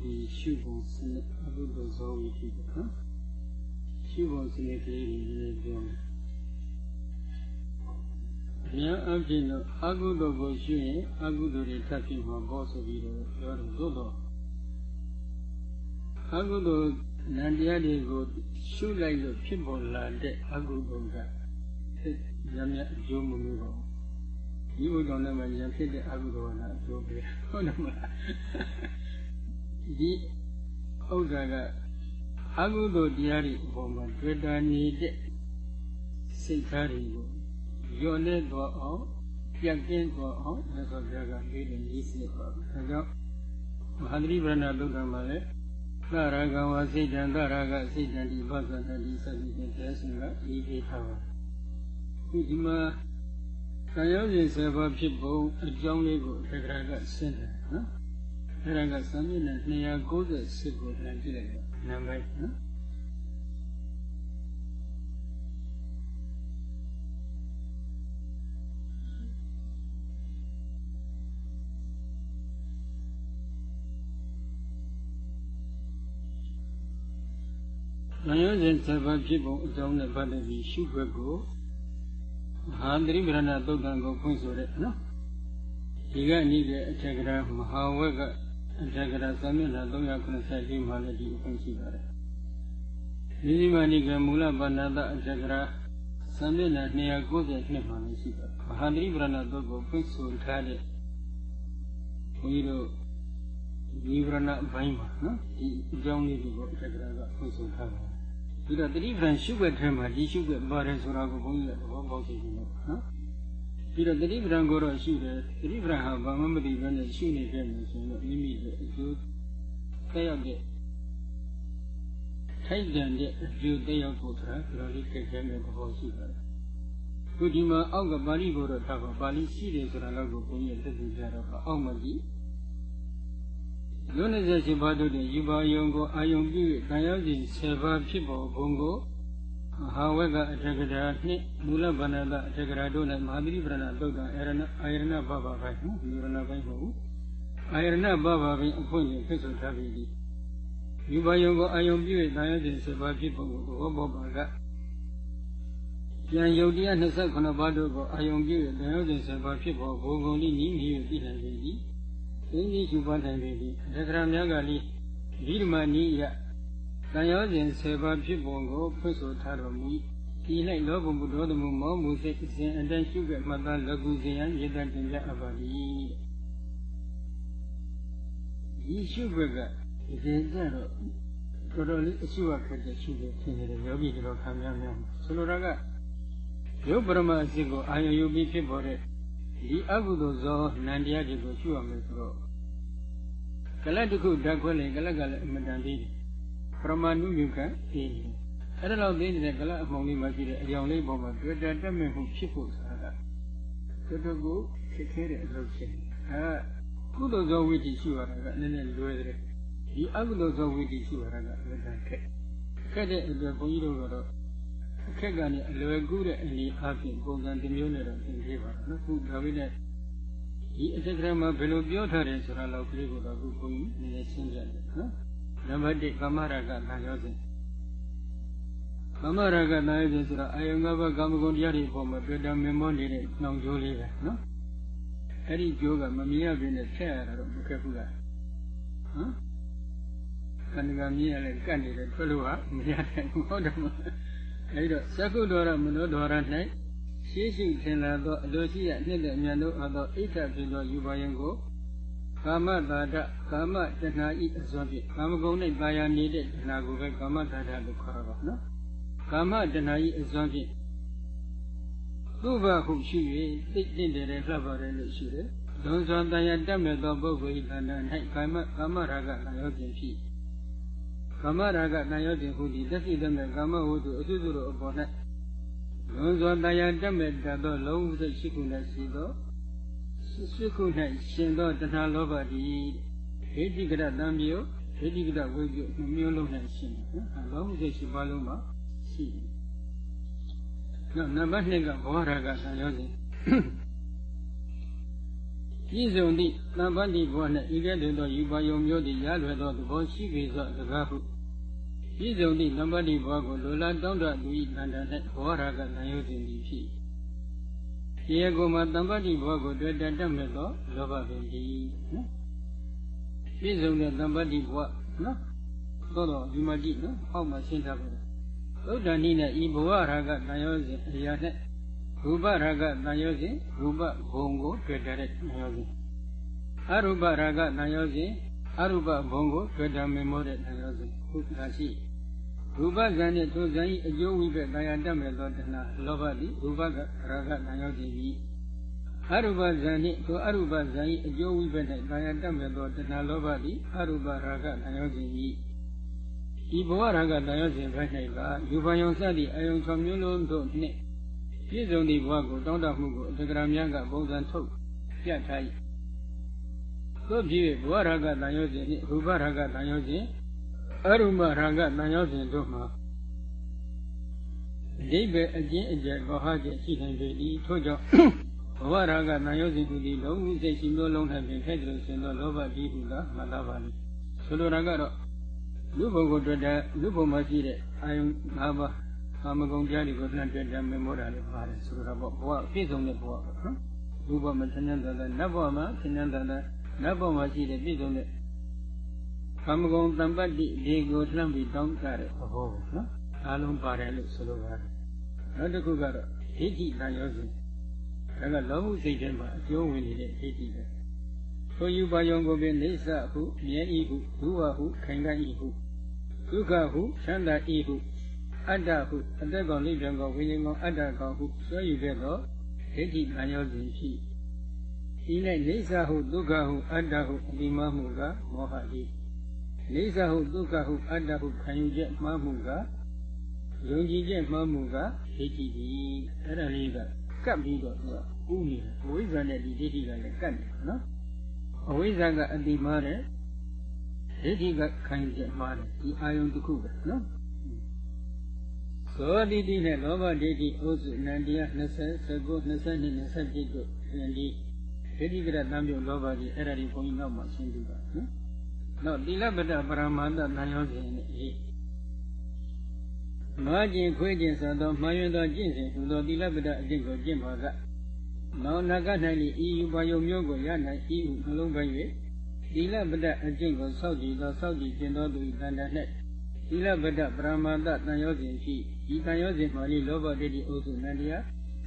ကုသိုလ်ဒီရှုပုံစနစ်အကုသိုလ်ဇောဝိတိပေါ့နော်ရှုပုံစနစ်ကလေးတွေပြောမယ်။ဉာဏ်အဖြစ်တော့အကုသိုလ်ကိုရှုရင်အကုသိုလ်တွေထပ်ဖြစ်မှာပေါ့ဆိုပြီးတော့ပြောတယ်သို့တော့အကုသိုလ်နန္တရားတွေကိုရှုလိုက်လို့ဖြစ်ပေါ်လာတဲ့အကုသိုလ်ကဖြစ်ရမြတ်အကျိုးမမျိုးပါဘူးဒီဘုတော်နဲ့မှဉာဏ်ဖြစ်တဲ့အကုသိုလ်ကအကျိုးပေးဟုတ်တယ်မလား ဒီဥဒ္ဒါကအကုသိုလ်တရားတွေအပေါ်မှာတွေ့တာနေတဲ့စိတ်ထားတွေကိုညွန်နေတော့အောင်ပြတ်ကင်းတော့အောင်မြတ်စွာဘုရားကလေးတယ်ကြီးစစ်ပါဘူးဒါကြောင့်မဟာသတိပရဏသုတ်တံမှာလည်းသရကံဝစိတ်တံသရကစိတ်တံဒီဘသတံဒီစသည်ဖြင့်တရားရှင်ကဤပြေထားပါဒီဒီမှာဆံရောက်ရင်ဆေဘာဖြစ်ပုံအကြောင်းလေးကိုတက္ကရာကဆင်းတယ်နော် အဲ့ဒါကသံမြင့်နဲ့290ကိုပြန်ကြည့်လိုက်တော့နံပါတ်နော်။ဉာဏ်စဉ်7ပါးဖြစ်ပုံအကြောင်းနဲ့ပတ်သက်ပြီးရှုွက်ကိုဟာသတိပ္ပဏသုတ်တံကိုဖွင့်ဆိုတဲ့နော်။ဒီကနေ့တဲ့အထက်ကရာမဟာဝက်က အထက်ကရာသမျက်နှာ394မှာလည်းဒီအဖွင့်ရှိပါတယ်။ဒီဒီမဏိကမူလပါဏတအထက်ကရာသမျက်နှာ292မှာလည်းရှိပါတယ်။မဟာသတိပ္ပဏသုတ်ကိုဖွင့်ဆိုထားတဲ့ဘုန်းကြီးတို့ဒီဝရဏအပိုင်းမှာနော်ဒီအကြောင်းလေးတွေကိုအထက်ကရာကဖွင့်ဆိုထားပါတယ်ပြီးတော့တတိပ္ပံရှုွက်ထဲမှာဒီရှုွက်ပါတယ်ဆိုတာကိုဘုန်းကြီးကသဘောပေါက်သိနေလို့နော် ပြီးတော့တတိပ္ပံကိုတော့ရှုတယ်တတိပ္ပံဟာဘာမှမသိဘဲနဲ့ရှုနေခဲ့မယ်ဆိုတော့မိမိရဲ့အကျိုးတက်ရောက်တဲ့ထိုက်တန်တဲ့အကျိုးတက်ရောက်ဖို့ဆိုတာဒီလိုလေးကြည့်ကြတဲ့သဘောရှိပါတယ်ခုဒီမှာအောက်ကပါဠိကိုတော့ထားပါပါဠိရှိတယ်ဆိုတာတော့ကိုဘုန်းကြီးသက်သေကြတော့အောက်မှာကြည့်လွန်နေတဲ့ရှင်ဘာတို့တဲ့ယူပါယုံကိုအာယုံပြု၍ခံရောက်ခြင်း7ပါးဖြစ်ပေါ်ဘုံကိုမ ဟာဝက်ကအထက်ကရာနှင့်မူလဗန္နတအထက်ကရာတို့၌မဟာသတိပရဏသုတ်တံအာရဏအာရဏဘဘပိုင်းနော်ဒီရဏပိုင်းမဟုတ်ဘူးအာရဏဘဘပိုင်းအဖွင့်ရင်ဖြစ်ဆိုထားပြီးဒီယူပါယုံကိုအာယုံပြု၍ခံရောက်ခြင်း7ပါးဖြစ်ပုံကိုဘောဘောပါကပြန်ယုတ်တရား29ပါးတို့ကိုအာယုံပြု၍ခံရောက်ခြင်း7ပါးဖြစ်ပေါ်ဘုံကုန်လိနိမိ၍သိနိုင်ပေသည်အင်းကြီးယူပွားနိုင်ပေသည်တက္ကရာများကလေးဒီဓမ္မနိယ တန်ရောစဉ်10ပါးဖြစ်ပုံကိုဖွင့်ဆိုထားတော်မူ၏ဒီ၌လောဘမှုဒေါသမှုမောမှုစိတ်အစဉ်အတန်းရှုခဲ့မှတ်သားလကုစဉ်ရန်ရေတံတင်ပြအပ်ပါသည်ဒီရှုခွက်ကဒီစဉ်ကတော့တော်တော်လေးအရှုရခက်တဲ့ရှုခဲ့ဖြစ်နေတယ်ယောဂီတော်ခံများများဆိုလိုတာကယုတ်ပရမအစစ်ကိုအာယုယုပြီးဖြစ်ပေါ်တဲ့ဒီအကုသိုလ်ဇောနန္တရားတွေကိုရှုရမယ်ဆိုတော့ကလတ်တစ်ခုဓာတ်ခွဲရင်ကလတ်ကလည်းအမတန်သေးတယ် ပရမဏုယုကသေးတယ်အဲ့ဒါတော့သေးနေတဲ့ကလတ်အမှောင်လေးမှာရှိတဲ့အယောင်လေးပေါ်မှာတွေ့တာတက်မဲ့မှုဖြစ်ဖို့ဆိုတာကတော်တော်ကိုခက်ခဲတဲ့အလုပ်ဖြစ်တယ်အဲကုသိုလ်ဇောဝိတ္တိရှုရတာကနည်းနည်းလွယ်တယ်ဒီအကုသိုလ်ဇောဝိတ္တိရှုရတာကအမတန်ခက်ခက်တဲ့အတွက်ဘုန်းကြီးတို့ကတော့အခက်ကနေအလွယ်ကူတဲ့အနေအချင်းပုံစံတစ်မျိုးနဲ့တော့သင်ပြပါတော့နော်ခုဒါပေမဲ့ဒီအစကရမှာဘယ်လိုပြောထားတယ်ဆိုတာတော့ကလေးကိုတော့ခုဘုန်းကြီးနည်းနည်းရှင်းပြတယ်နော် နံပါတ်1ကာမရာဂတန်ရောစဉ်ကာမရာဂတန်ရောစဉ်ဆိုတာအာယုံငါးပါးကာမဂုဏ်တရားတွေပေါ်မှာတွေ့တာမြင်မောနေတဲ့နှောင်ကြိုးလေးပဲနော်အဲ့ဒီကြိုးကမမြင်ရဘဲနဲ့ဆက်ရတာတော့မခက်ဘူးလားဟမ်ခန္ဓာကမြင်ရလဲကတ်နေတယ်ထွက်လို့ကမရနိုင်ဘူးဟုတ်တယ်မလားအဲဒီတော့သက္ကုဒေါရမနောဒေါရ၌ရှေးရှိထင်လာသောအလိုရှိရနှစ်တဲ့အမြန်တို့အားသောအိဋ္ဌဖြစ်သောယူပါယံကို ကာမတာဒကာမတဏှာဤအစွမ်းဖြင့်ကာမဂုဏ်၌ပါရနေတဲ့တဏှာကိုပဲကာမတာဒလို့ခေါ်တာပါနော်ကာမတဏှာဤအစွမ်းဖြင့်သူ့ဘဟုရှိ၍သိတင့်တယ်လှပ်ပါတယ်လို့ရှိတယ်လွန်စွာတန်ရတက်မဲ့သောပုဂ္ဂိုလ်ဤတဏ္ဍာ၌ကာမကာမရာဂလာရောခြင်းဖြစ်ကာမရာဂတန်ရောခြင်းဟုသည်တက်ရှိတဲ့မဲ့ကာမဝတ္ထုအစုစုတို့အပေါ်၌လွန်စွာတရားတက်မဲ့တတ်သောလုံးဝစိတ်ရှိခု၌ရှိသော ရှိခု၌ရှင်သောတဏှာလောဘသည်ဒိဋ္ဌိကရတံမျိုးဒိဋ္ဌိကရဝိပ္ပယနှမျိုးလုံး၌ရှင်တယ်နော်လုံးဝစိတ်ရှိပါလုံးမှာရှိတယ်နောက်နံပါတ်2ကဘောရာဂတန်ရောခြင်းပြည့်စုံသည့်သံပတ္တိဘဝ၌ဤကဲ့သို့သောယူပါယုံမျိုးသည်ရလွယ်သောသဘောရှိပေသောစကားဟုပြည့်စုံသည့်သံပတ္တိဘဝကိုလိုလားတောင်းတသူ၏တန်တန်၌ဘောရကတန်ရုပ်စဉ်သည်ဖြစ် ဒီအကူမှာတမ္ပတ္တိဘဝကိုတွေ့တတ်တတ်မဲ့သောလောဘပင်ဒီနော်ပြည့်စုံတဲ့တမ္ပတ္တိဘဝနော်သို့တော့ဒီမှာကြည့်နော်အောက်မှာရှင်းထားပါသုဒ္ဓဏိနဲ့ဤဘဝရာဂတန်ရောစဉ်အရာနဲ့ရူပရာဂတန်ရောစဉ်ရူပဘုံကိုတွေ့တဲ့တန်ရောစဉ်အရူပရာဂတန်ရောစဉ်အရူပဘုံကိုတွေ့တာမေမောတဲ့တန်ရောစဉ်ခုသာရှိ ရူပဇန်နှင့်ထိုဇန်၏အကျိုးဝိပ္ပတာယာတတ်မဲ့သောတဏှာလောဘသည်ရူပကရာဂတန်ရောစဉ်၏အရူပဇန်နှင့်ထိုအရူပဇန်၏အကျိုးဝိပ္ပ၌တာယာတတ်မဲ့သောတဏှာလောဘသည်အရူပရာဂတန်ရောစဉ်၏ဤဘဝရာဂတန်ရောစဉ်ဘက်၌ကယူပယုံစသည့်အယုံ6မျိုးလုံးတို့နှင့်ပြည့်စုံသည့်ဘဝကိုတောင်းတမှုကိုအတ္တကရာများကပုံစံထုတ်ပြထား၏သို့ဖြစ်ဘဝရာဂတန်ရောစဉ်နှင့်ရူပရာဂတန်ရောစဉ် အရုမရာဂတန်ရောစဉ်တို့မှာအဓိပ္ပာယ်အကျဉ်းအကျယ်ကောဟချက်ရှိနိုင်ပေ၏ထို့ကြောင့်ဘဝရာဂတန်ရောစဉ်သူသည်လုံးဝစိတ်ရှိမျိုးလုံး၌ပင်ဖဲ့ကြလို့ဆင်သောလောဘကြီးဟုသာမှတ်သားပါလိမ့်ဆိုလိုတာကတော့လူဘုံကိုတွေ့တဲ့လူဘုံမှာရှိတဲ့အာယု၅ပါးကာမဂုဏ်တရားတွေကိုနှံ့တွေ့တယ်မေမိုးတာလည်းပါတယ်ဆိုတော့ဘဝပြည့်စုံတဲ့ဘဝပေါ့နော်လူဘဝမှာသင်္ញန်တန်တဲ့နတ်ဘဝမှာသင်္ញန်တန်တဲ့နတ်ဘဝမှာရှိတဲ့ပြည့်စုံတဲ့ ကာမဂုဏ်တံပတ္တိဒီကိုလှမ်းပြီးတောင်းကြတဲ့သဘောပေါ့နော်အားလုံးပါတယ်လို့ဆိုလိုပါတယ်နောက်တစ်ခုကတော့ဒိဋ္ဌိတန်ရောစဉ်ဒါကလောမှုစိတ်ထဲမှာအကျိုးဝင်နေတဲ့ဒိဋ္ဌိပဲထိုယူပါယုံကိုပင်နေသဟုမြဲဤဟုဒုဝဟုခိုင်ကဤဟုဒုက္ခဟုချမ်းသာဤဟုအတ္တဟုအသက်ကောင်လိပြန်ကောင်ဝိညာဉ်ကောင်အတ္တကောင်ဟုဆွဲယူခဲ့သောဒိဋ္ဌိတန်ရောစဉ်ဖြစ်ဤ၌နေသဟုဒုက္ခဟုအတ္တဟုအတိမမှုကမောဟဤ နေသဟုဒုက္ခဟုအတ္တဟုခံယူချက်မှားမှုကယုံကြည်ချက်မှားမှုကဒိဋ္ဌိဒီအဲ့ဒါလေးကကပ်ပြီးတော့သူကဥနေဝိဇ္ဇာနဲ့ဒီဒိဋ္ဌိကလည်းကပ်နေနော်အဝိဇ္ဇာကအတိမားတယ်ဒိဋ္ဌိကခံယူချက်မှားတယ်ဒီအာယုံတစ်ခုပဲနော်သောတိတိနဲ့လောဘဒိဋ္ဌိဥစုနန္တရား20 19 22 27တို့ဒီဒိဋ္ဌိကရတံပြုတ်လောဘကြီးအဲ့ဒါဒီဘုန်းကြီးနောက်မှရှင်းပြပါနော် နောက်တိလပတ္တပရမန္တတန်ရောစဉ်နဲ့အေးမာကျင်ခွေးကျင်ဆိုသောမှားယွင်းသောကျင့်စဉ်ဟူသောတိလပတ္တအကျင့်ကိုကျင့်ပါကနောင်နာက၌ဤယူပါယုံမျိုးကိုရနိုင်ဤဟုနှလုံးပိုင်၍သီလပဒ္ဒအကျင့်ကိုစောင့်ကြည့်သောစောင့်ကြည့်ခြင်းသောသူ၏တန်တ၌သီလပဒ္ဒပရမန္တတန်ရောစဉ်ရှိဤတန်ရောစဉ်မှာလေးလောဘဒိဋ္ဌိအုပ်စုနန္တရား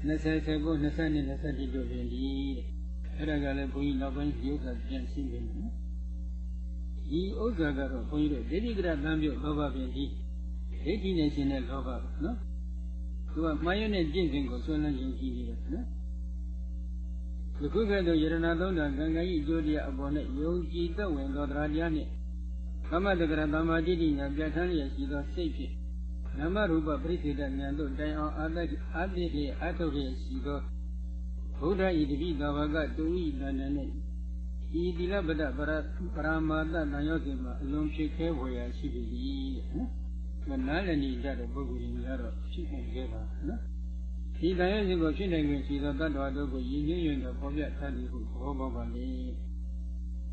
20 19 20 20တို့တွင်ဒီအဲ့ဒါကလည်းဘုန်းကြီးနောက်ပိုင်းဒီဥစ္စာပြန်ရှင်းနေတယ် ဒီဥစ္စာကတော့ဘုန်းကြီးတို့ဒိဋ္ဌိကရတန်ပြုတ်လောဘပင်ဒီဒိဋ္ဌိနဲ့ရှင်တဲ့လောဘပဲနော်သူကမှားရတဲ့ကျင့်စဉ်ကိုဆွဲလန်းခြင်းရှိနေတယ်နော်ယခုကဲ့သို့ယရဏသုံးတံကံကံဤအကျိုးတရားအပေါ်၌ယုံကြည်သက်ဝင်သောတရားတရားနှင့်သမတကရသမ္မာတိတိညာပြဋ္ဌာန်းရရှိသောစိတ်ဖြင့်နာမရူပပရိသေတဉာဏ်တို့တိုင်အောင်အာတအာတိတိအထုရရှိသောဘုဒ္ဓဤတပိသာဝကတူဤတဏ္ဍနဲ့ ဤတိလပဒပရပရမာတတန်ရောစဉ်မှာအလွန်ဖြစ်ခဲဝေရာရှိပြီနော်မနာလည်းနေကြတဲ့ပုဂ္ဂိုလ်တွေကတော့ဖြစ်နေကြပါနော်ဒီတရားစဉ်ကိုဖြစ်နိုင်ခြင်းရှိသောတ attva တို့ကိုရည်ညွှန်းရင်တော့ပေါ်ပြထားသည်ဟုဘောပေါက်ပါလေ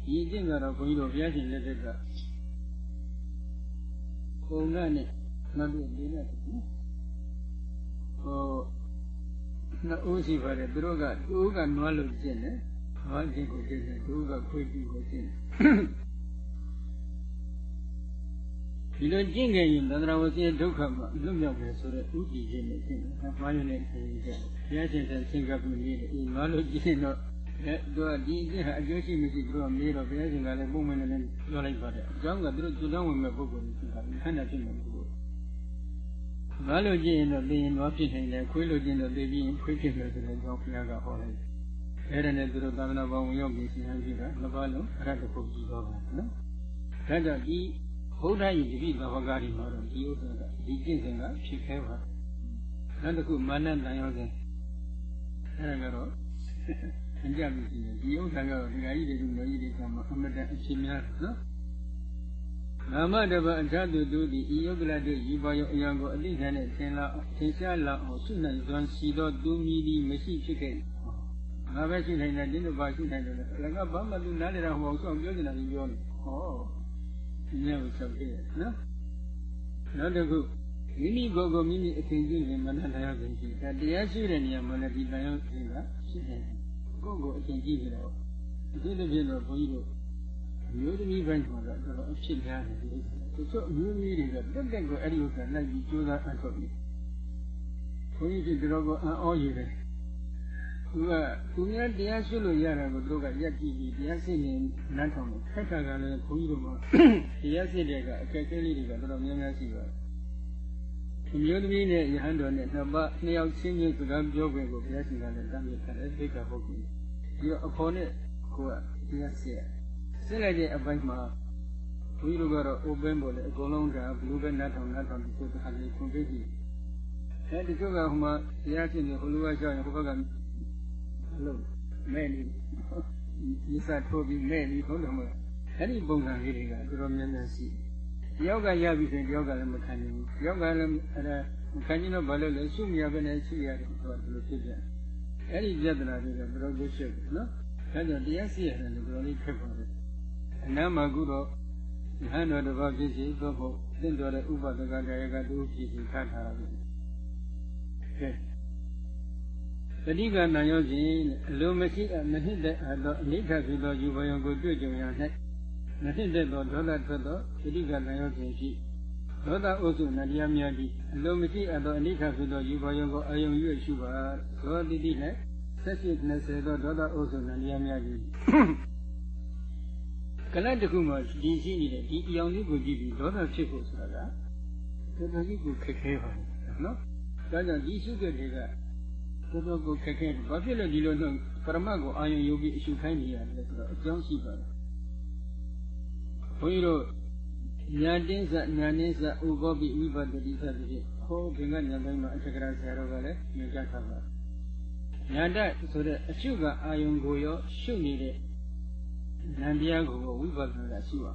ဒီအကျင့်ကတော့ဘုန်းကြီးတို့ဘုရားရှင်လက်ထက်ကပုံနဲ့နောက်ပြီးဒီနဲ့ဟိုနှစ်ဦးရှိပါတယ်သူတို့ကသူကနွားလို့ကျင့်တယ် နွားကျင့်ကိုကျင့်တယ်သူကခွေးပြီးကိုကျင့်တယ်ဒီလိုကျင့်ကြရင်သန္တရာဝစီဒုက္ခမှာလွတ်မြောက်မယ်ဆိုတဲ့ဥတည်ခြင်းနဲ့ကျင့်တယ်။မှားရတဲ့ခရီးကြ။ဘုရားရှင်တဲ့သင်္ကပ္ပလေးတွေအေးငါလို့ကျင့်တော့အဲသူကဒီအကျင့်ဟာအကျိုးရှိမရှိသူကမေးတော့ဘုရားရှင်ကလည်းပုံမှန်နဲ့ပြောလိုက်ပါတယ်။အကြောင်းကသူတို့သူတောင်းဝင်မဲ့ပုဂ္ဂိုလ်တွေဖြစ်တာခန္ဓာဖြစ်မှာပုဂ္ဂိုလ်။ငါလို့ကျင့်ရင်တော့သိရင်တော့ဖြစ်နိုင်တယ်ခွေးလို့ကျင့်တော့သိပြီးရင်ခွေးဖြစ်မယ်ဆိုတဲ့အကြောင်းဘုရားကဟောလိုက်တယ်။ အဲ့ဒါနဲ့သူတို့သာသနာ့ဘောင်ဝင်ရောက်ပြီးရှင်ဟန်ကြည့်တာနှစ်ပါးလုံးအရတ္တပုဂ္ဂိုလ်တော့ပါနော်။ဒါကြောင့်ဒီဘုရားရဲ့တပိသဘောကားဒီမှာတော့ဒီဥစ္စာကဒီကျင့်စဉ်ကဖြစ်ခဲပါနောက်တစ်ခုမာနတန်ရောစဉ်အဲဒါကတော့အကြပ်ပြီးဒီဥစ္စာကတော့ဒီဃာကြီးတွေကလူကြီးတွေကမှအမတန်အဖြစ်များနော်နာမတပအထတုတုဒီဤယုတ်ကလတုယူပါယအယံကိုအတိခံနဲ့သင်လာသင်ရှားလာအောင်စုနိုင်စွမ်းရှိသောသူမီဒီမရှိဖြစ်ခဲ့ ငါပဲရှိနိုင်တယ်တင်းတို့ပါရှိနိုင်တယ်လည်းငါဘာမှသူနားနေတာမဟုတ်ဆောင်းပြောနေတာကြီးပြောနေဟောဒီနေ့ကိုဆောက်ခဲ့နော်နောက်တစ်ခုမိမိကိုယ်ကိုမိမိအထင်ကြီးနေမနတရားခြင်းရှိဒါတရားရှိတဲ့နေရာမှာလည်းဒီတရားခြင်းကရှိတယ်ကိုယ့်ကိုအထင်ကြီးနေတော့အဖြစ်တစ်ဖြစ်တော့ဘုန်းကြီးတို့အမျိုးသမီးပိုင်းမှာတော့တော်တော်အဖြစ်များတယ်ဒီချို့အမျိုးသမီးတွေကတက်တက်ကိုအဲ့ဒီဥစ္စာလိုက်ပြီးကြိုးစားအထောက်ပြီးဘုန်းကြီးကတော်တော်အံ့ဩရည် သူကသူများတရားရှိလို့ရတာကိုတို့ကရက်ကြည့်ပြီးတရားစစ်နေနန်းထောင်တယ်ခက်ခါကလည်းခွန်ကြီးတို့ကတရားစစ်တဲ့ကအကက်ခဲလေးတွေကတော်တော်များများရှိပါတယ်ဒီမျိုးသမီးနဲ့ယဟန်တော်နဲ့နှစ်ပါးနှစ်ယောက်ချင်းချင်းစကားပြောခွင့်ကိုဘုရားရှင်ကလည်းတမ်းပြထားတယ်သိက္ခာပုဂ္ဂိုလ်ပြီးတော့အခေါ်နဲ့ကိုကတရားစစ်စစ်လိုက်တဲ့အပိုင်းမှာဘုရားတို့ကတော့ open ပေါ်လေအကုန်လုံးကဘလူးပဲနတ်ထောင်နတ်ထောင်ဒီလိုတစ်ခါလေးခွန်ပြည့်အဲဒီကျုပ်ကဟိုမှာတရားစစ်နေဟိုလူကကြောက်ရင်ဟိုဘက်က လို့မဲ့နေဒီစားထိုးပြီးမဲ့ပြီးဟုတ်တယ်မဟုတ်အဲ့ဒီပုံစံလေးတွေကတော်တော်များများရှိတယောက်ကရပြီဆိုရင်တယောက်ကလည်းမခံနိုင်ဘူးတယောက်ကလည်းအဲ့ဒါမခံနိုင်တော့ဘာလို့လဲရှုမြရပဲနဲ့ရှုရတယ်ဆိုတော့ဒီလိုဖြစ်ပြန်အဲ့ဒီပြဿနာတွေကတော်တော်ကိုရှက်တယ်နော်ဒါကြောင့်တရားစီရတယ်လည်းတော်တော်လေးခက်ပါတယ်အနာမှာကုတော့ဉာဏ်တော်တစ်ပါးဖြစ်စီသို့မဟုတ်သင်တော်တဲ့ဥပဒကတရားကတူဖြစ်စီခတ်ထားတာပဲ ကဲတတိကနာရောခြင်းအလိုမရှိအမနှစ်တဲ့အသောအနိဋ္ဌဖြစ်သောယူဘယံကိုတွေ့ကြုံရ၌မနှစ်တဲ့သောဒေါသထွက်သောတတိကနာရောခြင်းရှိဒေါသအုပ်စုနတရားများသည်အလိုမရှိအသောအနိဋ္ဌဖြစ်သောယူဘယံကိုအယုံ၍ရှုပါသောတိတိ၌ဆက်ရှိ20သောဒေါသအုပ်စုနတရားများသည်ကလတ်တစ်ခုမှဒီရှိနေတဲ့ဒီအယောင်လေးကိုကြည့်ပြီးဒေါသဖြစ်ဖို့ဆိုတာကတော်တော်ကြီးကိုခက်ခဲပါဘူးနော်ဒါကြောင့်ဒီရှုတဲ့တွေက တော်တော်ကိုခက်ခဲတယ်။ဘာဖြစ်လို့ဒီလိုတော့ပရမတ်ကိုအာယုံယူပြီးအရှုခိုင်းနေရလဲဆိုတော့အကြောင်းရှိပါတယ်။ဘုန်းကြီးတို့ညာတင်းစညာတင်းစဥပောပိဝိပတ္တိစသည်ဖြင့်ဟောဘင်္ဂညာတိုင်းမှာအထက်ကရာဆရာတော်ကလည်းညွှန်ကြားထားပါတယ်။ညာတဆိုတဲ့အရှုကအာယုံကိုရောရှုနေတဲ့နန္တရားကိုဝိပဿနာရှိပါ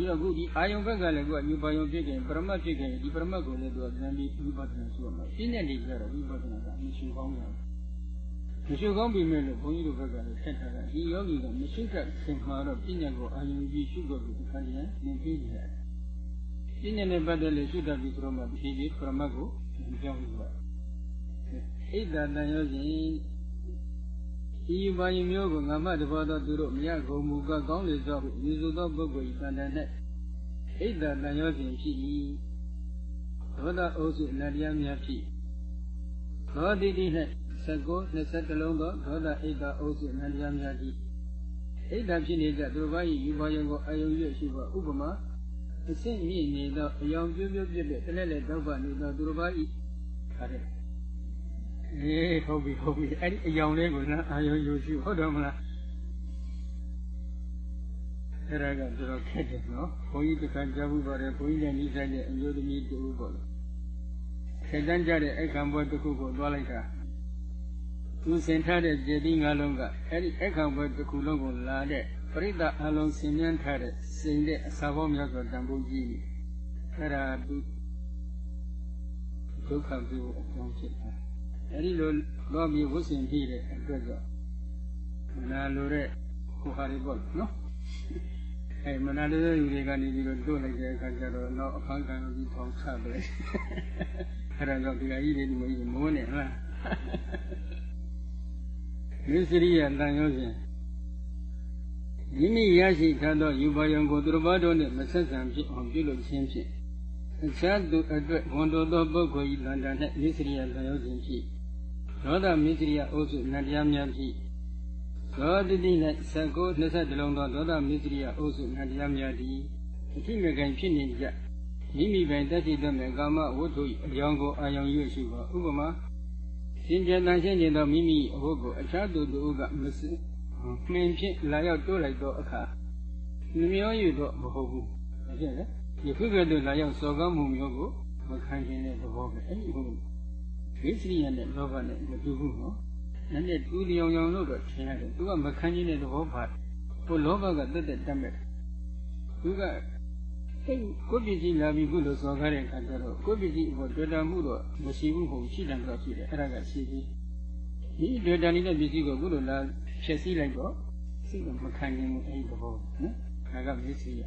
ပြီးတော့ခုဒီအာယုံဘက်ကလည်းကိုကညူပါယုံဖြစ်ခင်ပရမတ်ဖြစ်ခင်ဒီပရမတ်ကိုလည်းသူကဉာဏ်ပြီးဝိပဿနာရှိရမှာပြည့်ညက်နေကြတော့ဝိပဿနာကမရှိကောင်းတယ်မရှိကောင်းပြီမဲ့လို့ဘုန်းကြီးတို့ဘက်ကလည်းဆက်ထားတာဒီယောဂီကမရှိကခင်မှာတော့ပြည့်ညက်ကိုအာယုံပြီးရှုဖို့ဒီခါကျရင်သင်ပေးနေတယ်ပြည့်ညက်နဲ့ပတ်သက်လို့ရှုတတ်ပြီဆိုတော့မှဒီဒီပရမတ်ကိုကြောင်းပြီးပါဣဒ္ဓတန်ရောစဉ် ဤပါရင်မျိုးကိုငါမှတဘောသောသူတို့မရကုန်မူကကောင်းလေသောဤသို့သောပုဂ္ဂိုလ်ဤတန်တန်၌ဣဒ္ဓတန်ရောစဉ်ဖြစ်၏သောတာအုပ်စုနတရားများဖြစ်သောတိတိ၌19 20လုံးသောသောတာဣဒ္ဓအုပ်စုနတရားများဖြစ်ဣဒ္ဓဖြစ်နေကြသူတို့ဘာ၏ယူပါယံကိုအယုံ၍ရှိပါဥပမာအစစ်မြင့်နေသောအယောင်ပြိုးပြိုးပြည့်ပြည့်တလဲလဲတောက်ပါနေသောသူတို့ဘာ၏ဟာတဲ့ အေးဟုတ်ပြီဟုတ်ပြီအဲ့ဒီအယောင်လေးကိုလည်းအာယုံယူရှိဟုတ်တယ်မလားအဲ့ဒါကတော်တော်ခက်တယ်နော်ဘုန်းကြီးတခါကြားဘူးပါတယ်ဘုန်းကြီးလည်းနိစ္စရဲ့အမျိုးသမီးတူပေါ့လေခေတ္တကြတဲ့အခမ်းပွဲတစ်ခုကိုသွားလိုက်တာသူစင်ထားတဲ့ကျေတိငါးလုံးကအဲ့ဒီအခမ်းပွဲတစ်ခုလုံးကိုလာတဲ့ပရိသတ်အလုံးစင်မြန်းထားတဲ့စိန်တဲ့အစာပေါင်းများစွာတန်ဖိုးကြီးအဲ့ဒါသူဒုက္ခပြုအကြောင်းဖြစ်တာ အဲဒီလိုလောပြီးဝှစင်ပြည့်တဲ့အတွက်ကြောင့်မနာလိုတဲ့ဟိုဟာတွေပေါ့နော်အဲမနာလိုတဲ့ယူတွေကနေပြီးတော့တို့လိုက်တဲ့အခါကျတော့တော့အခန်းကဏ္ဍကြီးထောင်ချပဲအဲဒါကြောင့်ဒီကကြီးတွေဒီမကြီးမိုးနေဟုတ်လားမစ္စရိယတန်ရောစဉ်မိမိရရှိထားသောယူပါယံကိုသူတော်ဘာတို့နှင့်မဆက်ဆံဖြစ်အောင်ပြုလုပ်ခြင်းဖြင့်အခြားသူအတွက်ဝန်တော်သောပုဂ္ဂိုလ်၏လန္တာ၌မစ္စရိယတန်ရောစဉ်ဖြစ် သောတာမစ္စရိယအုပ်စုနတရားများဖြစ်သောတတိ၌19 20လုံးသောသောတာမစ္စရိယအုပ်စုနတရားများသည်အထိမကံဖြစ်နေကြမိမိပိုင်တသိတမေကာမဝတ္ထု၏အကြောင်းကိုအာယုံ၍ရှိပါဥပမာရှင်ကျန်တန်ရှင်းနေသောမိမိအဟုတ်ကိုအခြားသူတို့ကမစမှင်ဖြင့်လာရောက်တိုးလိုက်သောအခါနှမျောယူတော့မဟုတ်ဘူးဖြစ်လေယခုကတည်းကလာရောက်စော်ကားမှုမျိုးကိုမခံခြင်းတဲ့သဘောပဲအဲ့ဒီဟုတ် ဝိသရိယနဲ့လောဘနဲ့မတူဘူးနော်။နည်းနည်းတူတယောင်ယောင်လို့တော့ထင်ရတယ်။သူကမခံခြင်းတဲ့သဘောပါ။ဟိုလောဘကတက်တက်တက်မဲ့။သူကအဲ့ကိုပစ္စည်းလာပြီးခုလိုစော်ကားတဲ့အခါကျတော့ကိုပစ္စည်းအပေါ်တွေ့တာမှုတော့မရှိဘူးဟုတ်ရှိတယ်တော့ရှိတယ်။အဲ့ဒါကရှိပြီးမဒီဒေတာနေတဲ့ပစ္စည်းကိုအခုလိုလာဖြည့်ဆည်းလိုက်တော့စိတ်ကမခံနိုင်ဘူးအဲဒီသဘောနော်ဒါကမစ္စရိယ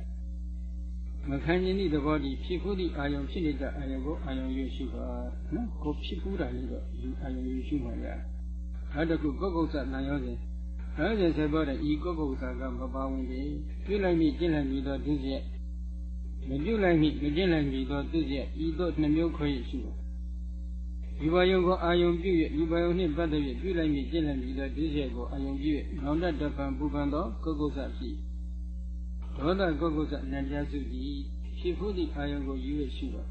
မခံနိုင်တဲ့သဘောဒီဖြစ်ဖို့ဒီအာယုံဖြစ်နေတဲ့အာယုံကိုအာယုံရွှေရှိပါနော်ကိုဖြစ်ဖို့တာလေးတော့ဒီအာယုံရွှေရှိမှရအဲ့တခုကုတ်ကုတ်ဆနာရောစဉ်အဲ့ဒီဆက်ပေါ်တဲ့ဤကုတ်ကုတ်ဆကမပါဝင်ပြီပြုလိုက်မိကျင့်လိုက်ပြီးတော့သူရဲ့မပြုလိုက်မိမကျင့်လိုက်ပြီးတော့သူရဲ့ဤသို့နှမျိုးခွဲရှိပါဒီဘယုံကိုအာယုံပြု၍ဒီဘယုံနှင့်ပတ်သက်၍ပြုလိုက်မိကျင့်လိုက်ပြီးတော့ဒီရဲ့ကိုအာယုံပြု၍နောင်တတပံပူပန်သောကုတ်ကုတ်ဆဖြစ် ဒေါသကုတ်ကုတ်ဆနန္တရားစုသည်ဖြစ်ဖို့ဒီအာယုံကိုယူရရှိပါ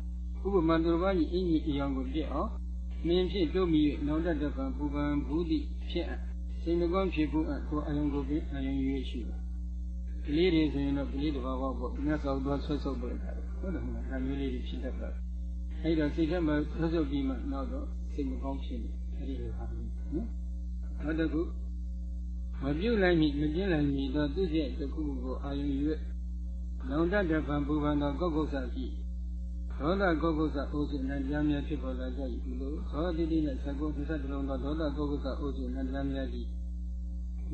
ဥပမာတော်ဘာကြီးအင်းကြီးအယောင်ကိုပြည့်အောင်မင်းဖြစ်တို့မိ၍နောင်တတပံပူပန်ဘူးသည်ဖြစ်အပ်စိတ်နှကောင်းဖြစ်ဖို့အကိုအာယုံကိုပြအာယုံယူရရှိပါကလေးတွေဆိုရင်တော့ကလေးတစ်ပါးပေါ့မြတ်စွာဘုရားဆွတ်ဆုပ်ပေါ်တာဟုတ်တယ်မလားဒါမျိုးလေးတွေဖြစ်တတ်တာအဲ့တော့စိတ်ထဲမှာဆွတ်ဆုပ်ပြီးမှနောက်တော့စိတ်မကောင်းဖြစ်နေအဲ့ဒီလိုဟာနော်နောက်တစ်ခု မပြုတ်လိုက်မိမကျင့်လိုက်မိတော့သူရဲ့တစ်ခုကိုအာယုံယူရနောင်တတဗံပူပန်သောကောက်ကုတ်ဆာရှိဒေါသကောက်ကုတ်ဆာအိုးစုနန္တရားများဖြစ်ပေါ်လာကြ၏ဒီလိုသောတိတိနဲ့သကုသစ္စာတလုံးသောဒေါသကောက်ကုတ်ဆာအိုးစုနန္တရားများသည်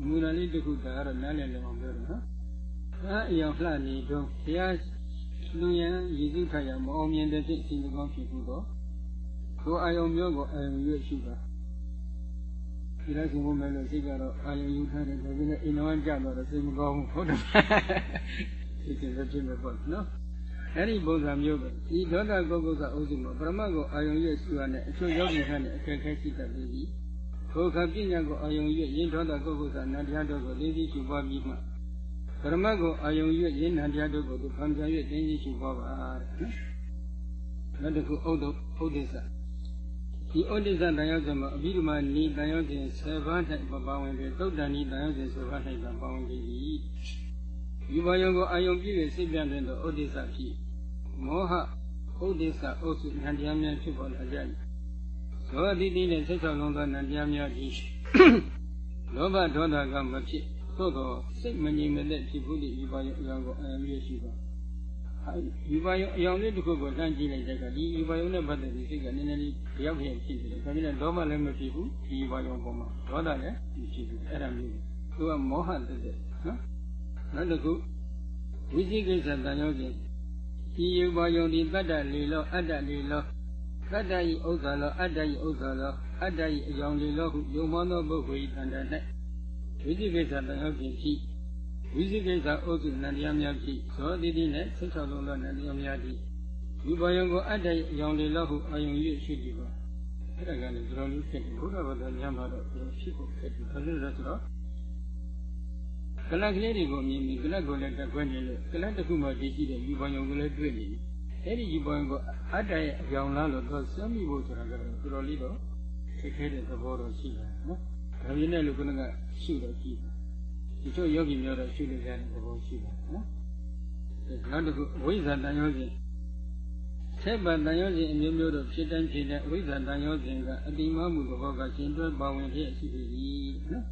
မူလလေးတစ်ခုဒါကတော့နားလည်လုံအောင်ပြောတယ်နော်။အဲအယောင်လှနေတော့ဘုရားလူရန်ရည်စူးခါရမအောင်မြင်တဲ့စိတ်ရှင်ကောင်းဖြစ်ဘူးတော့ကိုအာယုံမျိုးကိုအာယုံရွေ့ရှိပါ ဒီလိုက်ရှင်ဘုမယ်လို့စိတ်ကတော့အာယုံယူထားတယ်ဒါပေမဲ့အိမ်တော်ကြတော့စိတ်မကောင်းဘူးဟုတ်တယ်စိတ်ကျပဲဖြစ်မယ်ပေါ့နော်အဲ့ဒီပုံစံမျိုးပဲဒီဒေါသကုက္ကုသအုပ်စုမှာပရမတ်ကိုအာယုံရွေ့ရှိရတဲ့အချို့ယောဂီခန့်နဲ့အခက်အခဲရှိတတ်ပြီကိုယ်ခပညာကိုအာယုံရွေ့ရင်းဒေါသကုက္ကုသနတရားတို့ကိုလေးလေးရှိပွားပြီးမှပရမတ်ကိုအာယုံရွေ့ရင်းနတရားတို့ကိုသူခံပြရွေ့တင်းကြီးရှိပွားပါတဲ့နောက်တစ်ခုဥဒ္ဒဥဒိစ္စ ဒီဥဒိစ္စတန်ရောက်စမှာအဘိဓမ္မာနီတန်ရောက်စဉ်7ပါး၌ပပါဝင်ပြီးသုတ်တန်နီတန်ရောက်စဉ်7ပါး၌ပါဝင်ပြီးဒီဘာယုံကိုအာယုံပြည့်စိတ်ပြန်တဲ့ဥဒိစ္စဖြစ်မောဟဥဒိစ္စအုပ်စုနန္တရားများဖြစ်ပေါ်လာကြ၏သောအတိတိနဲ့ဆက်ဆောင်လုံးသောနန္တရားများသည်လောဘဒေါသကမဖြစ်သို့သောစိတ်မငြိမ်မသက်ဖြစ်ဖို့ဒီဘာယုံအရာကိုအာယုံပြည့်ရှိပါ ဒီဘာယုံအယောင်လေးတစ်ခုကိုတန်းကြည့်လိုက်တဲ့အခါဒီဒီဘာယုံနဲ့ပတ်သက်ပြီးစိတ်ကနည်းနည်းလေးကြောက်ရဖြစ်နေတယ်။ဒါကြောင့်ဒေါမလည်းမဖြစ်ဘူးဒီဘာယုံပေါ်မှာဒေါသလည်းမဖြစ်ဘူးအဲ့ဒါမျိုး။သူကမောဟတက်တဲ့နော်။နောက်တစ်ခုဝိသိကိစ္စတန်ရောခြင်းဒီယုဘာယုံဒီတတ္တလေလောအတ္တလေလောတတ္တဤဥစ္စာလောအတ္တဤဥစ္စာလောအတ္တဤအယောင်လေလောဟုယုံမောသောပုဂ္ဂိုလ်ဤတန်တ၌ဝိသိကိစ္စတန်ရောခြင်းဖြစ် ဝိသိကိစ္စအုပ်စုနန္တရားများဖြစ်ဇောတိတိနဲ့ဆိတ်ချောက်လုံးသောနန္တရားများဖြစ်ဒီဘယုံကိုအတ္တအယောင်လေလောက်ဟုအာယုံ၍ရှိကြပါအဲ့ဒါကလည်းတော်တော်လေးဖြစ်တယ်ဘုရားဘာသာညမှာတော့ဖြစ်ဖို့ဖြစ်တယ်ဘာလို့လဲဆိုတော့ကလတ်ကလေးတွေကိုမြင်ပြီးကလတ်ကိုလည်းတက်ခွဲနေလို့ကလတ်တစ်ခုမှကြည့်ကြည့်တဲ့ဒီဘယုံကိုလည်းတွေ့နေပြီအဲ့ဒီဒီဘယုံကိုအတ္တရဲ့အယောင်လားလို့သူစမ်းမိဖို့ဆိုတာကတော့တော်တော်လေးတော့ဖြစ်ခဲ့တဲ့သဘောတော့ရှိတယ်နော်ဒါပြင်းတဲ့လူကလည်းရှိတော့ကြည့် ဒီချို့ယောဂီမျိုးတော့ရှုလို့ရတဲ့သဘောရှိပါနော်။နောက်တစ်ခုအဝိဇ္ဇာတန်ရောစဉ်ဆက်ပံတန်ရောစဉ်အမျိုးမျိုးတို့ဖြစ်တိုင်းဖြစ်တဲ့အဝိဇ္ဇာတန်ရောစဉ်ကအတိမမှုသဘောကရှင်တွဲပါဝင်ဖြစ်ရှိပြီနော်။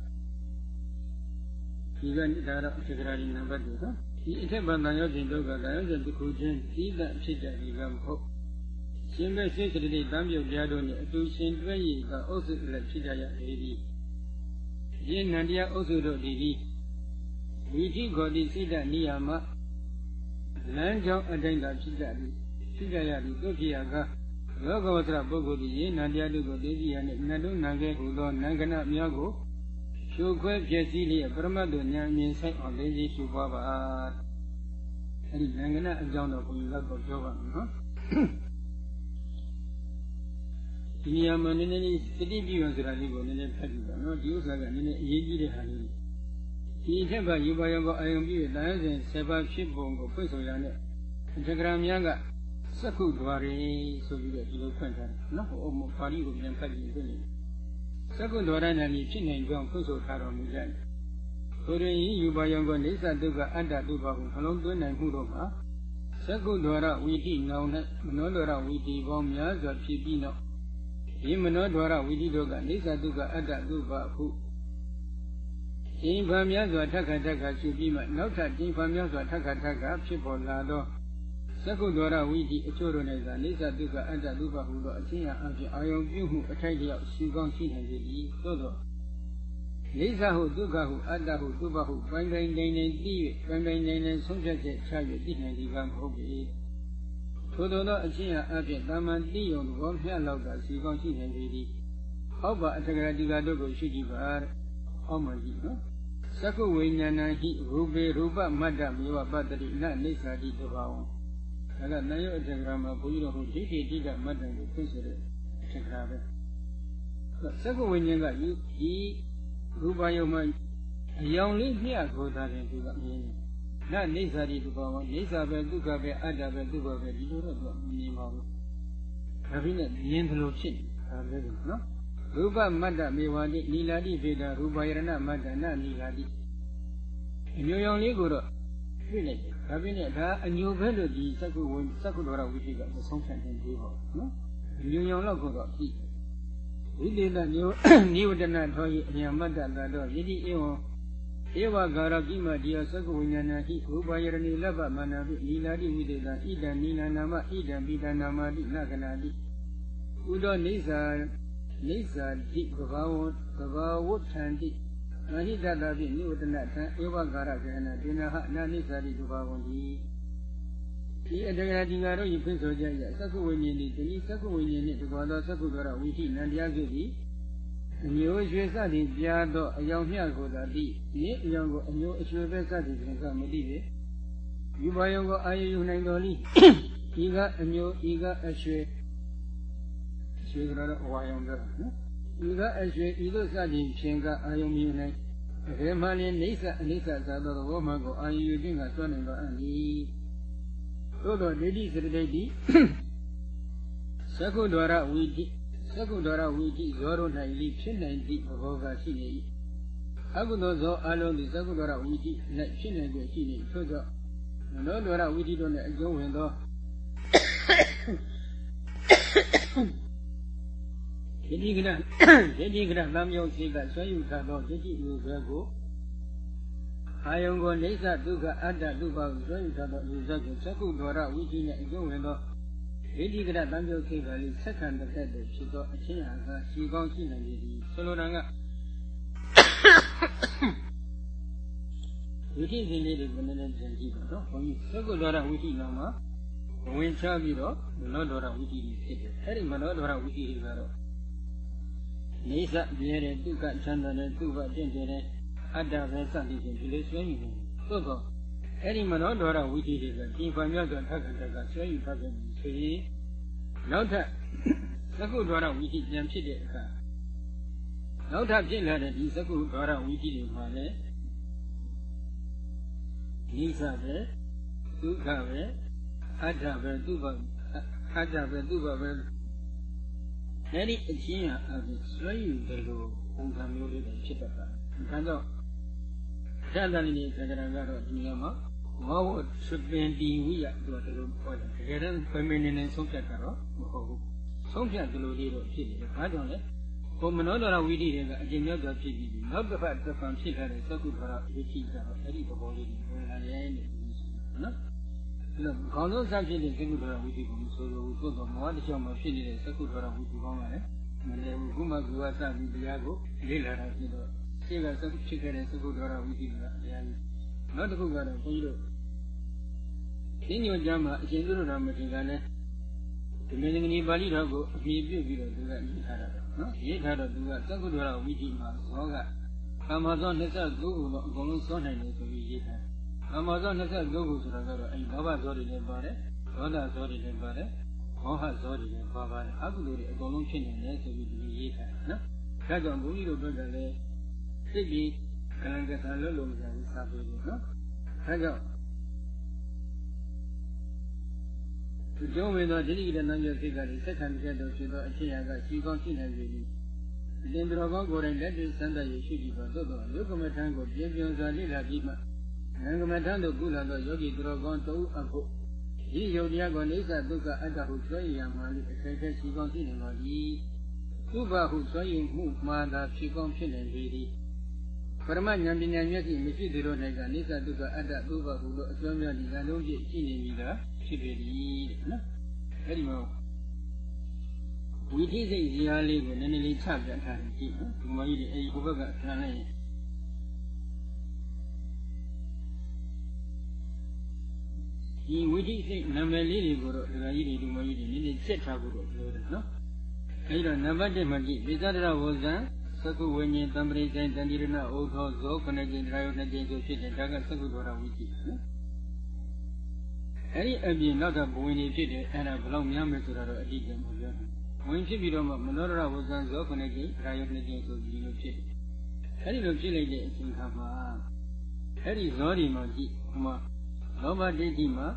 ဒီကနေ့ဒါတော့သက္ကရာဒီနံပါတ်2နော်။ဒီအထက်ပံတန်ရောစဉ်တို့ကတန်ရောစဉ်တစ်ခုချင်းသီးသန့်ဖြစ်ကြဒီကမဟုတ်ရှင်ပဲစိတ်စတိတံပြုတ်တရားတို့နဲ့အတူရှင်တွဲရည်ကအုပ်စုလည်းဖြစ်ကြရလေပြီ။ယင်းနန္တရားအုပ်စုတို့ဒီ ဒီဝိသိခေါ်သည့်စိတ္တနိယာမလမ်းကြောင်းအတိုင်းသာဖြစ်ကြသည်ဖြစ်ကြရသည်သို့ဖြစ်ရကားလောကဝတ္တပုဂ္ဂိုလ်သည်ယေနန္တရားတို့ကိုသိသိရနှင့်နတ်တို့နံခဲ့ဟူသောနံကနများကိုဖြိုခွဲပြည့်စည်လျက်ပရမတ်တို့ဉာဏ်မြင်ဆိုင်အောင်လေးကြီးရှုပွားပါအဲဒီနံကနအကြောင်းတော့ဘုရားတော့ပြောပါမယ်နော်ဒီနေရာမှာနည်းနည်းလေးတတိပြုရဆိုတာလေးကိုနည်းနည်းဖတ်ကြည့်ပါနော်ဒီဥစ္စာကနည်းနည်းအရေးကြီးတဲ့ဟာလေး ဒီအထက်ကယူပါရောအာယုံပြည့်တန်စဉ်7ပါးဖြစ်ပုံကိုဖွင့်ဆိုရတဲ့အထက်ကရာများကစက္ခုဒွါရီဆိုပြီးတော့ဒီလိုဖွင့်ထားတယ်နော်ဟိုပါဠိကိုပြန်ဖတ်ကြည့်ဖြစ်နေစက္ခုဒွါရနာမည်ဖြစ်နိုင်ကြောင်းဖွင့်ဆိုထားတော်မူကြတယ်ဆိုရင်ယူပါယောကိုနေသဒုက္ခအတ္တဒုက္ခကိုနှလုံးသွင်းနိုင်မှုတော့မှာသက္ကုဒ္ဒရဝီတိနောင်၌မနောဒရဝီတိပေါင်းများစွာဖြစ်ပြီးနောက်ဒီမနောဒရဝီတိတို့ကနေသဒုက္ခအတ္တဒုက္ခဟု ကျင်းဖန်များစွာထက်ခါထက်ခါရှိပြီးမှနောက်ထပ်ကျင်းဖန်များစွာထက်ခါထက်ခါဖြစ်ပေါ်လာသောသက္ကုဒ္ဒရဝိတိအချို့တို့၌သာနေသဒုက္ခအတ္တဒုက္ခဟုသောအချင်းအအဖြစ်အာယုံပြုမှုအထိုက်လျောက်ရှိကောင်းရှိနိုင်သည်သို့သောနေသဟုဒုက္ခဟုအတ္တဟုသုဘဟုပိုင်ပိုင်နိုင်နိုင်သိ၍ပိုင်ပိုင်နိုင်နိုင်ဆုံးဖြတ်ချက်ချ၍သိနိုင်သည်ကမဟုတ်ပေထို့သောသောအချင်းအဖြစ်တာမန်သိယုံသဘောမျှလောက်သာစီကောင်းရှိနိုင်ပေသည်ဟောက်ပါအထကရာဒီကာတို့ကိုရှိကြည့်ပါတဲ့ ဟောမှကြည့်နော်သက္ကုဝိညာဏဟိရူပေရူပမတ္တမေဝပတ္တိနအိစ္ဆာတိတဘာဝံဒါကနယောအထကရာမှာဘုန်းကြီးတို့ဟိုဒိဋ္ဌိတိကမတ္တကိုသိစေတဲ့အထကရာပဲသက္ကုဝိညာဉ်ကဒီရူပယုံမှာအယောင်လေးမျှကိုသာတယ်သူကမြင်တယ်။နာနေစာတိတဘာဝံနေစာပဲဒုက္ခပဲအတ္တပဲဒုက္ခပဲဒီလိုတော့သူကမမြင်ပါဘူး။ဒါပြင်းနဲ့မြင်တယ်လို့ဖြစ်တယ်ဒါလည်းနော် ရူပမတ္တမေဝတိနီလာတိဖေတာရူပယရဏမတ္တနာနီလာတိအမျိုးရောင်လေးကိုတော့တွေ့လိုက်တယ်ဒါပြင်းနဲ့ဒါအညိုပဲလို့ဒီသက္ကုဝိသက္ကုတော်ရဝိသိကမဆုံးဖြတ်နိုင်သေးပါဘူးနော်အမျိုးရောင်လောက်ကိုတော့ပြီဝိသေနညိုနိဝတနာထောဤအညာမတ္တသာတော့ယတိဧဝံဧဝဂါရကိမတိယသက္ကဝိညာဏဟိရူပယရဏိလဗ္ဗမနာပိလီလာတိဝိသေသဣဒံနိလနာမဣဒံပိဒနာမတိနကနာတိဥဒ္ဓနိစ္စ နိစ္စတိဘဂဝံဘဂဝဋ္ဌံတိမဟိတတပိနိဝတနာထံဧဝဂါရကေနဒေနဟအနာနိစ္စတိဘဂဝံတိဒီအတ္တကဒီငါတို့ဤဖိဆိုကြရသက္ကဝိညာဉ်ဤဒီသက္ကဝိညာဉ်နှင့်တကွာသောသက္ကုတော်ဝိသိနန္တရားဖြစ်သည်အမျိုးရွှေစသည်ကြားသောအယောင်မျှကိုသာသိဒီအယောင်ကိုအမျိုးအရွှေပဲစသည်ဖြင့်ကမသိပေယူပါယုံကိုအာယုနိုင်တော်လိဤကအမျိုးဤကအရွှေ ရွှေကြတော့အဝါယုံပြောတာနော်ဤကအရွှေဤသို့စသည်ဖြင့်ကအာယုမြင်နိုင်တကယ်မှလည်းနေဆအနိစ္စသာသောသဘောမှကိုအာယုခြင်းကစွန့်နိုင်တော်အံ့၏သို့သောဒိဋ္ဌိစရဒိဋ္ဌိသက္ကုဒ္ဒရဝိတိသက္ကုဒ္ဒရဝိတိဇောရု၌လိဖြစ်နိုင်သည့်ဘောကရှိနေ၏အကုသိုလ်ဇောအလုံးသည်သက္ကုဒ္ဒရဝိတိ၌ဖြစ်နိုင်တဲ့ရှိနေထို့ကြောင့်မနောဒ္ဒရဝိတိတို့နှင့်အကျုံးဝင်သော ယတိကရယတိကရသံယုံစိတ်ကဆွဲယူထားသောယတိမျိုးဆွဲကိုအာယုံကိုနေသဒုက္ခအတ္တဒုက္ခကိုဆွဲယူထားသောလူဇက်ကိုသက္ကုဒ္ဒရဝိတိနှင့်အကျုံးဝင်သောဝိတိကရတံပြုတ်ခိပါလိဆက်ခံတဲ့တဲ့ဖြစ်သောအချင်းအားကရှိကောင်းရှိနိုင်သည်ဆိုလိုတာကဝိတိစဉ်လေးတွေကိုနည်းနည်းပြန်ကြည့်ပါတော့ဘုန်းကြီးသက္ကုဒ္ဒရဝိတိနာမှာဝင်ချပြီးတော့မနောဒ္ဒရဝိတိဖြစ်တယ်အဲ့ဒီမနောဒ္ဒရဝိတိတွေကတော့ နေသမြဲတဲ့ဒုက္ခချမ်းသာတဲ့ဒုက္ခတင့်တယ်အတ္တပဲစသည်ဖြင့်ဒီလိုဆွဲယူနေသို့တော့အဲ့ဒီမနောဒေါရဝိသိတွေကပြင်ခွန်မြတ်စွာထပ်ခန္ဓာကဆွဲယူထားတယ်ဆိုရင်နောက်ထပ်သက္ကုဒေါရဝိသိပြန်ဖြစ်တဲ့အခါနောက်ထပ်ဖြစ်လာတဲ့ဒီသက္ကုဒေါရဝိသိတွေမှာလည်းနိစ္စပဲဒုက္ခပဲအတ္တပဲသူ့ဘအတ္တပဲသူ့ဘပဲ အဲ့ဒီအချင်းဟာအပြင်ဆွဲယူတယ်လို့ပုံစံမျိုးလေးတွေဖြစ်တတ်တာဒါကြောင့်သတ္တန်နေသက္ကရာကတော့ဒီနေရာမှာမောဝသပင်တီဝိယသူကဒီလိုပြောတယ်တကယ်တော့ပင်ပင်နေနေဆုံးဖြတ်တာတော့မဟုတ်ဘူးဆုံးဖြတ်ဒီလိုလေးတော့ဖြစ်နေတယ်ဘာကြောင့်လဲဘုမနောဒရဝိတိတွေကအကျဉ်းမြောက်စွာဖြစ်ပြီးနောက်တစ်ဖက်တစ်ဖန်ဖြစ်ခဲ့တဲ့သက္ကုဒရဝိတိကတော့အဲ့ဒီသဘောလေးကိုဝင်လာရဲနေပြီနော်အဲ့တော့ ခေါင်းဆုံးစဖြစ်တဲ့သက္ကုဒရဝိတိကိုမဆိုလိုဘူးသို့တော့မောဟတစ်ချောင်းမှာဖြစ်နေတဲ့သက္ကုဒရဝိတိကောင်းပါလေမလဲဘူးခုမှကူဝစပြီးတရားကိုလေ့လာတာဖြစ်တော့ရှင်းကသဖြစ်ခဲ့တဲ့သက္ကုဒရဝိတိကအများကြီးနောက်တစ်ခုကတော့ဘုန်းကြီးတို့ရှင်းညွန်ကြမှာအရှင်သုရတော်မထေရကလည်းဒီမင်းငနီပါဠိတော်ကိုအပြည့်ပြုပြီးတော့သူကရေးထားတာနော်ရေးထားတော့သူကသက္ကုဒရဝိတိမှာဇောကကာမဇော29ခုတော့အကုန်လုံးစောနိုင်တယ်ဆိုပြီးရေးထား တယ်ကာမဇော29ခုဆိုတာကတော့အဲဒီလောဘဇောတွေလည်းပါတယ်ဒေါသဇောတွေလည်းပါတယ်မောဟဇောတွေလည်းပါပါတယ်အကုသိုလ်တွေအကုန်လုံးဖြစ်နေတယ်ဆိုပြီးဒီရေးထားတယ်နော်ဒါကြောင့်ဘုန်းကြီးတို့ဘက်ကလည်းစိတ်ကြီးကံကံလွတ်လို့မရဘူးစာပေတွေနော်ဒါကြောင့်သူကျုံးဝင်သောဒိဋ္ဌိကနံပြစိတ်ကလေးစက္ကန့်တစ်ချက်တော့ဖြစ်သောအဖြစ်အကရှိကောင်းရှိနိုင်ပြီ။အရှင်တော်ကောင်းကိုယ်တိုင်လက်တွေ့စမ်းသပ်ရရှိပြီးတော့သို့သောယုကမထံကိုပြင်းပြစွာလေ့လာပြီးမှ ငံကမထံသို့ကုလာသောယောဂီတော်ကောင်းတဦးအဖို့ဒီယုတ်တရားကိုအိဋ္ဌဒုက္ခအတ္တဟုဆွဲရမှလို့အခက်အခဲရှိကောင်းရှိနေပါသည်။သုဘဟုဆွဲရမှုမှာသာဖြစ်ကောင်းဖြစ်နေပေသည်။ပရမဉာဏ်ပညာမျက်စိမရှိသေးတော့၌ကအိဋ္ဌဒုက္ခအတ္တသုဘဟုလို့အစွမ်းများဒီကံလုံးပြည့်ရှိနေပြီလား။ဖြစ်ပေသည်တဲ့နော်အဲ့ဒီမှာဝိသိစိတ်ဇာလေးကိုနည်းနည်းလေးချပြထားတယ်ကြည့်နော်ဒီမကြီးတွေအဲ့ဒီဘုဘကဆန်လိုက် ဒီဝိသိစိတ်နာမည်လေးတွေကိုတော့ဒကာကြီးတွေဒီမကြီးတွေနည်းနည်းချက်ထားဖို့တော့ပြောတယ်နော်အဲဒီတော့နံပါတ်1မှာကြည့်ပိသဒရဝဇံသကုဝိညာဉ်တံပရိဇိုင်တန်တိရဏဩသောဇောခဏကျင်တရားယုနှစ်ကျင်ဆိုဖြစ်တယ်ဒါကသကုတော်ရဝိသိနော်အဲဒီအပြင်နောက်တော့ဘဝင်နေဖြစ်တယ်အဲ့ဒါဘယ်လောက်များမယ်ဆိုတာတော့အတိအကျမပြောဘူးဝင်ဖြစ်ပြီးတော့မှမနောရဝဇံဇောခဏကျင်တရားယုနှစ်ကျင်ဆိုဒီလိုဖြစ်တယ်အဲဒီလိုဖြစ်လိုက်တဲ့အချိန်ခါမှာအဲ့ဒီဇောဒီမှာကြည့်ဟိုမှာ လောဘဒိဋ္ဌိမှာ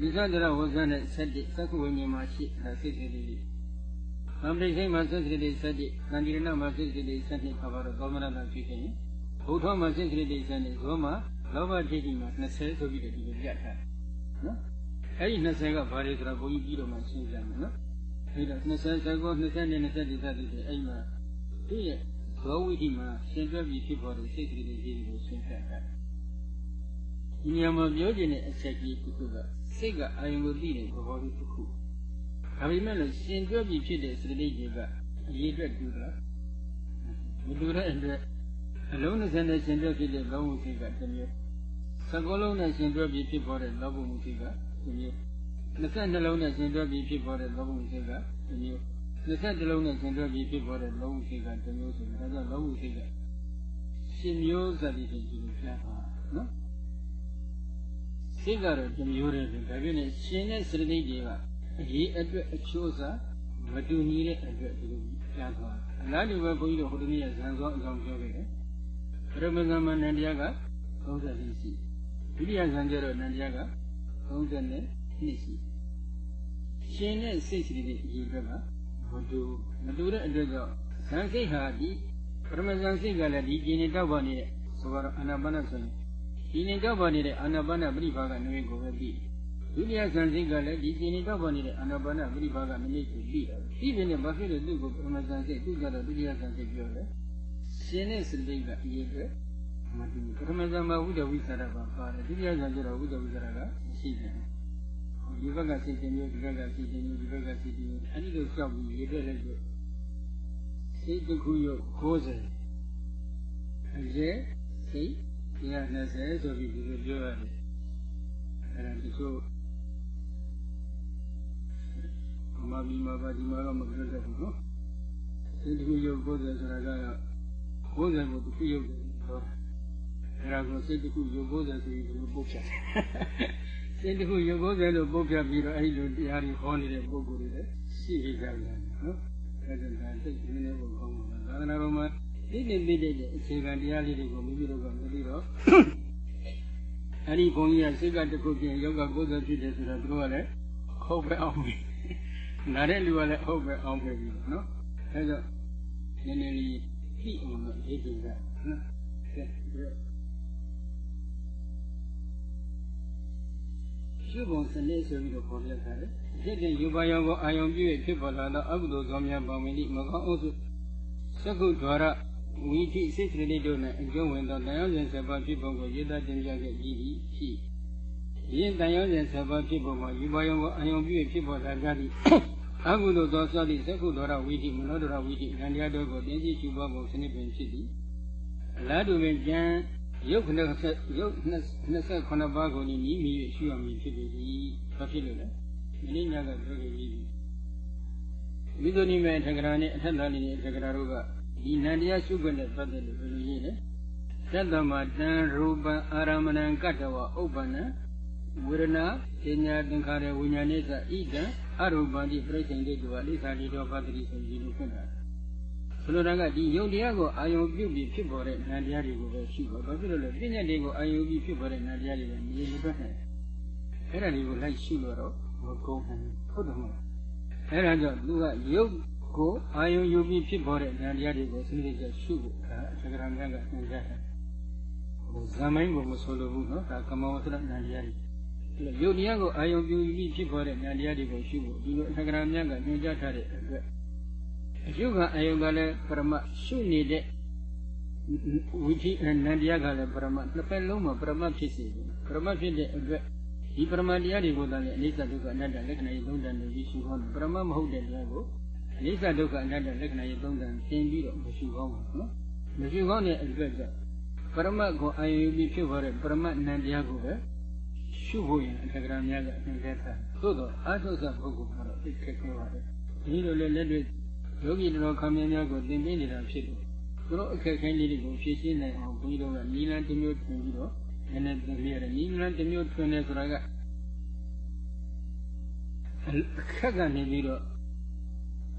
ဒီသဒရဝဇ္ဇနဲ့7သက္ကဝိညာဉ်မှာရှိဒါစိတ်စိတ်လေး။ဗမ္ပိစိတ်မှာစိတ်စိတ်လေး7သန္တိရဏမှာစိတ်စိတ်လေး7ခါပါတော့သောမရတာဖြစ်ခြင်း။ဘုထောမှာစိတ်စိတ်လေး7ဇောမှာလောဘဒိဋ္ဌိမှာ20ဆိုပြီးတော့ဒီလိုပြထားတယ်။နော်။အဲ့ဒီ20ကဘာလဲဆိုတော့ဘုန်းကြီးပြီးတော့မှရှင်းပြမယ်နော်။အဲ့တော့20 19 20နဲ့20ဒီသတိတွေအဲ့မှာဒီရဲ့ဇောဝိဓိမှာရှင်တွဲပြီးဖြစ်ပေါ်တဲ့စိတ်စိတ်လေးကြီးကိုရှင်းပြထားတယ်။ ဒီနေရာမှာပြောခြင်းတဲ့အချက်ကြီးတစ်ခုကစိတ်ကအာယုံကိုသိတဲ့သဘောလေးတစ်ခုဒါပေမဲ့လို့ရှင်တွဲပြီးဖြစ်တဲ့စတိတ်တွေကအရေးအတွက်တူတာမတူတဲ့အတွက်အလုံး20နဲ့ရှင်တွဲဖြစ်တဲ့လောဘမှုစိတ်ကတစ်မျိုးသကောလုံးနဲ့ရှင်တွဲပြီးဖြစ်ပေါ်တဲ့လောဘမှုစိတ်ကတစ်မျိုး22လုံးနဲ့ရှင်တွဲပြီးဖြစ်ပေါ်တဲ့လောဘမှုစိတ်ကတစ်မျိုး20လုံးနဲ့ရှင်တွဲပြီးဖြစ်ပေါ်တဲ့လောဘမှုစိတ်ကတစ်မျိုးဆိုတော့ဒါကြောင့်လောဘမှုစိတ်ကရှင်မျိုးစသည်ဖြင့်ဒီလိုကြားပါနော် စိတ်ကတော့တစ်မျိုးတည်းပဲဒါပြည့်နဲ့ရှင်တဲ့စရတိတ်တွေကအရေးအတွက်အချိုးစားမတူညီတဲ့အတွက်ဒီလိုကြားသွားအလားတူပဲဘုန်းကြီးတို့ဟိုတနေ့ဇန်စောအကြောင်းပြောခဲ့တယ်ပရမဇမနန္တရားက34ရှိဒုတိယဇန်ကျတော့နန္တရားက30နဲ့2ရှိရှင်တဲ့စိတ်စရတိတ်အရေးအတွက်ကမတူမတူတဲ့အတွက်ကြောင့်ဇန်စိတ်ဟာဒီပရမဇန်စိတ်ကလည်းဒီကျင်နေတောက်ပါနေတဲ့ဆိုတော့အနာပါနဆိုရင် ဒီနေတောက်ပါနေတဲ့အာနာပါနပရိပါကနွေကိုပဲပြီးဒုတိယဇန်စိတ်ကလည်းဒီဒီနေတောက်ပါနေတဲ့အာနာပါနပရိပါကနွေကိုပြီးတယ်ပြီးပြီနဲ့ဘာဖြစ်လို့သူ့ကိုပရမဇန်စိတ်သူကတော့ဒုတိယဇန်စိတ်ပြောတယ်ရှင်တဲ့စတိတ်ကအရေးအတွက်မတူပရမဇန်မှာဝိတဝိသရပါပါတယ်ဒုတိယဇန်ကျတော့ဝိတဝိသရကရှိတယ်ဒီဘက်ကစိတ်တင်မျိုးဒီဘက်ကစိတ်တင်မျိုးဒီဘက်ကစိတ်တင်မျိုးအဲဒီလိုကြောက်ပြီးရေးတဲ့လက်စိတ်တစ်ခုရုပ်90အရေးစိတ် 120ဆိုပြီးဒီလိုပြောရတယ်အဲ့ဒါတချို့မမီမပါဒီမှာတော့မပြောတတ်ဘူးနော်စိတ်တခုရုပ်90ဆိုတာကတော့90ကိုတစ်ခုရုပ်တယ်ဟောအဲ့ဒါကိုစိတ်တခုရုပ်90ဆိုပြီးဒီလိုပုတ်ဖြတ်စိတ်တခုရုပ်90လို့ပုတ်ဖြတ်ပြီးတော့အဲ့လိုတရားတွေဟောနေတဲ့ပုဂ္ဂိုလ်တွေလည်းရှိကြတယ်နော်အဲ့ဒါကစိတ်နည်းနည်းကိုကောင်းပါလားသာသနာတော်မှာ သိနေသိတဲ့အခြေခံတရားလေးတွေကိုမိမိတို့ကမသိတော့အဲ့ဒီဘုန်းကြီးကစိတ်ကတစ်ခုပြင်ယောဂ90ဖြစ်တယ်ဆိုတော့သူတို့ကလည်းဟုတ်ပဲအောင်ပြီနားတဲ့လူကလည်းဟုတ်ပဲအောင်ပဲပြီနော်အဲ့တော့နည်းနည်းလေးသိအောင်လို့ဒီကိစ္စနော်ကဲရှုပုံစနစ်ဆိုပြီးတော့ပေါ်ပြထားတယ်။ဒီတဲ့ယူပါယောကိုအာယုံပြည့်ဖြစ်ပေါ်လာသောအကုသိုလ်သောများပေါင်းမင်းဤမကောင်းအုပ်စုသက္ကုဒွါရ ဝိတိစိတ်ကလေးတို့နဲ့အကျုံးဝင်သောတန်ရောစဉ်ဆက်ပါဖြစ်ပုံကိုရေးသားတင်ပြခဲ့ပြီးပြီဖြစ်။ယင်းတန်ရောစဉ်ဆက်ပါဖြစ်ပုံမှာယူပါယောကိုအာယုံပြည့်ဖြစ်ပေါ်လာကြသည့်အကုသိုလ်သောသောတိသက္ကုဒွါရဝိတိမနောဒရဝိတိဉာဏ်တရားတို့ကိုတင်ကြည့်ရှုပါပုံစနစ်ပင်ဖြစ်သည်။အလားတူပင်ကျမ်းရုပ်90ရုပ်29ပါးကိုညီမိ၍ရှုရမည်ဖြစ်ပေသည်။ဘာဖြစ်လို့လဲ။ဒီနေ့ညကပြောခဲ့ပြီးပြီ။မိသုနိမေထက္ကရာနဲ့အထက်သာလိနဲ့ထက္ကရာတို့က ဒီနန္တရားရှုခွင့်နဲ့ပတ်သက်လို့ဘယ်လိုရေးလဲသတ္တမတံရူပံအာရမဏံကတ္တဝဥပ္ပန္နဝေဒနာပညာသင်္ခါရဝိညာဏိသဣဒံအရူပံတိပြိဋ္ဌိန်တေတောအိသတိတောပတ္တိဆိုဒီလိုဖွင့်တာဆိုလိုတာကဒီယုံတရားကိုအာယုံပြုပြီးဖြစ်ပေါ်တဲ့နန္တရားတွေကိုပဲရှိပါဘာဖြစ်လို့လဲပညာတွေကိုအာယုံပြီးဖြစ်ပေါ်တဲ့နန္တရားတွေလည်းမြင်လို့ပဲအဲ့ဒါတွေကိုလိုက်ရှိလို့တော့မကုန်ဘူးဟုတ်တယ်မဟုတ်အဲ့ဒါကြောင့်သူကယုတ် ကိုအာယုံယူပြီးဖြစ်ပေါ်တဲ့ဉာဏ်တရားတွေကိုစနစ်တကျရှုဖို့ဒါအစကရမြတ်ကသင်ကြားတယ်ဟိုဇာမိုင်းကိုမဆိုလိုဘူးနော်ဒါကမောသရဉာဏ်တရားတွေအဲ့ယုတ်တရားကိုအာယုံပြုပြီးဖြစ်ပေါ်တဲ့ဉာဏ်တရားတွေကိုရှုဖို့ဒီလိုအစကရမြတ်ကညွှန်ကြားထားတဲ့အတွက်အရှုခံအာယုံကလည်းပရမရှုနေတဲ့ဝိธิနန္တရားကလည်းပရမနှစ်ဖက်လုံးမှာပရမဖြစ်စေတယ်ပရမဖြစ်တဲ့အတွက်ဒီပရမတရားတွေကိုသာလေအနိစ္စဒုက္ခအနတ္တလက္ခဏာရေးသုံးတန်လို့ရှုဟောတယ်ပရမမဟုတ်တဲ့တရားကိုအ နိစ္စဒုက္ခအနတ္တလက္ခဏာရေးသုံးတန်သင်ပြီးတော့မရှိကောင်းဘူးနော်မရှိကောင်းတဲ့အတွက်ကြောင့်ပရမတ်ကိုအာယုပြီးဖြစ်သွားတဲ့ပရမတ်နံတရားကိုပဲရှရှုဖို့ရင်အထက်ကရာများကအင်သက်တာသို့တော့အာထုဆပုဂ္ဂိုလ်ကတော့သိခက်ခဲပါတယ်ဒီလိုလေလက်တွေယောဂီတော်ခံများများကိုသင်ပေးနေတာဖြစ်တယ်သူတို့အခက်ခဲလေးတွေကိုဖြေရှင်းနိုင်အောင်ဘုန်းကြီးတို့ကနီလန်တစ်မျိုးထွင်ပြီးတော့နည်းနည်းသင်ပြရတယ်နီလန်တစ်မျိုးထွင်နေဆိုတာကအခက်ကနေပြီးတော့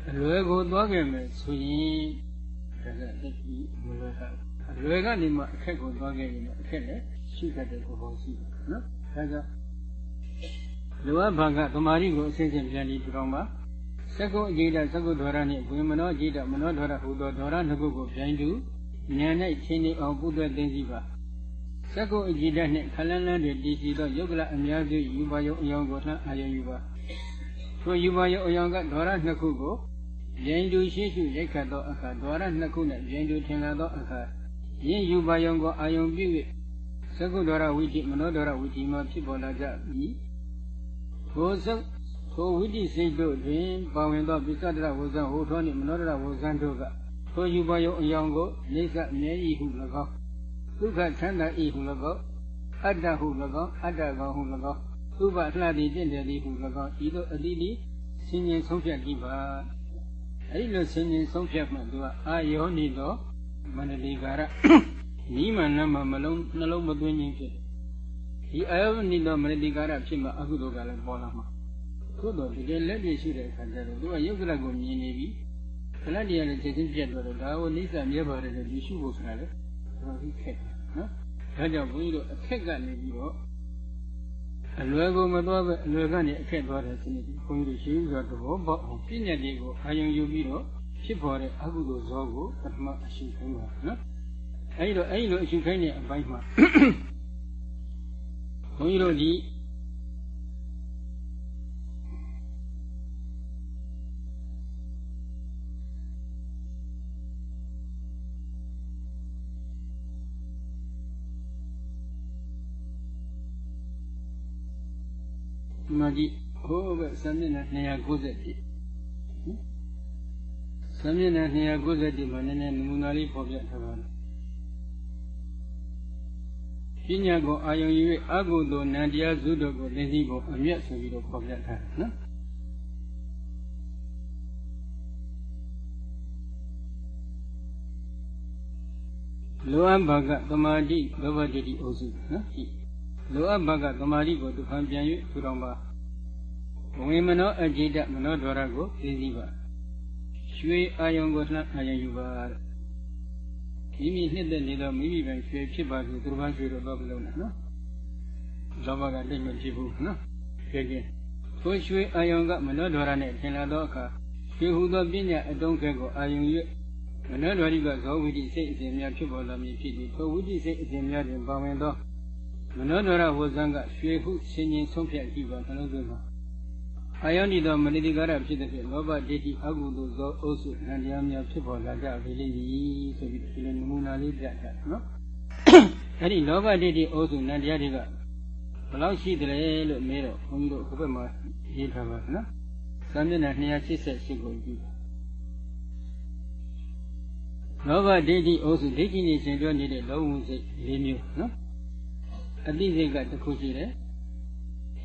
အလွယ်ကိုသွားခင်မယ်ဆိုရင်ဒါကသိပြီမလွယ်တာအလွယ်ကနေမှအခက်ကိုသွားခဲ့ရင်အခက်လည်းရှိတတ်တဲ့ကိုယ်ပေါ်ရှိတယ်နော်ဒါကြောင့်လောဘဘာကသမာဓိကိုအစဉ်စဉ်ပြန်ပြီးပြုတော်မှာသက္ကုအေဒသက္ကုဒေါရနှင့်ဝေမနောအေဒမနောဒေါရဟူသောဒေါရနှစ်ခုကိုပြန်တူဉာဏ်၌ချင်းနေအောင်ပုသွဲသိသိပါသက္ကုအေဒနှင့်ခလန်းလန်းတွေတည်ရှိသောယုတ်ကလအများစုယူပါယုံအယောင်ကိုနှံ့အာရုံယူပါထိုယူပါယုံအယောင်ကဒေါရနှစ်ခုကို ပြန်တူရှိရှိရိုက်ခတ်သောအခါဒ္ဒရနှစ်ခုနှင့်ပြန်တူထင်လာသောအခါယင်းယူပါယုံကိုအာယုံပြု၍သကုဒ္ဒရဝိတိမနောဒ္ဒရဝိတိမှာဖြစ်ပေါ်လာကြပြီထိုသထိုဝိတိစိတ်တို့တွင်ပါဝင်သောပိစ္ဆဒရဝဇံဟိုထောနှင့်မနောဒရဝဇံတို့ကထိုယူပါယုံအယောင်ကိုနေသမြဲဤဟု၎င်းဒုက္ခချမ်းသာဤဟု၎င်းအတ္တဟု၎င်းအတ္တကောင်ဟု၎င်းသုဘလှသည်တင့်တယ်သည်ဟု၎င်းဤသို့အတိတိဆင်းရဲဆုံးဖြတ်ကြည့်ပါ အဲဒီလိုဆင်းရဲဆုံးဖြတ်မှသူကအာယောနိသောမနတိကာရနိမနမမလုံးနှလုံးမသွင်းခြင်းဖြစ်တယ်ဒီအာယောနိသောမနတိကာရဖြစ်မှအကုသိုလ်ကလည်းပေါ်လာမှာသို့တော့တကယ်လက်ပြရှိတဲ့အခါကျတော့သူကယုတ်ကလကိုမြင်နေပြီခလတ်တရားနဲ့ချက်ချင်းပြတ်သွားတော့ဒါကိုနိစ္စမြဲပါတယ်လို့ဒီရှုဖို့ဆိုတာလေတော်တော်ခက်တယ်နော်ဒါကြောင့်ဘုန်းကြီးတို့အခက်ကနေပြီးတော့ အလွယ်ကိုမသွားပဲအလွယ်ကနေအခက်သွားတယ်ဆိုရင်ဘုန်းကြီးတို့ရှိဥစွာသဘောပေါက်အောင်ပြည့်ညတ်တွေကိုအာယုံယူပြီးတော့ဖြစ်ပေါ်တဲ့အကုသိုလ်ဇောကိုပထမအရှုခိုင်းပါနော်အဲဒီတော့အဲဒီလိုအရှုခိုင်းတဲ့အပိုင်းမှာဘုန်းကြီးတို့ဒီ မှာကြည့်ဟိုးပဲစမ်းမျက်နှာ290စမ်းမျက်နှာ290မှာနည်းနည်းနမူနာလေးပေါ်ပြထားပါတယ်ပညာကိုအာယုံယူ၍အကုသိုလ်နံတရားစုတို့ကိုသိသိဖို့အမျက်ဆိုပြီးတော့ပေါ်ပြထားတယ်နော်လောအဘကသမာဓိလောဘတတိအုပ်စုနော်ကြည့်လောအဘကသမာဓိကိုသူခံပြန်၍ထူထောင်ပါ ဝိမနောအจิตမနောဒွါရကိုသိသိပါရွှေအာယုံကိုလှမ်းအာယုံယူပါမိမိနှစ်သက်နေတော့မိမိပဲရွှေဖြစ်ပါစေသူတစ်ပါးရွှေတော့တော့မလုံးနဲ့နော်လောဘကတိတ်မဖြစ်ဘူးနော်ကြည့်ကြည့်ထိုရွှေအာယုံကမနောဒွါရနဲ့ထင်လာသောအခါရွှေဟူသောပညာအတုံးခဲကိုအာယုံ၍မနောဒွါရိကဇောဝိတိစိတ်အစဉ်များဖြစ်ပေါ်လာမည်ဖြစ်ပြီးထိုဝိတိစိတ်အစဉ်များတွင်ပါဝင်သောမနောဒွါရဝဇံကရွှေဟုဆင်ញင်ဆုံးဖြတ်ကြည့်ပါနှလုံးသွင်းပါ အာယောနိသောမနိတိကာရဖြစ်တဲ့ဖြင့်လောဘဒိဋ္ဌိအကုသိုလ်သောအုပ်စုနန္တရားများဖြစ်ပေါ်လာကြပြီလေဆိုပြီးဒီလိုနမူနာလေးပြထားနော်အဲ့ဒီလောဘဒိဋ္ဌိအုပ်စုနန္တရားတွေကဘယ်လောက်ရှိတယ်လို့မေးတော့ဘုန်းကြီးတို့ခုဘက်မှာရေးထားပါနော်သာမျက်နှာ288ကိုကြည့်လောဘဒိဋ္ဌိအုပ်စုဒိဋ္ဌိနဲ့ရှင်ပြောနေတဲ့လောဘစိတ်၄မျိုးနော်အတိစိတ်ကတစ်ခုရှိတယ်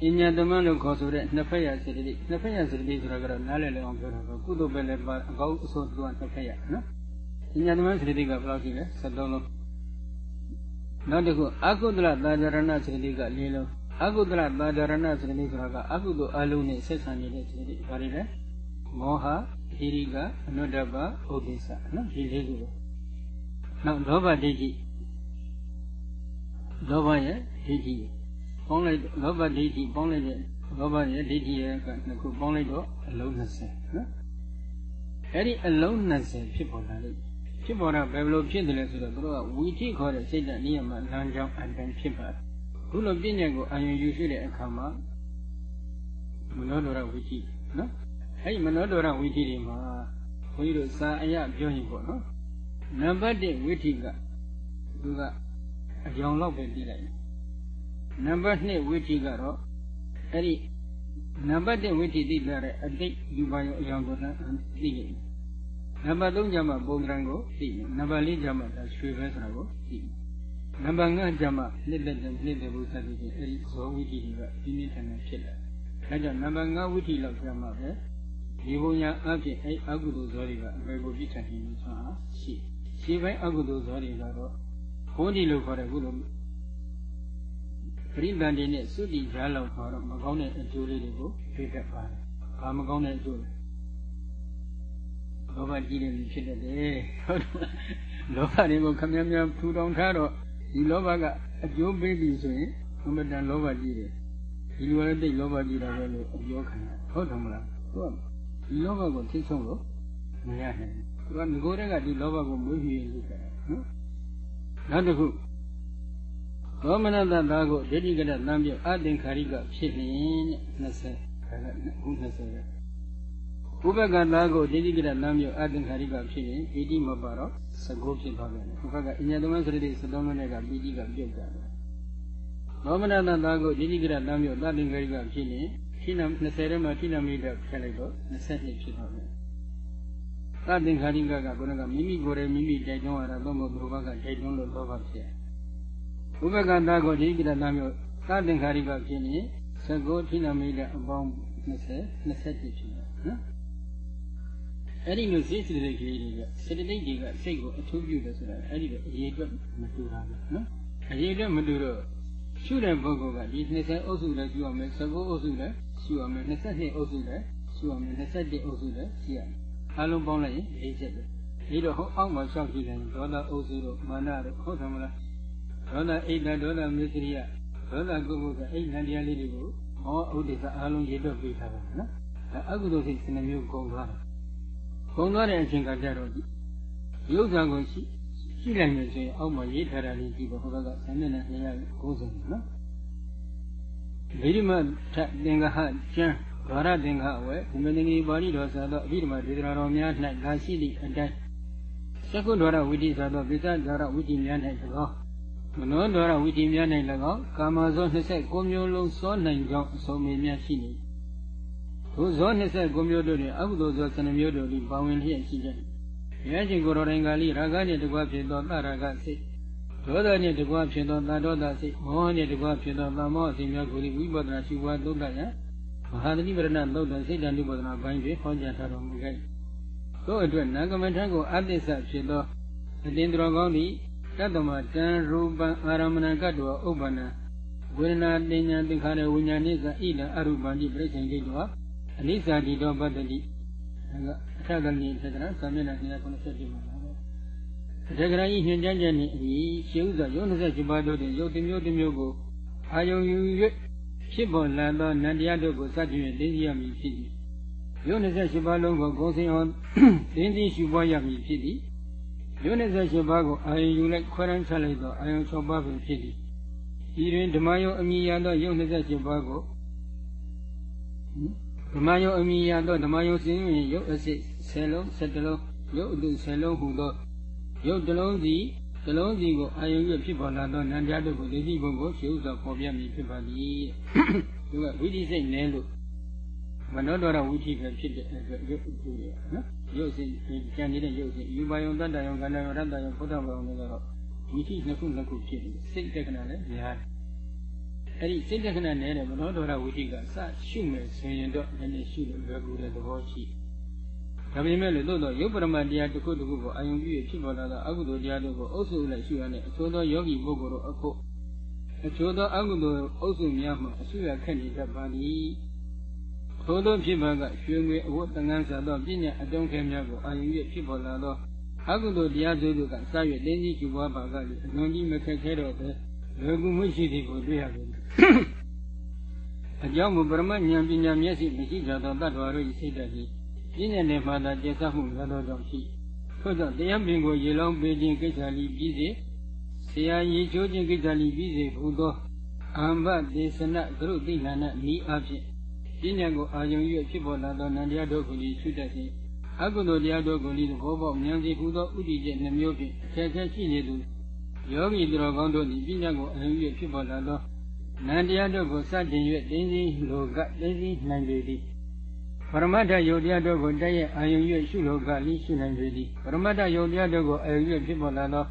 အညာသမန်လို့ခေါ်ဆိုတဲ့နှစ်ဖက်ရစေတသိက်နှစ်ဖက်ရစေတသိက်ဆိုတာကတော့နားလည်လည်အောင်ပြောတာကကုသိုလ်ပဲလည်းပါအကောင်းအဆိုးသူကနှစ်ဖက်ရနော်အညာသမန်စေတသိက်ကဘယ်လောက်ရှိလဲ73လုံးနောက်တစ်ခုအကုသလသာဒရဏစေတသိက်က၄လုံးအကုသလသာဒရဏစေတသိက်ဆိုတာကအကုသိုလ်အလုံးနဲ့ဆက်ဆံနေတဲ့စေတသိက်ဘာတွေလဲမောဟဟိရိကအနုတ္တပဥဒိစ္စနော်ဒီလေးခုပဲနောက်လောဘဒိဋ္ဌိလောဘရဲ့ဒိဋ္ဌိ ပေါင်းလိုက်လောဘဒိဋ္ဌိပေါင်းလိုက်တဲ့လောဘရဲ့ဒိဋ္ဌိရဲ့ကနှစ်ခုပေါင်းလိုက်တော့အလုံး20နော်အဲ့ဒီအလုံး20ဖြစ်ပေါ်လာလို့ဖြစ်ပေါ်တာဘယ်လိုဖြစ်တယ်လဲဆိုတော့တို့ကဝီထိခေါ်တဲ့စိတ်ဓာတ်နိယမလမ်းကြောင်းအတိုင်းဖြစ်ပါတယ်ခုလိုပြဉ္ညာကိုအာရုံယူရှိတဲ့အခါမှာမနောဒရဝီထိနော်အဲ့ဒီမနောဒရဝီထိတွေမှာဘုန်းကြီးတို့စာအယပြောရင်ပေါ့နော်နံပါတ်1ဝိထိကသူကအကြောင်လောက်ပဲပြီးလိုက် နံပါတ်2ဝိထိကတော့အဲ့ဒီနံပါတ်1ဝိထိသိလာတဲ့အတိတ်ယူပါရောအကြောင်ကိုသိနေနံပါတ်3ကျမှပုံကံကိုသိနေနံပါတ်4ကျမှဒါရွှေပဲဆိုတာကိုသိနေနံပါတ်5ကျမှနှစ်သက်တဲ့နှစ်သက်ဖို့စသည်ဖြင့်အဲဒီဇောဝိတ္တိတွေကပြင်းပြင်းထန်ထန်ဖြစ်လာ။ဒါကြောင့်နံပါတ်5ဝိတ္တိလောက်ကျမှပဲဒီဘုံညာအဖြစ်အဲအကုသိုလ်ဇောတွေကအပေကိုပြစ်ထန်နေလို့ဆိုတာရှိ။ရှိပိုင်းအကုသိုလ်ဇောတွေကတော့ဘုန်းဒီလို့ခေါ်တဲ့ကုလိုပ ရိသန္တိနဲ့သုတိကြားလောက်ခေါ်တော့မကောင်းတဲ့အကျိုးလေးတွေကိုပြတတ်ပါတယ်။ဘာမကောင်းတဲ့အကျိုးလဲ။လောဘကြီးတဲ့လူဖြစ်တတ်တယ်။ဟုတ်တယ်။လောဘတွေကိုခမည်းများထူထောင်ထားတော့ဒီလောဘကအကျိုးပေးပြီဆိုရင်အမှန်တန်လောဘကြီးတယ်ဒီလိုလည်းတိတ်လောဘကြီးတာပဲလို့အပြောခံရဟုတ်တယ်မလားသူကဒီလောဘကိုသိဆုံးလို့မရနိုင်ဘူးသူကငကိုတဲ့ကဒီလောဘကိုမွေးမြူလုပ်ကြတယ်နော်နောက်တစ်ခု သောမနတသားကိုဒိဋ္ဌိကရတံပြုတ်အသင်္ခါရိကဖြစ်နေ20ခါကခု20ပဲဥပက္ခသားကိုဒိဋ္ဌိကရတံပြုတ်အသင်္ခါရိကဖြစ်ရင်ပီတိမပါတော့19ဖြစ်သွားတယ်။ဘုရားကအညသမစရတိ73မိနစ်ကပီတိကပြုတ်သွားတယ်။သောမနတသာကိုဒိဋ္ဌိကရတမ်းမြို့တသင်္ကေရိကဖြစ်ရင်ခိန20ထဲမှာခိနမိတ်ကဖျက်လိုက်တော့22ဖြစ်သွားတယ်။သသင်္ခါရိကကကိုယ်ကမိမိကိုယ်ရဲ့မိမိတိုက်တွန်းရတာသို့မဟုတ်ဘုရားကတိုက်တွန်းလို့လောဘဖြစ်။ ဥပကတာကိုဒိဋ္ဌိကရတမ်းမြို့သသင်္ခါရိကဖြစ်ရင်19ခိနမိတ်ကအပေါင်း20 21ဖြစ်တယ်နော်။အဲ့ဒီလိုစိတ်စိတ်တွေကလေးတွေကစိတ်တိတ်တွေကစိတ်ကိုအထူးပြုတယ်ဆိုတာအဲ့ဒီလိုအရေးအတွက်မတူတာပဲနော်အရေးအတွက်မတူတော့ရှုတဲ့ပုဂ္ဂိုလ်ကဒီ20အုပ်စုလည်းရှုရမယ်19အုပ်စုလည်းရှုရမယ်22အုပ်စုလည်းရှုရမယ်21အုပ်စုလည်းရှုရမယ်အလုံးပေါင်းလိုက်ရင်၄ချက်ပဲဒီတော့ဟောအောက်မှာရှောက်ကြည့်တယ်ဒေါသအုပ်စုတို့မာနတို့ဟုတ်တယ်မလား ဒေါသအိတ်တဒေါသမစ္စရိယဒေါသကုက္ကုကအဲ့နန္တရားလေးတွေကိုဟောဥဒိစ္စအလုံးရေးတော့ပြထားတာနော်အကုသိုလ်စိတ်7မျိုးကုန်သွားတယ်ကုန်သွားတဲ့အချိန်ကကြတော့ရုပ်ဆံကိုရှိရှိလိုက်မယ်ဆိုရင်အောက်မှာရေးထားတာလေးကြည့်ပါဟိုဘက်ကဆမ်းမျက်နှာ290နော်ဗိဓိမထသင်္ကဟကျမ်းဗာရသင်္ကဟဝဲဘုမသင်္ကြီးပါဠိတော်ဆိုသောအဘိဓမ္မာဒေသနာတော်များ၌လာရှိသည့်အတိုင်းသက္ကုဒ္ဒရဝိတိဆိုသောပိဿဒရဝိတိများ၌၎င်း မနောဒရဝိတိများ၌၎င်းကာမဇော29မျိုးလုံးစောနိုင်ကြောင်းအဆုံးအများရှိနေထိုဇော29မျိုးတို့တွင်အကုသိုလ်ဇော12မျိုးတို့သည်ပါဝင်လျက်ရှိကြ၏ဘုရားရှင်ကိုယ်တော်တိုင်ကလေးရာဂနှင့်တကွဖြစ်သောတရာဂစိတ်ဒေါသနှင့်တကွဖြစ်သောတဒေါသစိတ်မောဟနှင့်တကွဖြစ်သောသမောစိတ်များကိုဝိပဿနာရှိပွားသုံးသပ်ရန်မဟာသတိပရဏသုတ်တံစိတ်တန်ဥပဒနာဘိုင်းဖြင့်ဟောကြားထားတော်မူခဲ့။သို့အတွက်နာဂမထံကိုအသစ္စာဖြစ်သောအတင်းတော်ကောင်းသည့် တတ္တမတံရူပံအာရမဏကတ္တဝဥပ္ပန္နဝေဒနာတင်ညာသင်္ခါရဝိညာဉ်နိစ္စဣဒံအရူပံတိပြိစ္ဆေကိတောအနိစ္စတိတောပတ္တိဒါကအထက်ကဏီသက္ကရာသာမျက်နှာ291မှာပါပဲအထက်ကရာကြီးညွှန်ကြားချက်နဲ့အပြီးရှေးဥစွာရုပ်28ပါးတို့တွင်ရုပ်တစ်မျိုးတစ်မျိုးကိုအာယုံယူ၍ဖြစ်ပေါ်လာသောနန္တရားတို့ကိုစတင်၍သိသိရမည်ဖြစ်သည်ရုပ်28ပါးလုံးကိုဂုံစင်အောင်သိသိရှုပွားရမည်ဖြစ်သည် ရုပ်28ပါးကိုအာယုံယူလိုက်ခွဲရန်ချလိုက်သောအာယုံ6ပါးပင်ဖြစ်သည်ဤတွင်ဓမ္မယုံအမိရသောရုပ်28ပါးကိုဓမ္မယုံအမိရသောဓမ္မယုံစင်ရင်ရုပ်အစစ်10လုံး17လုံးရုပ်အတု10လုံးဟူသောရုပ်တစ်လုံးစီတစ်လုံးစီကိုအာယုံရဖြစ်ပေါ်လာသောနန္တရားတို့ကိုလေ့ကျင့်ပုံကိုရှေးဥစွာပေါ်ပြမည်ဖြစ်ပါသည်သူကဝိသိစိတ်နဲလို့မနောတော်ရဝိသိပဲဖြစ်တဲ့အတွက်ရုပ်အတုရနော် ရုပ်စဉ်ကြံနေတဲ့ရုပ်စဉ်ယူပါယုံတတ္တယုံကန္တယုံရတ္တယုံဘုဒ္ဓဘာယုံတွေကတော့ဝိသိနှစ်ခုနှစ်ခုဖြစ်နေစိတ်တက္ကနာလည်းများတယ်အဲ့ဒီစိတ်တက္ကနာနဲ့တဲ့မနောဒရဝိတိကစရှုမယ်ဆိုရင်တော့နည်းနည်းရှုလို့လွယ်ကူတဲ့သဘောရှိဒါပေမဲ့လို့သို့တော့ယုတ်ပရမတရားတစ်ခုတစ်ခုကိုအာယုံပြုရဖြစ်ပေါ်လာသောအကုသိုလ်တရားတို့ကိုအုပ်စုလိုက်ရှုရတဲ့အချို့သောယောဂီပုဂ္ဂိုလ်တို့အခုအချို့သောအကုသိုလ်အုပ်စုများမှအရှုရခက်နေတတ်ပါသည် ထို့သောဖြစ်ပါကရွှေငွေအဝတ်တန်ငန်းစားသောပညာအတုံးခဲများကိုအာယုံရဖြစ်ပေါ်လာသောအကုသိုလ်တရားစုတို့ကစ၍တင်းကြီးကျူပွားပါကလည်းအလွန်ကြီးမခက်ခဲတော့ပဲလွယ်ကူမှုရှိသည်ကိုတွေ့ရပြီအကြောင်းမူပရမဉာဏ်ပညာမျက်စိမရှိကြသောတ attva တို့၏စိတ်ဓာတ်ကြီးပြဉ္ညာနဲ့မှသာကျေဆက်မှုရသောကြောင့်ရှိထို့ကြောင့်တရားပင်ကိုရေလောင်းပေးခြင်းကိစ္စလီပြီးစေဆရာရေချိုးခြင်းကိစ္စလီပြီးစေဟူသောအမ္ဘဒေသနသရုတိနာနဤအဖြစ် ပြဉ္ညာကိုအာယုံ၍ဖြစ်ပေါ်လာသောနန္တရားတို့ကိုရှုတတ်ခြင်းအကုသိုလ်တရားတို့ကိုသဘောပေါက်ဉာဏ်စီဟူသောဥဒိကျနှမျိုးဖြင့်အခက်အခဲရှိနေသူယောဂီသူတော်ကောင်းတို့သည်ပညာကိုအယုံ၍ဖြစ်ပေါ်လာသောနန္တရားတို့ကိုစတင်၍တင်းစီလိုကတင်းစီနိုင်ပေသည်ပရမတ္ထယုတ်တရားတို့ကိုတည့်ရဲ့အာယုံ၍ရှုလိုကလိရှုနိုင်ပေသည်ပရမတ္ထယုတ်တရားတို့ကိုအာယုံ၍ဖြစ်ပေါ်လာသော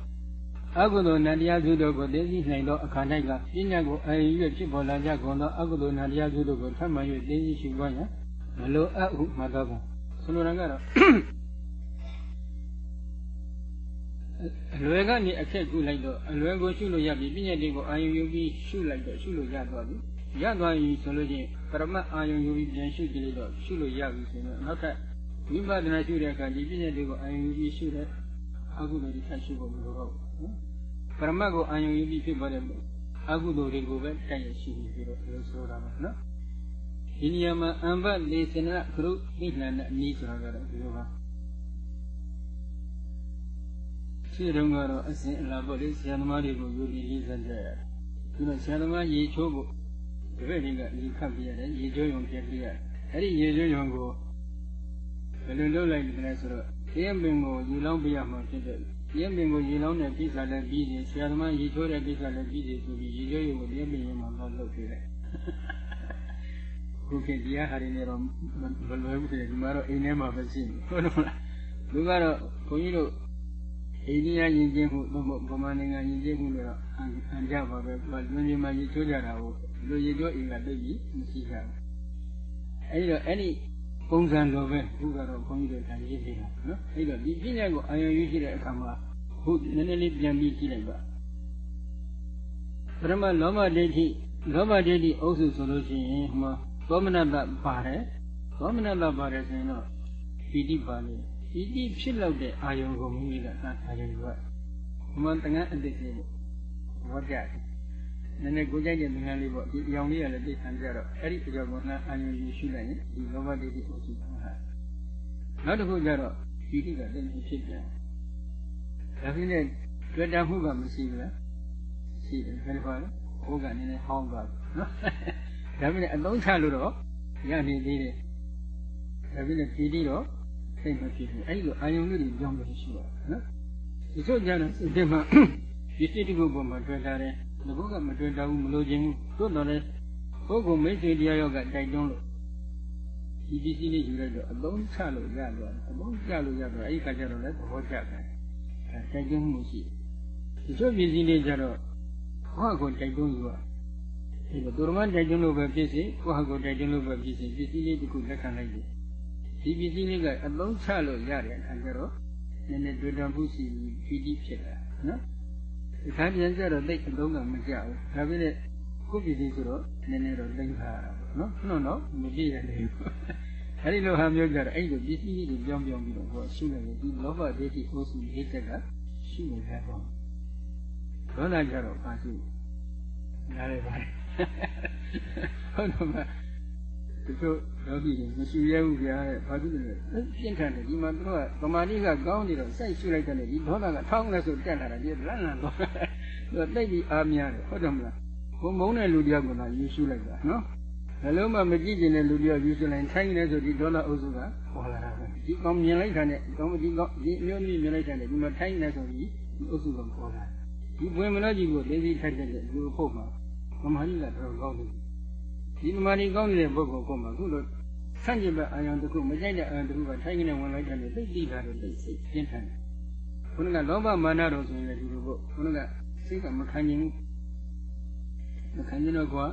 အကုသိုလ်နတရားစုတို့ကိုသိသိနိုင်သောအခါ၌ကပညာကိုအာရုံ၍ဖြစ်ပေါ်လာကြကုန်သောအကုသိုလ်နတရားစုတို့ကိုထပ်မံ၍သိသိရှိပွားရန်မလိုအပ်ဟုမှတ်တော်ပါဆိုလိုတာကတော့အလွယ်ကနေအခက်ကူလိုက်တော့အလွယ်ကိုရှုလို့ရပြီပညာတွေကိုအာရုံယူပြီးရှုလိုက်တော့ရှုလို့ရသွားပြီရသွားပြီဆိုလို့ချင်းပရမတ်အာယုံယူပြီးပြန်ရှုကြည့်လို့ရှုလို့ရပြီဆိုတော့နောက်ထပ်ဝိပဿနာရှုတဲ့အခါဒီပညာတွေကိုအာယုံယူပြီးရှုတဲ့အကုသိုလ်တွေထပ်ရှုဖို့မလိုတော့ဘူးနော် ပရမတ်ကိုအာယုံယူပြီးဖြစ်ပေါ်တဲ့အကုသိုလ်တွေကိုပဲတိုက်ရရှိပြီးတော့လို့ဆိုတာပါနော်ဒီနေရာမှာအံဘတ်လေစနကရုသိလှန်တဲ့အနည်းဆိုတာကတော့ဒီလိုပါရှိတုန်းကတော့အစဉ်အလာပေါ့လေဆရာသမားတွေကိုယူပြီးလေးစားကြရတယ်ဒီတော့ဆရာသမားရေချိုးဖို့ဒီဘက်တွေကရေခတ်ပြရတယ်ရေချိုးရုံပြပြရတယ်အဲ့ဒီရေချိုးရုံကိုဘယ်လိုလုပ်လိုက်လဲဆိုတော့တရားပင်ကိုရေလောင်းပြရမှာဖြစ်တယ် တရားပင်ကိုရေလောင်းတဲ့ကိစ္စလည်းပြီးတယ်ဆရာသမားရေချိုးတဲ့ကိစ္စလည်းပြီးတယ်ဆိုပြီးရေချိုးရုံကိုတရားပင်မှာတော့လုပ်ပြတယ်ခုခေတ်တရားဟာတွေနဲ့တော့မလွယ်ဘူးတဲ့ဒီမှာတော့အိမ်ထဲမှာပဲရှိနေဟုတ်တယ်မလားလူကတော့ဘုန်းကြီးတို့အိန္ဒိယယဉ်ကျေးမှုသို့မဟုတ်ဗမာနိုင်ငံယဉ်ကျေးမှုတွေတော့အံကြပါပဲ။လူကြီးမှရေချိုးကြတာကိုလူရေချိုးအိမ်ကသိပြီမရှိကြဘူး။အဲဒီတော့အဲ့ဒီ ပုံစံလိုပဲခုကတော့ခွန်ကြီးတို့ကရေးပြတာနော်။အဲဒီတော့ဒီပညာကိုအာရုံယူရှိတဲ့အခါမှာခုနည်းနည်းလေးပြန်ပြီးကြည့်လိုက်ပါ။ပရမလောဘဒိဋ္ဌိလောဘဒိဋ္ဌိအုပ်စုဆိုလို့ရှိရင်ဟိုသောမနတပါတယ်။သောမနတပါတယ်ဆိုရင်တော့ပီတိပါလေ။ဒီတိဖြစ်လောက်တဲ့အာယုံကိုမိမိကအာယုံကဘမန်တငန်းအတိတ်လေးဝတ်ကြတယ်။ နည်းနည်းကိုကြိုက်တဲ့ငန်းလေးပေါ့ဒီအယောင်လေးကလည်းသိခံကြတော့အဲ့ဒီအကြောင်းကအာယုံယူရှိလိုက်ရင်ဒီလောဘဒိဋ္ဌိကိုရှိတာ။နောက်တစ်ခုကျတော့ဒီတိကတည်းကဖြစ်ပြန်။ဒါဖြစ်နေတွေ့တာမှုကမရှိဘူးလား။ရှိတယ်ဘယ်လိုပါလဲ။ဟိုကနည်းနည်းဟောင်းသွားပြီနော်။ဒါဖြစ်နေအသုံးချလို့တော့ရနေသေးတယ်။ဒါဖြစ်နေဒီတိတော့စိတ်မဖြစ်ဘူးအဲ့ဒီလိုအာယုံလေးတွေကြောင်းလို့ရှိပါနော်ဒီဆိုကြတော့စိတ်မှာဒီစိတ်တခုပေါ်မှာတွေ့တာ တယ်ငါကမတွေ့တာဘူးမလို့ခြင်းဘူးသို့တော်လည်းပုဂ္ဂိုလ်မိတ်ဆွေတရားရောကတိုက်တွန်းလို့ဒီပစ္စည်းလေးယူလိုက်တော့အသုံးချလို့ရတော့အသုံးချလို့ရတော့အဲ့ဒီခါကျတော့လည်းသဘောကျတယ်အဲတိုက်တွန်းမှုရှိဒီဆိုပစ္စည်းလေးကျတော့ဟောကိုတိုက်တွန်းယူရဒီလိုသူတော်မတိုက်တွန်းလို့ပဲဖြစ်စေကိုယ့်ဟာကိုယ်တိုက်တွန်းလို့ပဲဖြစ်စေပစ္စည်းလေးတစ်ခုလက်ခံလိုက်တယ်ဒီပစ္စည်းလေးကအသုံးချလို့ရတဲ့အခါကျတော့နည်းနည်းတွေ့တော်မှုရှိပြီးပီတိဖြစ်လာနော် အခါပြန်ကျတော့တိတ်အသုံးကမကြဘူးဒါပေမဲ့ခုပစ္စည်းဆိုတော့နည်းနည်းတော့လိမ့်ပါနော်နှုတ်တော့မပြည့်ရလေဘူးအဲဒီလိုဟာမျိုးကြတော့အဲ့လိုပစ္စည်းလေးတွေပြောင်းပြောင်းပြီးတော့ဟောရှိနေတယ်ဒီလောဘဒိဋ္ဌိအိုးစုဟိတက်ကရှိနေတဲ့ပေါ့ဒေါသကြတော့ပါရှိနားလေပါဟုတ်တော့ တချို့ယောဂီတွေမရှိရဘူးဗျာတဲ့ဘာဖြစ်လဲပြင်းထန်တယ်ဒီမှာတို့ကသမာဓိကကောင်းနေတော့စိုက်ရှုလိုက်တယ်ဒီဒေါသကထောင်းလဲဆိုတက်လာတာဒီလန့်လန့်တော့သူတိတ်ပြီးအားများတယ်ဟုတ်တယ်မလားဘုံမုန်းတဲ့လူတယောက်ကလာယူရှုလိုက်တာနော်ဘယ်လုံးမှမကြည့်ကျင်တဲ့လူတယောက်ယူရှုလိုက်ထိုင်းနေဆိုဒီဒေါသအုပ်စုကပေါ်လာတာပဲဒီကောင်မြင်လိုက်တာနဲ့ကောင်းဒီကောင်ဒီမျိုးမျိုးမြင်လိုက်တာနဲ့ဒီမှာထိုင်းနေဆိုဒီအုပ်စုကပေါ်လာဒီပွင့်မလို့ကြီးကိုသိသိထိုက်တဲ့လူဖို့မှာသမာဓိကတော်တော်ကောင်းတယ် ဒီသမာဓိကောင်းနေတဲ့ပုဂ္ဂိုလ်ကမှခုလိုဆန့်ကျင်ဘက်အာယုံတစ်ခုမကြိုက်တဲ့အာယုံတစ်ခုကထိုင်ကနေဝင်လိုက်တယ်သိသိတာတော့သိစိတ်ပြင်းထန်တယ်ခုနကလောဘမာနတော့ဆိုရင်လည်းဒီလိုပေါ့ခုနကစိတ်ကမခံနိုင်ဘူးမခံနိုင်တော့ကွာ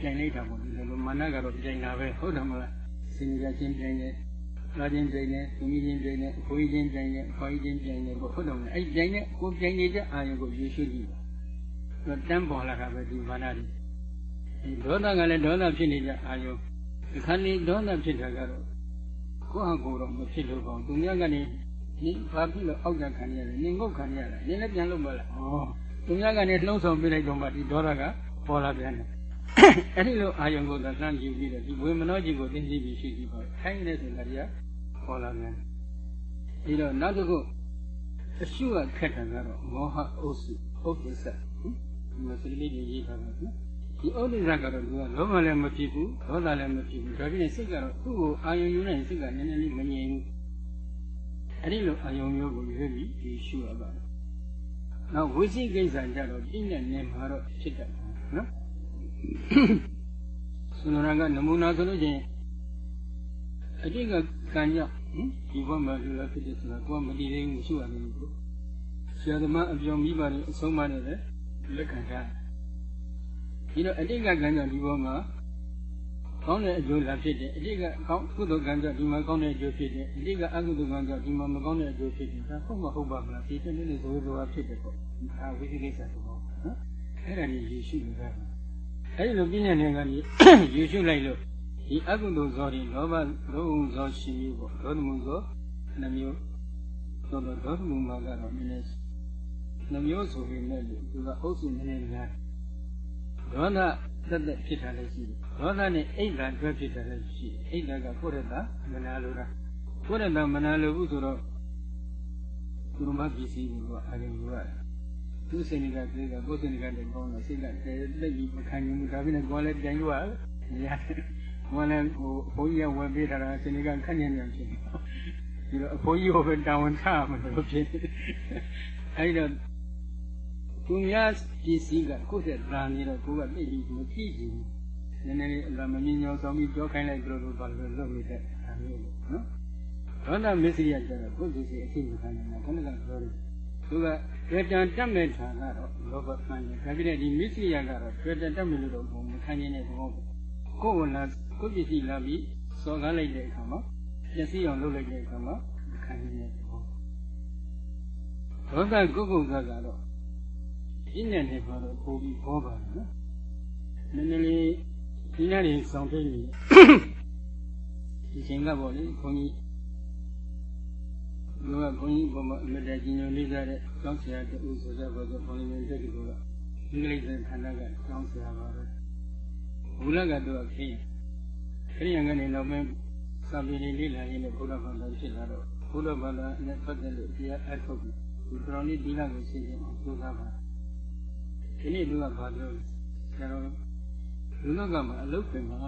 ကြိုင်လိုက်တာပေါ့ဒီလိုမာနကတော့ကြိုင်တာပဲဟုတ်တယ်မလားစင်ကြချင်းကြိုင်နေလာချင်းကြိုင်နေသူကြီးချင်းကြိုင်နေအခွေးချင်းကြိုင်နေအခွားချင်းကြိုင်နေပေါ့ဟုတ်တယ်မလားအဲ့ကြိုင်နေကိုကြိုင်နေတဲ့အာယုံကိုရွှေ့ရွှေ့ကြည့်ပါတန်းပေါ်လာတာပဲဒီမာနတွေ ဒီဒေါသကလည်းဒေါသဖြစ်နေကြအာယုဒီခန္ဒီဒေါသဖြစ်တာကတော့ကိုယ့်ဟာကိုယ်တော့မဖြစ်လို့ပေါ့သူများကနေဒီဘာဖြစ်လို့အောက်ကြခံရတယ်နင်ငုတ်ခံရတာနင်လည်းပြန်လို့မလားဩသူများကနေလှုံ့ဆော်ပြလိုက်တော့မှဒီဒေါသကပေါ်လာပြန်တယ်အဲ့ဒီလိုအာယုံကိုသံယူပြီးတော့ဒီဝေမနောကြီးကိုသိသိပြီးရှိကြည့်ပါခိုင်းနေတယ်ဆိုတာကပေါ်လာပြန်ဒီတော့နောက်တစ်ခုအရှုကခက်တယ်ကတော့မောဟအုပ်စုဥပ္ပစ္စဒီမှာစလိလေးရေးထားတာနော် ဒီဩဒိသကတော့သူကလောဘလည်းမဖြစ်ဘူးဒေါသလည်းမဖြစ်ဘူးဒါပြည့်စိတ်ကတော့သူ့ကိုအာယုံယူနိုင်စိတ်ကနည်းနည်းလေးမငြိမ်ဘူးအဲ့ဒီလိုအာယုံမျိုးကိုရွေးပြီးဒီရှုရပါတယ်နောက်ဝိသိကိစ္စကြတော့ပြင်းတဲ့နေမှာတော့ဖြစ်တတ်တယ်နော်ဆိုလိုတာကနမူနာဆိုလို့ချင်းအတိတ်ကကံကြောင့်ဒီဘဝမှာလူလာဖြစ်တဲ့ဆိုတာကိုကမတည်သေးဘူးရှုရမယ်ဘူးဆရာသမားအပြောင်းမိပါတယ်အဆုံးပါတယ်လေလက်ခံထား ဒီတော့အတိတ်ကကံကြောင့်ဒီဘောမှာကောင်းတဲ့အကျိုးလာဖြစ်တယ်အတိတ်ကကောင်းကုသိုလ်ကံကြောင့်ဒီမှာကောင်းတဲ့အကျိုးဖြစ်တယ်အတိတ်ကအကုသိုလ်ကံကြောင့်ဒီမှာမကောင်းတဲ့အကျိုးဖြစ်တယ်ဒါဟုတ်မဟုတ်ပါမလားဒီတနေ့နေ့ဇောဇောဖြစ်တယ်ပေါ့ဒါဝိသိကိစ္စတော့နော်အဲ့ဒါကြီးယေရှုလူကအဲ့ဒီလိုပြညာနေကနေယေရှုလိုက်လို့ဒီအကုသိုလ်ဇောတွေလောဘလောဘဇောရှိမျိုးပေါ့ဒေါသမှုဇောနှမျိုးဆိုတော့ဒေါသမှုမှာကတော့နည်းနည်းနှမျိုးဆိုပေမဲ့သူကအုပ်စုနည်းနည်းများ ဒေါသတက်တက်ဖြစ်တာလည်းရှိတယ်ဒေါသနဲ့အိတ်ဓာတွဲဖြစ်တာလည်းရှိတယ်အိတ်ဓာကကိုရတမနာလိုတာကိုရတမနာလိုဘူးဆိုတော့သူတို့မပစ္စည်းကိုအာရုံယူရတယ်သူစိတ်ကပြေကကိုယ်စိတ်ကတည်းကောင်းတော့စိတ်ကတည်းလက်ကြီးမခံနိုင်ဘူးဒါပေမဲ့ကိုယ်လည်းပြန်ယူရတယ်ရတယ်ကိုယ်လည်းဟိုဘုန်းကြီးကဝယ်ပေးတာစိတ်ကခက်ညံ့ညံ့ဖြစ်နေဒီတော့အဖိုးကြီးဟိုပဲတာဝန်ချရမယ်လို့ဖြစ်အဲဒီတော့ သူများပစ္စည်းကကိုယ့်တဲ့တန်နေတော့ကိုယ်ကသိပြီးမကြည့်ကြည့်ဘူးနည်းနည်းလေးအမှမမြင်ညောဆောင်ပြီးပြောခိုင်းလိုက်ကြလို့ဘာလို့လုပ်နေတဲ့အဲမျိုးလို့နော်ဒေါသမစ္စရိယကျတော့ကိုယ့်ပစ္စည်းအသိမခံနိုင်တာခဏကပြောတယ်သူကတွေ့တန်တတ်မဲ့ဌာကတော့လောဘခံတယ်ဒါပြည့်တဲ့ဒီမစ္စရိယကတော့တွေ့တန်တတ်မဲ့လို့တော့မခံနိုင်တဲ့သဘောပေါ့ကိုယ်ကလာကိုယ့်ပစ္စည်းလာပြီးစော်ကားလိုက်တဲ့အခါမှာပျက်စီးအောင်လုပ်လိုက်တဲ့အခါမှာခံရတဲ့သဘောဒေါသကုက္ကုကကတော့ ပြင်းနေတဲ့ဘာလို့ပို့ပြီးပေါ်ပါနော်နည်းနည်းလေးဒီနေ့နေဆောင်ထိတ်နေဒီချိန်ကပေါ့လေခွန်ကြီးဘုရားခွန်ကြီးပေါ်မှာအမြဲတမ်းကြီးညိုလေးစားတဲ့ကျောင်းဆရာတူဆိုကြပါတော့ခွန်ကြီးမြတ်တူကအင်္ဂလိပ်ခန္ဓာကကျောင်းဆရာပါပဲဘုရားကတော့ခင်းခရိယံကနေနောက်ပိုင်းစာပေလေးလေးလာရင်းနဲ့ဘုရားဘာသာဖြစ်လာတော့ဘုရားဘာသာနဲ့ပတ်သက်လို့တရားအထုတ်ပြီးဒီတော်လေးဒီလကိုရှင်းရှင်းအောင်ကြိုးစားပါ ဒီနေ့လူကဘာပြောလဲဆရာတော်လူလောကမှာအလုတ်ပင်မှာ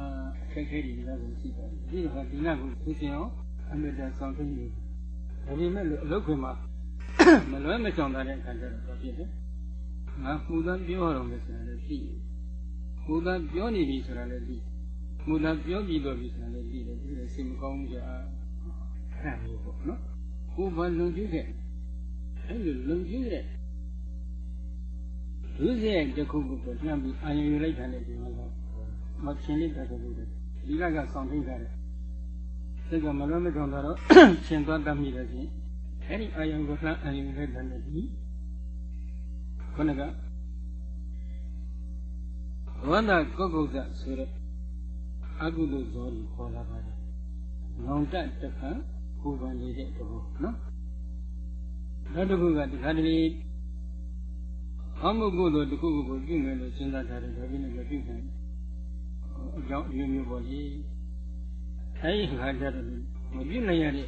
အခက်အခဲတွေလည်းရှိပါတယ်ဒီကဒီလကိုရှင်းရှင်းအောင်အမြဲတမ်းဆောင်သိနေဒါပေမဲ့အလုတ်ပင်မှာမလွဲမချောင်တဲ့အခါကျတော့ဖြစ်တယ်ငါမှုသားပြောရအောင်မယ်ဆိုတာလည်းသိမှုသားပြောနေပြီဆိုတာလည်းသိမူလပြောပြီးတော့ပြီဆိုရင်လည်းပြီးတယ်ဒီစိတ်မကောင်းကြအဲ့ဒါမျိုးပေါ့နော်ကိုယ်ဘာလွန်ကျူးခဲ့အဲ့လိုလွန်ကျူးတဲ့ ဒုစရိုက်တစ်ခုခုကိုနှံပြီးအာရုံယူလိုက်တာနဲ့ဒီမှာတော့မချင်းလေးတက်တယ်လို့ဒီကကဆောင်ထိတ်တာတဲ့စိတ်ကမလွန်မကြောင်တော့ရှင်သွားတတ်မိတယ်ချင်းအဲ့ဒီအာယုံကိုလှမ်းအာယုံလိုက်တဲ့ဒီခုနကဝန္တာကုက္ကုဇ္ဇဆိုတဲ့အကုသိုလ်ဇောကိုခေါ်လာပါတယ်။နောင်တတခါပူပန်နေတဲ့သဘောနော်။နောက်တစ်ခုကဒီခါတလေ အမှုကုသိုလ်တစ်ခုခုကိုပြုမယ်လို့စဉ်းစားထားတယ်ဒါပြင်းလည်းမပြုနိုင်ဘူး။အကြောင်းအမျိုးမျိုးပေါ့ကြီး။အဲဒီခါကျတော့မပြုနိုင်ရတဲ့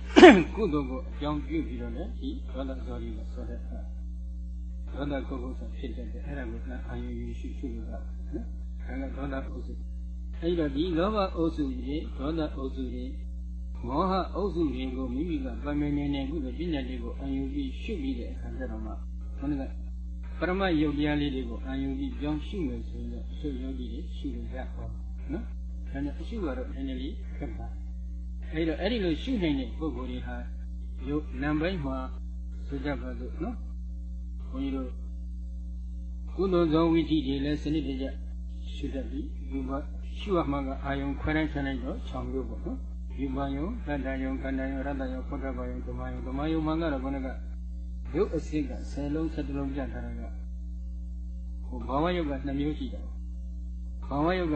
ကုသိုလ်ကိုအကြောင်းပြုပြီးတော့လည်းဒီသောတာဇောရီကိုဆိုတဲ့အခါသောတာကုက္ကုဆဖြစ်တဲ့အဲ့ဒါကိုအာယုယူရှိရှိလို့ရတယ်နော်။အဲဒါသောတာဥစ္စာအဲဒီတော့ဒီလောဘအုပ်စုတွေဒေါသအုပ်စုတွေမောဟအုပ်စုတွေကိုမိမိကပမနေနေကုသိုလ်ပညာတွေကိုအယုပြီးရှုပြီးတဲ့အခါကျတော့မှခေါင်းက ပရမယုတ်တရားလေးတွေကိုအယုပြီးကြောင်းရှုမယ်ဆိုရင်တော့အရှုယောဂီတွေရှုလို့ရပါနော်။ဒါနဲ့အရှုကတော့နည်းနည်းလေးခက်ပါ။အဲဒီတော့အဲ့ဒီလိုရှုနိုင်တဲ့ပုဂ္ဂိုလ်တွေဟာယုတ်နံပါတ်မှာဆိုကြပါစို့နော်။ဘုန်းကြီးတို့ကုသိုလ်ဇောဝိသီတွေလည်းစနစ်တကျရှုတတ်ပြီးဒီမှာရှုရမှာကအာယုံခွဲတိုင်းခွဲတိုင်းတော့6မျိုးပေါ့နော်ယူပါယုံသတ္တယုံခန္ဓာယုံရတ္တယုံဖုဒ္ဓဘာယုံဓမ္မယုံဓမ္မယုံမှာကတော့ဘုန်းက ရုပ်အစစ်က10လုံး7လုံးပြထားတာကဟိုဘာဝယုတ်က2မျိုးရှိတယ်ဘာဝယုတ်က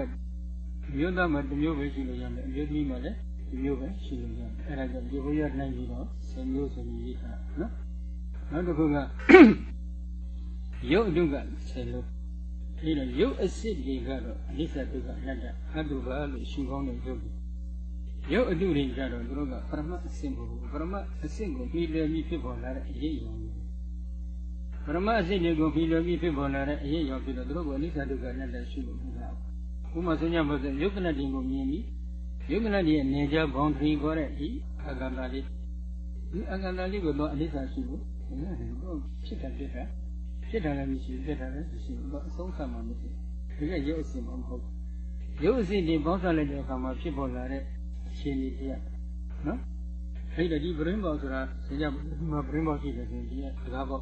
မျိုးသားမှာ1မျိုးပဲရှိလို့ရတယ်အမျိုးသမီးမှာလည်း1မျိုးပဲရှိလို့ရတယ်အဲ့ဒါကြောင့်ဒီဘုရားနိုင်ပြီးတော့10မျိုးဆိုပြီးရေးထားနော်နောက်တစ်ခုကရုပ်အတုက10လုံးအဲဒါရုပ်အစစ်တွေကတော့အနိစ္စဒုက္ခအနတ္တအတုပါလို့ရှုကောင်းတဲ့ရုပ်တွေရုပ်အတုတွေကြတော့သူတို့ကပရမအစစ်မဟုတ်ဘူးပရမအစစ်ကိုပြီးလွယ်ပြီးဖြစ်ပေါ်လာတဲ့အရေးအယံ ပရမအစစ်တွေကိုပြီးလွယ်ပြီးဖြစ်ပေါ်လာတဲ့အရေးအယံပြီးတော့သူတို့ကအနိစ္စဒုက္ခအနတ္တရှုလို့ဆိုတာဥမာဆိုညမဆိုယုတ်ကနတိကိုမြင်ပြီးယုတ်ကနတိရဲ့နေကြဘောင်ထရီခေါ်တဲ့ဒီအကန္တာလေးဒီအကန္တာလေးကိုတော့အနိစ္စရှုလို့တော့ဖြစ်တာဖြစ်တာဖြစ်တာလည်းမရှိဘူးဖြစ်တာလည်းမရှိဘူးတော့အဆုံးခံမှမရှိဘူးဒီကရုပ်အစဉ်မဟုတ်ဘူးရုပ်အစဉ်တွေပေါင်းစပ်လိုက်တဲ့အခါမှာဖြစ်ပေါ်လာတဲ့အခြေအနေတရားနော်အဲ့ဒါဒီပရင်းပေါဆိုတာဆရာဒီမှာပရင်းပေါရှိတယ်ဆိုရင်ဒီကစကားပေါ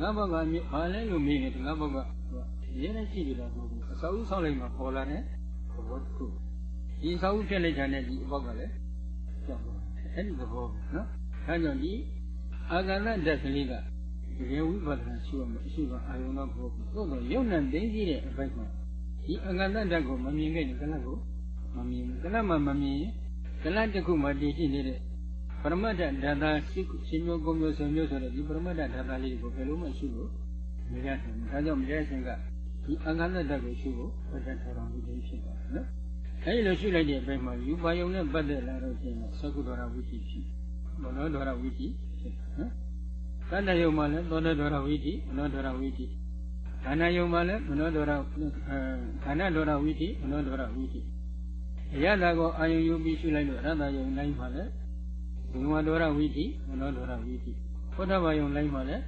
ငါဘက်ကဘာလဲလို့မေးတယ်ငါဘက်ကရဲနဲ့ရှိတယ်လားမဟုတ်ဘူးအစာဥဆောက်လိုက်မှပေါ်လာတဲ့ဘောတစ်ခုဒီစာဥဖြစ်လိုက်တဲ့ဒီအပေါက်ကလည်းကြောက်ပါအဲ့ဒီသဘောနော်အဲကြောင့်ဒီအာဂန္တတက်ကလေးကရေဝိပဿနာရှိရမယ်အရှိကအာယုံတော့ဘောသို့တော့ယုံနဲ့သိသိတဲ့အပိုက်မှာဒီအငန္တတက်ကိုမမြင်ခဲ့ရင်ကလတ်ကိုမမြင်ဘူးကလတ်မှမမြင်ရင်ကလတ်တစ်ခုမှတည်ရှိနေတဲ့ ပရမတ္ထဓာတာရှိရှင်မျိုးကိုမျိုးဆိုမျိုးဆိုတဲ့ဒီပရမတ္ထဓာတာလေးကိုဘယ်လိုမှရှိလို့မရနိုင်ဘူးဒါကြောင့်မရခြင်းကဒီအငန္တတက်ကိုရှိဖို့ဘယ်တတ်တော်မူခြင်းဖြစ်ပါတယ်နော်အဲဒီလိုရှိလိုက်တဲ့အပိုင်းမှာယူပါယုံနဲ့ပတ်သက်လာတော့ခြင်းကသကုဒ္ဒရာဝိသိဖြစ်ဘောနောဒ္ဒရာဝိသိဖြစ်နော်သတ္တယုံမှာလည်းသောတဒ္ဒရာဝိသိမနောဒ္ဒရာဝိသိခန္ဓာယုံမှာလည်းမနောဒ္ဒရာခန္ဓာဒ္ဒရာဝိသိမနောဒ္ဒရာဝိသိအရသာကိုအာယုယူပြီးရှိလိုက်လို့ရတ္တယုံတိုင်းမှာလည်းဘုံ ဝဒ္ဒရာဝိသိမနောဒ္ဒရာဝိသိဘုဒ္ဓဘာယုံတိုင်းမှာလည်း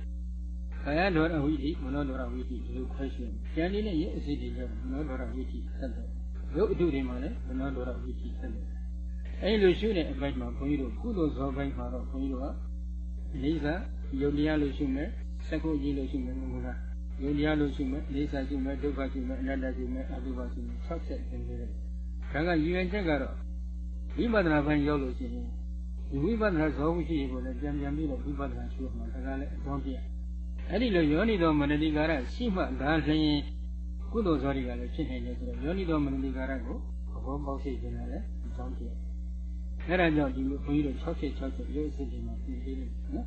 ကာယဒ္ဒရာဝိသိမနောဒ္ဒရာဝိသိဒီလိုခွဲရှင်းကျန်နေတဲ့ရဲ့အစီအစဉ်တွေမနောဒ္ဒရာဝိသိဆက်တယ်ရုပ်အတုတွေမှာလည်းမနောဒ္ဒရာဝိသိဆက်တယ်အဲဒီလိုရှုတဲ့အပိုင်းမှာဘုန်းကြီးတို့ကုသိုလ်ဇောပိုင်းမှာတော့ဘုန်းကြီးတို့ကအလေးစားယုတ်တရားလို့ရှုမယ်စက္ခုကြီးလို့ရှုမယ်မဟုတ်လားယုတ်တရားလို့ရှုမယ်အလေးစားရှုမယ်ဒုက္ခရှုမယ်အနတ္တရှုမယ်အတုပါရှုမယ်၆ချက်သင်ပေးတယ်ဒါကရည်ရွယ်ချက်ကတော့ဝိပဿနာပိုင်းရောက်လို့ရှိရင် ဒီဝိပဿနာဇောမှုရှိရင်ကိုလည်းပြန်ပြန်ပြီးတော့ဝိပဿနာရှုမှာဒါကလည်းအကြောင်းပြအဲ့ဒီလိုယောနိတော်မနတိကာရရှိမှဒါလျင်ကုသိုလ်ဇောတွေကလည်းဖြစ်နေတယ်ဆိုတော့ယောနိတော်မနတိကာရကိုဘောပေါက်စေခြင်းလည်းအကြောင်းပြအဲ့ဒါကြောင့်ဒီလိုဘုန်းကြီးတို့60 60ရုပ်စစ်တွေမှာသင်ပေးတယ်နော်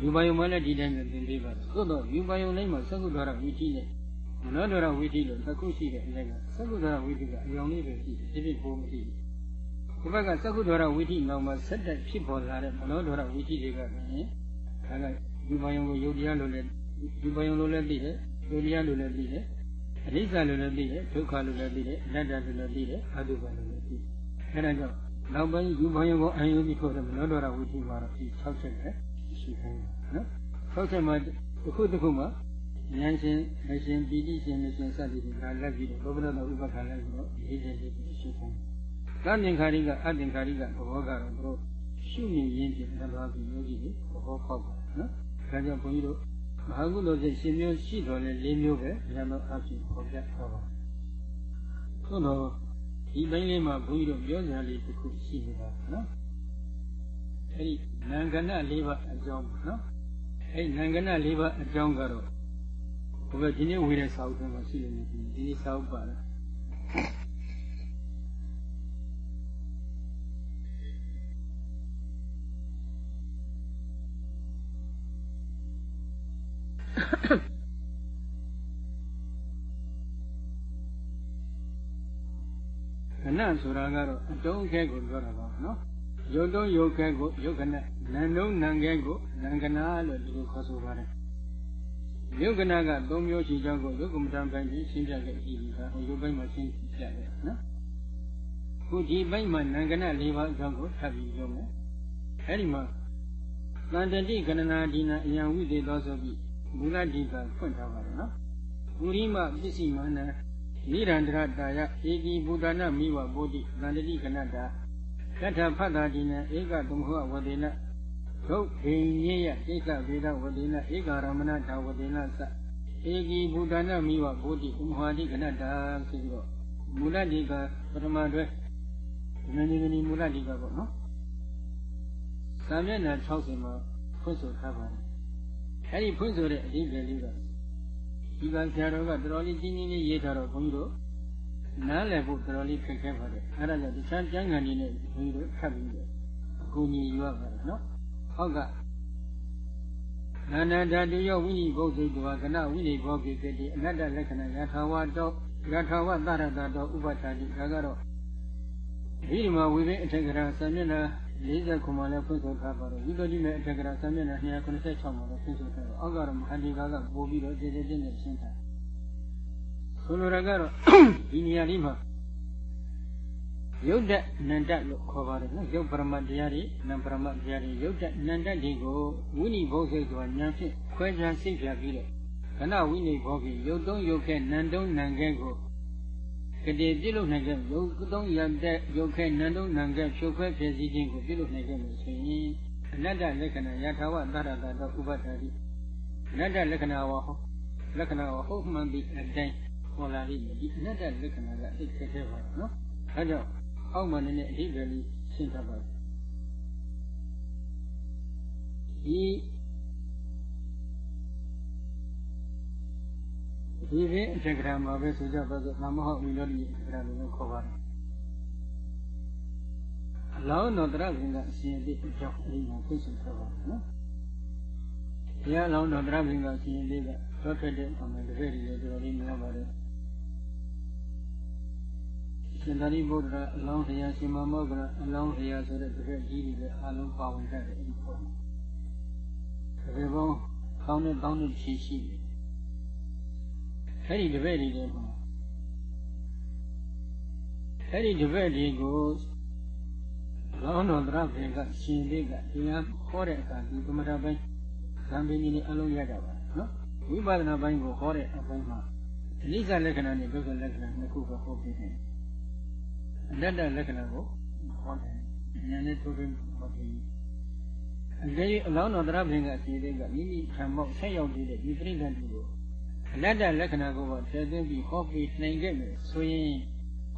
ယူပါယုံမလည်းဒီတိုင်းပဲသင်ပေးပါတယ်သို့တော့ယူပါယုံတိုင်းမှာသက္ကုဒ္ဒရဝိသီနဲ့မနောဒရဝိသီလို့တစ်ခုရှိတဲ့အလိုက်ကသက္ကုဒ္ဒရဝိသီကအယောင်လေးပဲရှိတယ်ဒီပြဖို့မရှိဘူး ဒီဘက်ကသက္ကုဒ္ဒရဝိသီနောက်မှာဆက်တက်ဖြစ်ပေါ်လာတဲ့မနောဒရဝိသီတွေကလည်းဒါကယူပါယုံကိုယုတ်တရားလို့လည်းယူပါယုံလို့လည်းသိတယ်ယုတ်တရားလို့လည်းသိတယ်အနိစ္စလို့လည်းသိတယ်ဒုက္ခလို့လည်းသိတယ်အနတ္တလို့လည်းသိတယ်အတုပါလို့လည်းသိတယ်အဲဒါကြောင့်နောက်ပိုင်းယူပါယုံကိုအယုံပြီးခေါ်တဲ့မနောဒရဝိသီမှာတော့ဒီ6ချက်ပဲရှိခိုင်းတယ်နော်ဆောက်ချက်မှာတစ်ခုတစ်ခုမှာဉာဏ်ရှင်မရှင်ပီတိရှင်မရှင်စသည်ဖြင့်ဒါလက်ပြီးတော့ဘောဂရတဥပခါလိုက်ပြီးတော့ဒီချက်လေးကိုရှိခိုင်းတယ်။ ကံဉ္ခာရိကအတ္တင်ခာရိကသဘောကတော့တို့ရှုနေရင်းဖြင့်သဘာဝပြီးယောဂီတွေသဘောပေါက်ပါနော်။ဒါကြောင့်ဘုန်းကြီးတို့မဟာကုသိုလ်ရှင်ရှင်မျိုးရှိတော်လဲ၄မျိုးပဲဉာဏ်တော်အဖြစ်ပေါ်ပြထားပါ။သို့တော့ဒီပိုင်းလေးမှာဘုန်းကြီးတို့ပြောစရာလေးတစ်ခုရှိနေတာနော်။အဲဒီနိုင်ငံ၄ပါးအကြောင်းနော်အဲ့နိုင်ငံ၄ပါးအကြောင်းကတော့ဘုရားဒီနေ့ဝေတဲ့စာအုပ်ထဲမှာရှိနေတယ်ဒီနေ့စာအုပ်ပါလား ခဏဆိုတာကတော့အတုံးခဲကိုပြောတာပါနော်ယုတ်တုံးယုတ်ခဲကိုယုတ်ခဏနံတုံးနံခဲကိုနံကနာလို့ဒီလိုခေါ်ဆိုပါတယ်ယုတ်ကနာက၃မျိုးရှိကြောင်းကိုယုတ်ကမ္မထံပိုင်းကြီးရှင်းပြခဲ့ပြီးပြီကယုတ်ပိုင်းမှာရှင်းပြတယ်နော်ခုဒီပိုင်းမှာနံကနာ၄ပါးအကြောင်းကိုထပ်ပြီးပြောမယ်အဲ့ဒီမှာတန်တတိကဏနာဒီနာအယံဝိသေသောဆိုပြီး မူလဒီကဖွင့်ထားပါတယ်နော်ပုရိမပစ္စည်းမနံနိရန္တရတာယဧကိဘုဒ္ဓနာမိဝဗုဒ္ဓတန်တတိကဏတာကထဖတ်တာဒီနဧကသမုဟဝဒေနဒုက္ခိညေယကိစ္စဗေဒဝဒေနဧကရမဏတာဝဒေနသဧကိဘုဒ္ဓနာမိဝဗုဒ္ဓသမုဟာတိကဏတာဆိုပြီးတော့မူလဒီကပထမတွဲဒီနေ့ဒီနေ့မူလဒီကပေါ့နော်သာမျက်နှာ60မှာဖွင့်ဆိုထားပါတယ် အဲဒီဖွင့်ဆိုတဲ့အဓိပ္ပာယ်လေးကဒီကဆရာတော်ကတော်တော်လေးကြီးကြီးလေးရေးထားတော့ဘုန်းကြီးတို့နားလည်ဖို့တော်တော်လေးခက်ခဲပါတယ်အဲဒါကြောင့်တခြားကျမ်းဂန်တွေနဲ့ဘုန်းကြီးတို့ဖတ်ပြီးတော့အကူအညီယူရပါတယ်နော်ဟောက်ကနာနာဓာတုယောဝိနိဘုဒ္ဓေတဝကနဝိနိဘောကိကတိအနတ္တလက္ခဏာယထာဝတောယထာဝသရတတောဥပဋ္ဌာတိဒါကတော့ဒီမှာဝိဘိအထက်ကရာဆံမျက်နှာ 40ခုမှလည်းဖွင့်ဆိုထားပါတယ်ဝိပတိမဲ့အထက်ကရာဆံမျက်နှာ296မှလည်းဖွင့်ဆိုထားတော့အောက်ကတော့မဟာဒီကာကပို့ပြီးတော့တည်တည်တည်နဲ့ရှင်းထားဆိုလိုတာကတော့ဒီနေရာလေးမှာယုတ်တနန္တလို့ခေါ်ပါတယ်နော်ယုတ်ပရမတရားတွေနံပရမတရားတွေယုတ်တနန္တတွေကိုဝိနိဘောဂိဆိုတာဉာဏ်ဖြင့်ခွဲခြားစိတ်ပြပြီးတော့ခဏဝိနိဘောဂိယုတ်သုံးယုတ်ခဲနန္တုံးနံခဲကို ကတိပြုလုပ်နိုင်ကြယုတ်သုံးရတဲ့ယုတ်ခဲနန္တုံးနံခဲဖြုတ်ခွဲဖြည့်စည်းခြင်းကိုပြုလုပ်နိုင်ကြလို့ဆိုရင်အနတ္တလက္ခဏာယထာဝသရတတော်ဥပဒ္ဓတိအနတ္တလက္ခဏာဝဟောလက္ခဏာဝဟုတ်မှန်ပြီးအတိုင်းပေါ်လာလိမ့်မယ်ဒီအနတ္တလက္ခဏာကအသိခက်ခဲပါနော်အဲကြောင့်အောက်မှာနည်းနည်းအဓိပ္ပာယ်လေးရှင်းထားပါဒီ ဒီပင်အထက်ကရာမှာပဲဆိုကြပါစို့မမဟုတ်ဝိလောတိအထက်ကရာလို့လည်းခေါ်ပါတယ်အလောင်းတော်တရဘင်ကအရှင်အတိအကြောင်းအရင်ကသိရှိထားပါနော်ဘုရားလောင်းတော်တရဘင်ကအရှင်အတိကသောထွက်တဲ့အမှန်တကယ်ကြီးလည်းတော်တော်လေးများပါတယ်ရှင်သာရိပုတ္တရာအလောင်းတရားရှင်မမောကရအလောင်းတရားဆိုတဲ့တကယ်ကြီးတွေလည်းအလုံးပါဝင်ကြတယ်ဒီပေါ်တကယ်ပေါင်းကောင်းတဲ့တောင်းတဲ့ဖြည့်ရှိတယ် အဲ့ဒီတပည့်တွေထဲမှာအဲ့ဒီတပည့်တွေကိုလောင်းတော်သရဖေကရှင်လေးကတရားဟောတဲ့အခါဒီသမထပိုင်းဇံပင်ကြီးနဲ့အလုံးရကြပါနော်ဝိပဿနာပိုင်းကိုဟောတဲ့အပိုင်းမှာအနိစ္စလက္ခဏာနဲ့ဒုက္ခလက္ခဏာနှစ်ခုကိုဟောပြတယ်အနတ္တလက္ခဏာကိုဟောတယ်ဉာဏ်နဲ့ထုတ်ပြီးဟောတယ်အကယ်၍အလောင်းတော်သရဖေကရှင်လေးကမိမိခံမောက်ဆက်ရောက်နေတဲ့ဒီပြိဋ္ဌာန်ကို အနတ္တလက္ခဏာကိုပါထည့်သွင်းပြီးဟောပြီးနိုင်ခဲ့မယ်ဆိုရင်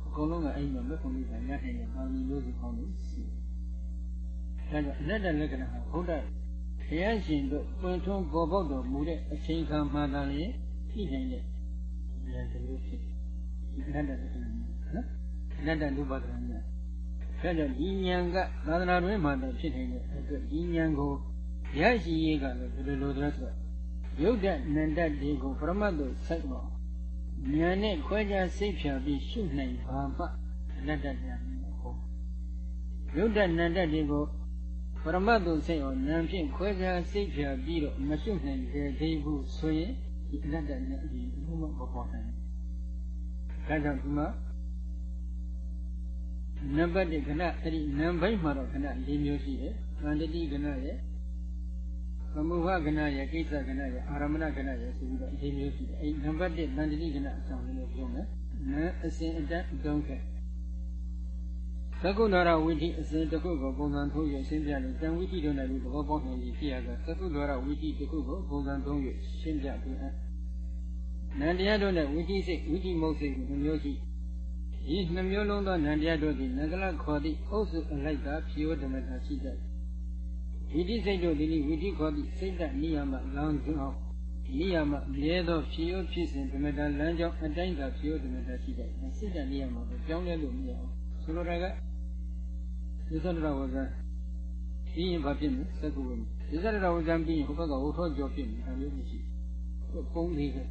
အကုန်လုံးကအဲ့မှာမေဖို့မိတာရနိုင်တဲ့ပါဠိလိုစုကောင်းလို့ရှိတယ်။ဒါကြောင့်အနတ္တလက္ခဏာဟာဘုရားဘုရားရှင်တို့ပွင့်ထွန်းပေါ်ပေါက်တော်မူတဲ့အချိန်ခါမှသာလျှင်ဖြည့်နိုင်တဲ့ဉာဏ်တမျိုးဖြစ်တယ်။အနတ္တလက္ခဏာနော်။အနတ္တလူပါဒနာဉာဏ်။ဒါကြောင့်ဒီဉာဏ်ကသာသနာတွင်မှတော့ဖြစ်နေတဲ့အတွက်ဒီဉာဏ်ကိုရရှိရေးကလည်းဘယ်လိုလိုသလဲဆိုတော့ ယုတ်တဲ့နန္တတွေကိုပရမတ်တို့ဆက်တော့ဉာဏ်နဲ့ခွဲခြားစိတ်ဖြာပြီးရှုနိုင်ပါမှအနတ္တဉာဏ်ကိုဟောယုတ်တဲ့နန္တတွေကိုပရမတ်တို့ဆက်ရောဉာဏ်ဖြင့်ခွဲခြားစိတ်ဖြာပြီးတော့မရှုနိုင်တဲ့သေးဘူးဆိုရင်ဒီအနတ္တဉာဏ်ဒီဘုမပေါ်ပေါ်နိုင်ဒါကြောင့်ဒီမှာနံပါတ်1ခဏအဲ့ဒီနံဘိုက်မှာတော့ခဏ၄မျိုးရှိတယ်။ဗန္တတိခဏရဲ့ သမုဟကဏရဲ့ကိစ္စကဏရဲ့အာရမဏကဏရဲ့ဆိုပြီးတော့အသေးမျိုးရှိတယ်အဲဒီနံပါတ်1တန်တိကဏအဆောင်လေးကိုပြောမယ်နာအစဉ်အတန်းအတုံးခက်သကုဏရဝိတိအစဉ်တစ်ခုကိုပုံစံထိုးရရှင်းပြလို့တန်ဝိတိတို့နဲ့ဒီသဘောပေါက်နိုင်ပြီးဖြစ်ရသောသကုဏရဝိတိတစ်ခုကိုပုံစံထိုးရရှင်းပြပြီးအဲနန္တရားတို့နဲ့ဝိတိစိတ်ဝိတိမုတ်စိတ်နှစ်မျိုးရှိဒီနှစ်မျိုးလုံးသောနန္တရားတို့သည်ငကလခေါ်သည့်အုပ်စုအလိုက်သာဖြီဝဓမ္မတာရှိတတ် ဝိတိစိတ်တို့ဒီဝိတိခေါ်သည့်စိတ်တနိယမလမ်းကြောင်းနိယမမြဲသောဖြေယဖြစ်စဉ်ဓမ္မတာလမ်းကြောင်းအတိုင်းသာဖြေယဓမ္မတာရှိတဲ့စိတ်တနိယမကိုပြောင်းလဲလို့မရအောင်ဆိုလိုတာကဒီသတ္တရဝဇ္ဇပြီးရင်ဘာဖြစ်မလဲသက္ကုဝိဒီသတ္တရဝဇ္ဇပြီးရင်ဟိုဘက်ကဝုထောကြောဖြစ်နေတာမျိုးမရှိဘူးပုံလေးပဲ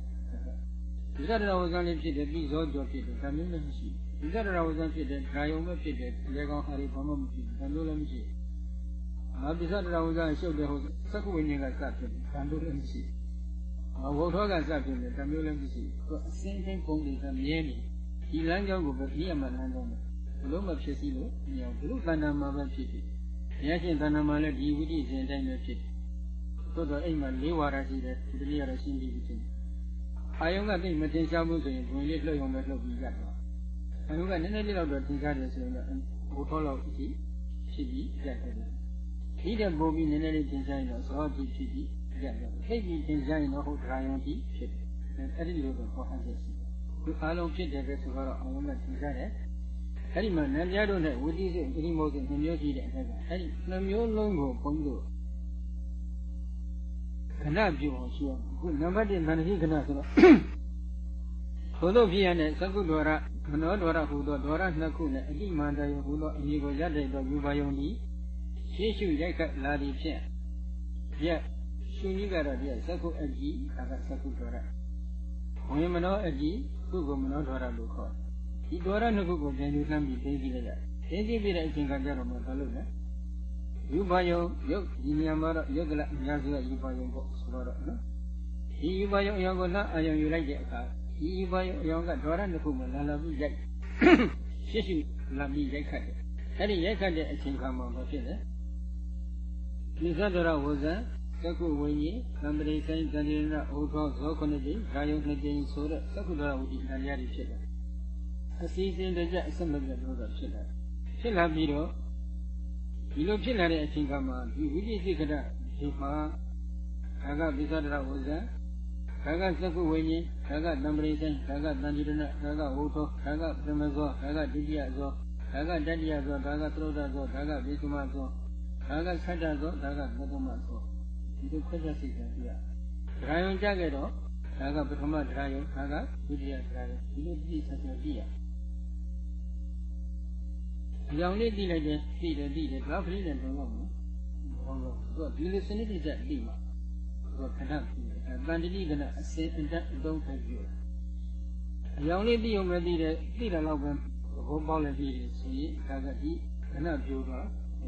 ဒီသတ္တရဝဇ္ဇလေးဖြစ်တယ်ပြီးဇောကြောဖြစ်တယ်ဒါမျိုးလည်းမရှိဘူးဒီသတ္တရဝဇ္ဇဖြစ်တယ်ဓာယုံပဲဖြစ်တယ်လေကောင်ဟာရီဘာမှမရှိဘူးဒါမျိုးလည်းမရှိဘူး ငါပိဿတရဝဇ္ဇရှုပ်တယ်ဟုတ်သက္ကဝိညာဉ်ကစဖြစ်တယ်ဒါမျိုးလည်းမရှိဘူးဝုထောကစဖြစ်တယ်ဒါမျိုးလည်းမရှိဘူးအစင်းချင်းပုံတွေကမြဲနေဒီလမ်းကြောင်းကိုပဲပြည့်ရမှလမ်းကြောင်းပဲဘလို့မဖြစ်စီလို့မရဘူးဘလို့တဏ္ဍာမှာပဲဖြစ်ဖြစ်ဘုရားရှင်တဏ္ဍာမှာလည်းဒီဝိတိစဉ်အတိုင်းပဲဖြစ်တယ်သို့တော့အိမ်မှာ၄ဝါရရှိတယ်ဒီတတိယရရှင်းပြီးပြီအာယုံကသိမတင်ရှားဘူးဆိုရင်ဘုံလေးလှုပ်ရုံပဲလှုပ်ပြီးရတော့အနုကနည်းနည်းလေးတော့တင်ရှားတယ်ဆိုရင်တော့ဘုထောလောက်ရှိဖြစ်ပြီးရတယ် ဒီတဲ့ပို့ပြီးနည်းနည်းလေးသင်ဆိုင်တော့သောတိဖြစ်ပြီးရတယ်။သိပြီးသင်ဆိုင်တော့ဟုတ်တရားယုံတိဖြစ်တယ်။အဲ့ဒီလိုတော့ဟောဟန်ချက်ရှိတယ်။ဒီအားလုံးဖြစ်တယ်ပဲဆိုတော့အလုံးနဲ့သင်ဆိုင်တယ်။အဲ့ဒီမှာနန္တရားတို့နဲ့ဝိသိစိတ်အရိမောစိတ်နှမျိုးရှိတဲ့အခါအဲ့ဒီနှမျိုးလုံးကိုဘုန်းကြီးတို့ခဏပြုအောင်ရှိအောင်အခုနံပါတ်1သန္တိခဏဆိုတော့ဘုသောဖြစ်ရတဲ့သကုဒ္ဒရမနောဒ္ဒရဟူသောဒ္ဒရနှစ်ခုနဲ့အတိမန္တယဟူသောအမည်ကိုရတဲ့သောယူပါယုံသ ည်ရှေးရှုရိုက်ခတ်လာသည်ဖြင့်ပြက်ရှင်ကြီးကတော့ဒီသက္ကုအကြီးဒါကသက္ကုဒေါရဝင်မနောအကြီးခုကမနောဒေါရလို့ခေါ်ဒီဒေါရနှစ်ခုကိုပြန်ယူလှမ်းပြီးသိကြည့်လိုက်ရတယ်သိကြည့်ပြီးတဲ့အချိန်ကကြတော့မဘာလို့လဲယူပါယုံယုတ်ဒီနေရာမှာတော့ယုတ်ကလအများစုကယူပါယုံပေါ့ဆိုတော့နော်ဒီယူပါယုံအယောင်ကိုလှမ်းအာယုံယူလိုက်တဲ့အခါဒီယူပါယုံအယောင်ကဒေါရနှစ်ခုမှာလာလာပြီးရိုက်ရှစ်ရှုလာပြီးရိုက်ခတ်တယ်အဲ့ဒီရိုက်ခတ်တဲ့အချိန်ခါမှာဘာဖြစ်လဲ နိသတ္တရဝဇ္ဇသက္ကုဝိညာဉ်သံပရိဆိုင်သန္တိရဏဩထောဇောခုနှစ်ကြိမ်ဓာယုံနှစ်ကြိမ်ဆိုတဲ့သက္ကုတရဝိတိတရားတွေဖြစ်တယ်အစီအစဉ်တကြအစမပြတ်လို့ဖြစ်လာဖြစ်လာပြီးတော့ဒီလိုဖြစ်လာတဲ့အချိန်ကမှဒီဝိတိစိတ်ကတဒီမှာဒါကပိသဒရဝဇ္ဇဒါကသက္ကုဝိညာဉ်ဒါကတံပရိဆိုင်ဒါကတန်จิตနဒါကဝုထောဒါကပြမဇောဒါကဒုတိယဇောဒါကတတိယဇောဒါကသရုဒ္ဓဇောဒါကဝိသမဇော ဒါကသတ္တဇောဒါကသတ္တမဇောဒီလိုခွဲခြားသိကြပြရဒရာယုံကြခဲ့တော့ဒါကပထမဒရာယုံဒါကဒုတိယဒရာယုံဒီလိုသိဆက်ဆက်သိရအကြောင်းလေးသိလိုက်တယ်သိတယ်သိတယ်ဒါဖိနဲ့တော့မဟုတ်ဘူးဟောတော့ဒီလိုစနစ်တကျသိမှာဟောခဏသိတယ်တန်တတိကနအစင်အတက်အတုံးထိုက်ပြအကြောင်းလေးသိအောင်ပဲသိတယ်သိတယ်တော့ပဲဘောပေါက်လည်းသိတယ်ဆိုရင်ဒါကဒီခဏပြိုးတော့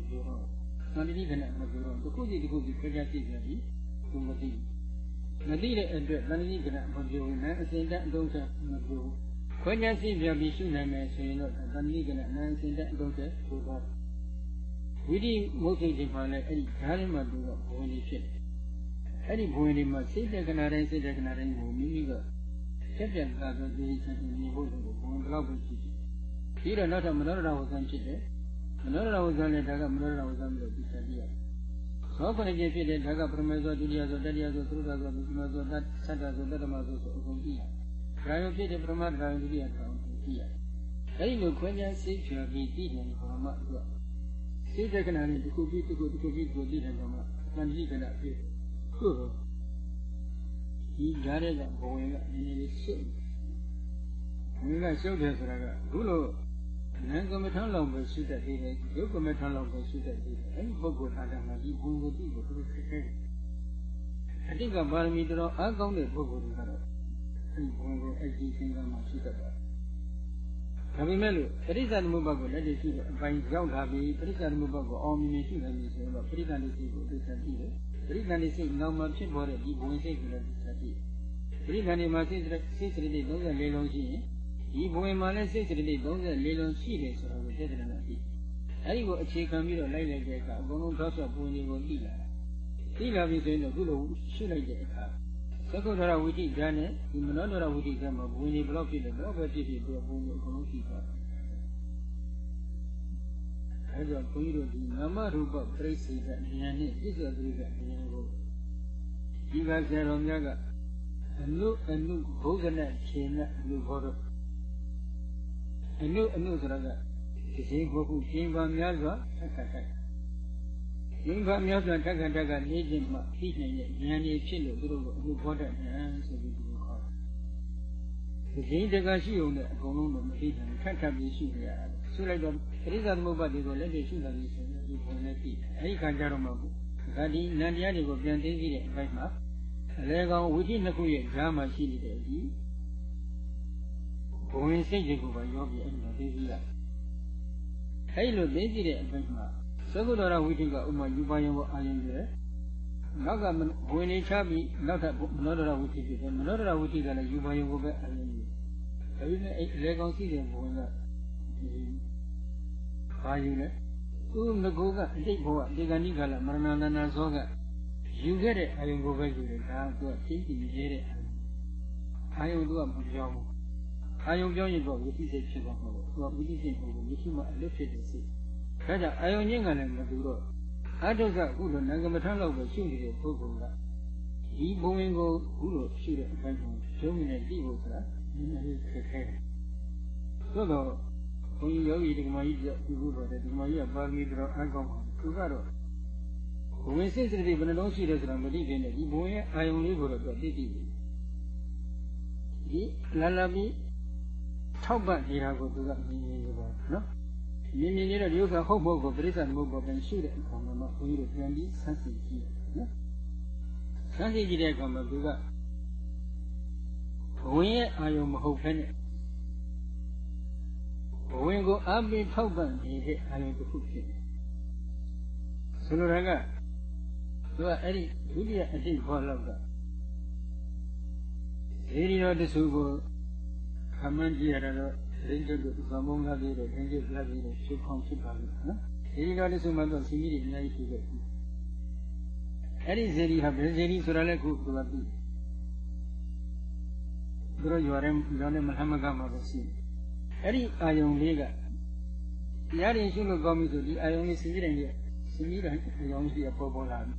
ပြိုးတော့ တန်တတိကနမပြိုးတော့တစ်ခုစီတစ်ခုစီခွဲခြားသိကြပြီသူမသိမသိတဲ့အတွက်တန်တတိကနမပြိုးနဲ့အစင်တက်အတုံးထိုက်မပြိုးခွဲခြားသိပြပြီးရှုနိုင်မယ်ဆိုရင်တော့တန်တတိကနနာအစင်တက်အတုံးထိုက်ပြိုးတော့ဝိဓိမုတ်စိတ်ချိန်မှာလည်းအဲ့ဒီဓာတ်ရင်းမှာတူတော့ဘဝင်ကြီးဖြစ်တယ်အဲ့ဒီဘဝင်တွေမှာစိတ်တက္ကနာတိုင်းစိတ်တက္ကနာတိုင်းကိုမိမိကပြက်ပြက်သာသာသိချင်နေဖို့ဆိုတော့ဘဝင်ဘလောက်ပဲရှိတယ်ပြီးတော့နောက်ထပ်မနောရဝဇံဖြစ်တယ် မနောရဝဇံလည်းဒါကမနောရဝဇံလို့ဒီဆက်ပြရတယ်သောခဏကြီးဖြစ်တဲ့ဒါကပရမေဇောဒုတိယဇောတတိယဇောသုဒ္ဓဇောသုမဇောတသတ္တဇောတတ္တမဇောဆိုအကုန်ကြည့်ရတယ်။ဒါရုံဖြစ်တဲ့ပရမတ္တရုံဒုတိယဇောကြည့်ရတယ်။အဲဒီလိုခွင့်ကြားစိတ်ဖြောပြီးတည်တယ်ပရမတ်ကစိတ်တက္ကနာနဲ့တစ်ခုပြီးတစ်ခုတစ်ခုပြီးတစ်ခုတည်တယ်ပရမတ်တန်တိကနာဖြစ်ခုတော့ဒီကြားတဲ့ကဘဝင်ကနည်းနည်းလေးရှုပ်ဝင်ကရှုပ်တယ်ဆိုတာကအခုလို နာကမထမ်းလောက်ပဲရှိတတ်သေးတယ်ရုပ်ကမထမ်းလောက်ပဲရှိတတ်သေးတယ်အဲဒီပုဂ္ဂိုလ်ထားတာကဒီဘုံကိုတိကိုသူတို့ခက်ခဲတယ်အတိကပါရမီတော်အားကောင်းတဲ့ပုဂ္ဂိုလ်တွေကတော့ဒီဘုံကိုအကြည့်စဉ်းစားမှရှိတတ်တယ်ဒါပေမဲ့လို့ပရိစ္ဆာသမုပ္ပါကိုလက်တည်ရှိတဲ့အပိုင်းရောက်လာပြီးပရိစ္ဆာသမုပ္ပါကိုအောင်မြင်မြင်ရှိနိုင်ပြီဆိုရင်တော့ပရိစ္ဆာတိစိတ်ကိုသိချင်ပြီးတယ်ပရိစ္ဆာတိစိတ်နောက်မှဖြစ်ပေါ်တဲ့ဒီဘဝင်စိတ်ကိုလည်းသိချင်ပြီးပရိစ္ဆာတိမှာစိတ်စိတ်စရတိ34လုံးရှိရင် ဒီဘဝင်မှာလည်းစိတ်စရတိ34လုံးရှိတယ်ဆိုတော့ကိုသိတယ်လို့သိအဲဒီကိုအခြေခံပြီးတော့လိုက်လိုက်တဲ့အခါအကုန်လုံးသောဆက်ပုံတွေကိုသိလာတာသိလာပြီဆိုရင်တော့ခုလိုရှုလိုက်တဲ့အခါသက္ကုထရဝိတိဓာတ်နဲ့ဒီမနောထရဝိတိဓာတ်မှာဘဝင်တွေဘယ်လောက်ဖြစ်လဲဘယ်လောက်ပဲဖြစ်ဖြစ်ဒီဘဝင်တွေအကုန်လုံးရှိသွားတယ်အဲကြောင့်ဘုန်းကြီးတို့ဒီနာမရူပပြိစိတ်ကဉာဏ်နဲ့ပြည့်စုံသူကဉာဏ်ကိုဒီကဆရာတော်များကအနုအနုဘုဇနခြေနဲ့လူခေါ်တော့ အနုအနုဆိုတာကဒီရှင်ကိုခုရှင်ပါများစွာထက်ခတ်တိုက်ရှင်ပါများစွာထက်ခတ်တိုက်ကနေခြင်းမှသိနိုင်တဲ့ဉာဏ်ကြီးဖြစ်လို့သူတို့ကအနုဘောဓဉာဏ်ဆိုပြီးဒီလိုခေါ်တယ်ဒီရှင်တကရှိုံနဲ့အကုန်လုံးတော့မသိနိုင်ထက်ခတ်ပြီးရှိရတာရှုလိုက်တော့ပရိစ္ဆာသမုပ္ပါဒ်တွေကိုလက်တွေ့ရှုလာပြီဆိုရင်ဒီပုံနဲ့ကြည့်အဲဒီခံကြတော့မှဘူးဒါဒီနန္တရားတွေကိုပြန်သိသိတဲ့အပိုင်းမှာအလဲကောင်ဝိသိနှစ်ခုရဲ့ဓာတ်မှာရှိနေတဲ့ဒီ ဘဝင်စိတ်တွေကိုပါရောပြီးအဲ့လိုသိသိရအဲ့လိုသိသိတဲ့အပိုင်းမှာသက္ကုတ္တရဝိသိကဥမာယူပါယံကိုအာရုံရတယ်နောက်ကဝင်နေချပြီးနောက်ထပ်မနောဒရဝိသိဖြစ်တယ်မနောဒရဝိသိကလည်းယူပါယံကိုပဲအာရုံရတယ်ဒါပေမဲ့အဲ့လေကောင်ရှိတဲ့ဘဝင်ကဘာယူလဲသူငကိုကအတိတ်ဘဝဒီကဏိကလမရဏန္တနာဇောကယူခဲ့တဲ့အာယုံကိုပဲယူတယ်ဒါကသူကသိသိရဲတဲ့အာယုံသူကမပြောဘူး အာယုံပြောရင်တော့ဝိသိစိတ်ဖြစ်သွားမှာပေါ့သူကဝိသိစိတ်မဟုတ်ဘူးမရှိမှအလွတ်ဖြစ်တဲ့စိတ်ဒါကြောင့်အာယုံချင်းကလည်းမတူတော့အတုကအခုလိုနိုင်ငံမထမ်းလောက်ပဲရှိနေတဲ့ပုဂ္ဂိုလ်ကဒီဘုံဝင်ကိုအခုလိုရှိတဲ့အပိုင်းကိုကျုံးနေတိဖို့ဆိုတာနည်းနည်းခက်ခဲတယ်သို့တော့ဘုန်းကြီးယောဂီဒီကမကြီးပြပြုဖို့တော့ဒီကမကြီးကပါရမီတော်အကောင်းပါသူကတော့ဘဝင်စိတ်စိတ်တွေဘယ်နှလုံးရှိတယ်ဆိုတာမသိသေးနဲ့ဒီဘဝင်ရဲ့အာယုံလေးကိုတော့သူသိသိပြီဒီလာလာပြီး ထောက်ပံ့နေတာကိုသူကမြင်မြင်ရပါနော်မြင်မြင်နေတော့ဒီဥစ္စာဟုတ်မဟုတ်ကိုပြိဿသမုပ္ပါပြန်ရှုတဲ့အခါမှာဘုန်းကြီးတို့ပြန်ပြီးဆန်းစစ်ကြည့်နော်ဆန်းစစ်ကြည့်တဲ့အခါမှာသူကဘဝင်ရဲ့အာယုံမဟုတ်ဘဲနဲ့ဘဝင်ကိုအပိထောက်ပံ့နေတဲ့အာယုံတစ်ခုဖြစ်တယ်။ဆိုလိုတာကသူကအဲ့ဒီဒုတိယအတိတ်ဘောလောက်ကဒေရီတော်တဆူကို ခမန်းကြည့်ရတော့ရင်းတို့ကမုံလာပြီးတော့အင်းကျပြပြီးတော့ရှုခေါင်းဖြစ်ပါလို့နော်။ဒေရီတော်တဆူမှတော့စီမီတွေအများကြီးဖြစ်ခဲ့ပြီ။အဲ့ဒီဇေရီဟာဘယ်ဇေရီဆိုတာလဲခုသူကပြီ။သူတို့ရွာထဲရွာထဲမဟမကမှာပဲရှိတယ်အဲ့ဒီအာယုံလေးကတရားရင်ရှုလို့ကောင်းပြီဆိုဒီအာယုံလေးစီးတိုင်းရဲ့စီးတိုင်းအာယုံကြီးပေါ်ပေါ်လာပြီ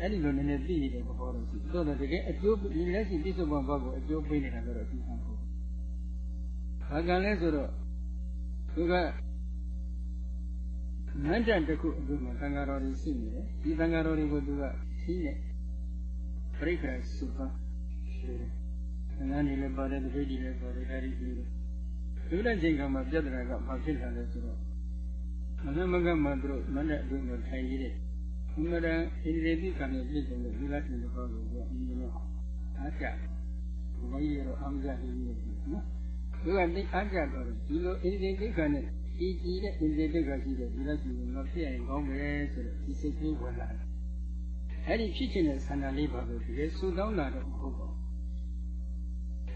အဲ့ဒီလိုနည်းနည်းသိနေတဲ့သဘောတော့ရှိသို့တော့တကယ်အကျိုးဒီလက်ရှိပြစ္ဆုတ်ဘဝကိုအကျိုးပေးနေတာကတော့သိအောင်ပေါ့ ဘာကံလဲဆိုတော့သူကနန်းတန်တစ်ခုအခုမှသံဃာတော်တွေရှိနေတယ်ဒီသံဃာတော်တွေကိုသူကဖြီးနဲ့ပြိခရစုပါရှိတယ်ငန်းနေလည်းပါတယ်တပိတ်ကြီးလည်းပါတယ်အဲဒီပြီးတယ်ဒီလက်ချိန်ကမှပြဿနာကဘာဖြစ်လာလဲဆိုတော့မနမကမှသူတို့မနဲ့အတွင်းကိုထိုင်ရည်တယ်ဘုမရန်ဣန္ဒြေတိကံနဲ့ပြည့်စုံလို့ဒီလက်ချိန်တော့ကိုကအင်းလို့အားကြဘုရားကြီးရောအောင်ကြနေပြီနော် သူကတိအားကြတော့ဒီလိုဣန္ဒြေတိကံနဲ့ဒီကြည့်တဲ့ဣန္ဒြေတိကရှိတဲ့ဒီလက်ချိန်ကိုဖြစ်ရင်ကောင်းမယ်ဆိုတော့ဒီစိတ်ကြီးဝင်လာတယ်အဲ့ဒီဖြစ်ခြင်းတဲ့ဆန္ဒလေးပါပဲဒီလေဆူတောင်းလာတော့မဟုတ်ပါဘူး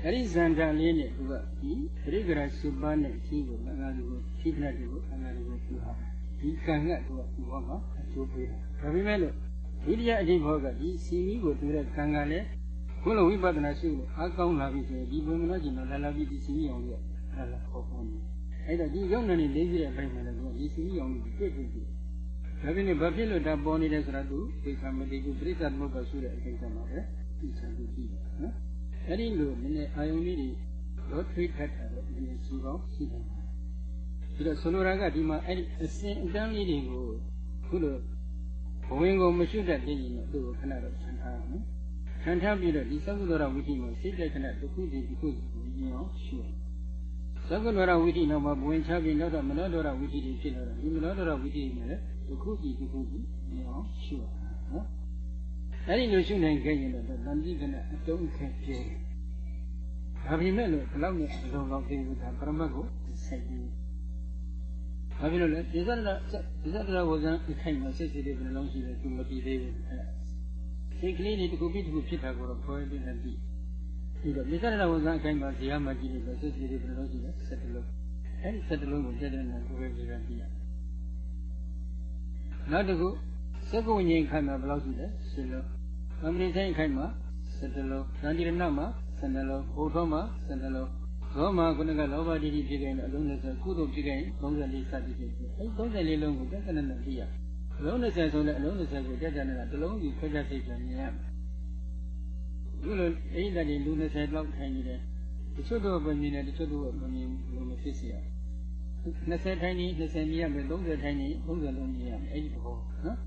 အဲ့ဒီဇန္တာလေးနဲ့သူကဒီပရိကရာစုပါနဲ့အကြီးကိုငါးကိုထိခဏတွေကိုငါးကိုပြုဟာဒီကံကသူကဒီဘောမှာအကျိုးပေးတယ်ဒါပေမဲ့လို့ဒုတိယအချိန်ဘောကဒီစီမီကိုတူတဲ့ကံကလည်း ခုလိုဝိပဿနာရှုလို့အားကောင်းလာပြီဆိုရင်ဒီဘုံမလို့ကျင်တော့လာလာပြီးဒီစီမီအောင်လို့လာလာဟောဟောနေအဲ့တော့ဒီရုပ်နာနေလေးကြီးတဲ့အပိုင်းမှာလည်းဒီစီမီအောင်လို့တွေ့တွေ့တွေ့ဒါပေမဲ့ဘာဖြစ်လို့ဒါပေါ်နေတယ်ဆိုတာသူသိခံမသိဘူးပြိဿသမုပ္ပါရှုတဲ့အချိန်မှာပဲသိချင်ပြီးပြီနော်အဲ့ဒီလိုနည်းနည်းအာယုန်လေးတွေတော့ထွေးထက်တာတော့ဒီစီကောင်းရှိတယ်ပြီးတော့ဆိုလိုတာကဒီမှာအဲ့ဒီအစဉ်အတန်းလေးတွေကိုခုလိုဘဝင်ကိုမရှုတတ်သေးရင်တော့သူ့ကိုခဏတော့ဆန်ထားရမယ် ဆန်ထားပြီးတော့ဒီသက္ကုသောရဝိတိမှာစိတ်တဲ့ခဏတစ်ခုစီတစ်ခုစီမြင်အောင်ရှုရသက္ကုသောရဝိတိနောက်မှာဘဝင်ချပြီးနောက်တော့မနောသောရဝိတိတွေဖြစ်လာတော့ဒီမနောသောရဝိတိတွေလည်းတစ်ခုစီတစ်ခုစီမြင်အောင်ရှုရနော်အဲ့ဒီလိုရှုနိုင်ခဲ့ရင်တော့တန်တိကနအတုံးခက်ပြေဒါပေမဲ့လို့ဘလောက်နဲ့အလုံးလောက်သေးဘူးဒါပရမတ်ကိုဆက်ပြီးဘာဖြစ်လို့လဲဒီသတ္တဒီသတ္တဝဇံအခိုင်မှာစိတ်စိတ်တွေဘယ်နှလုံးရှိလဲသူမပြီးသေးဘူးအဲ့ စိတ်ကလေးတွေတစ်ခုပြီးတစ်ခုဖြစ်တာကိုတော့ခေါ်ပြီးနေပြီဒီတော့ဒီသတ္တဝဇံအခိုင်မှာဇေယမကြည့်လို့စိတ်စိတ်တွေဘယ်နှလုံးရှိလဲ၁၁လုံးအဲ့ဒီ၁၁လုံးကိုကြက်တဲ့နဲ့ကိုယ်ပဲကြည့်ရပြီနောက်တစ်ခုစက္ကုဝိညာဉ်ခိုင်မှာဘယ်လောက်ရှိလဲ၁၀လုံးသံဃိဆိုင်ခိုင်မှာ17လုံးသံတိရဏမှာ12လုံးဘုထောမှာ12လုံးသောမှာခုနကလောဘတိတိဖြစ်ခဲ့ရင်အလုံး20ကုသိုလ်ဖြစ်ခဲ့ရင်34စသည်ဖြစ်ဖြစ်အဲ34လုံးကိုတက္ကနနဲ့ပြရအ အလုံး20ဆိုတဲ့အလုံး20ကိုတက်တဲ့နဲ့ကတလုံးကြီးခွဲတဲ့စိတ်ကိုမြင်ရမယ်။ဒီလိုအိမ်တိုင်းလူ20လောက်ထိုင်နေတယ်။တချို့တော့မမြင်တယ်တချို့တော့မမြင်ဘူးမဖြစ်စီရ။20ထိုင်နေ20မြင်ရမယ်30ထိုင်နေ30လုံးမြင်ရမယ်အဲ့ဒီဘောနော်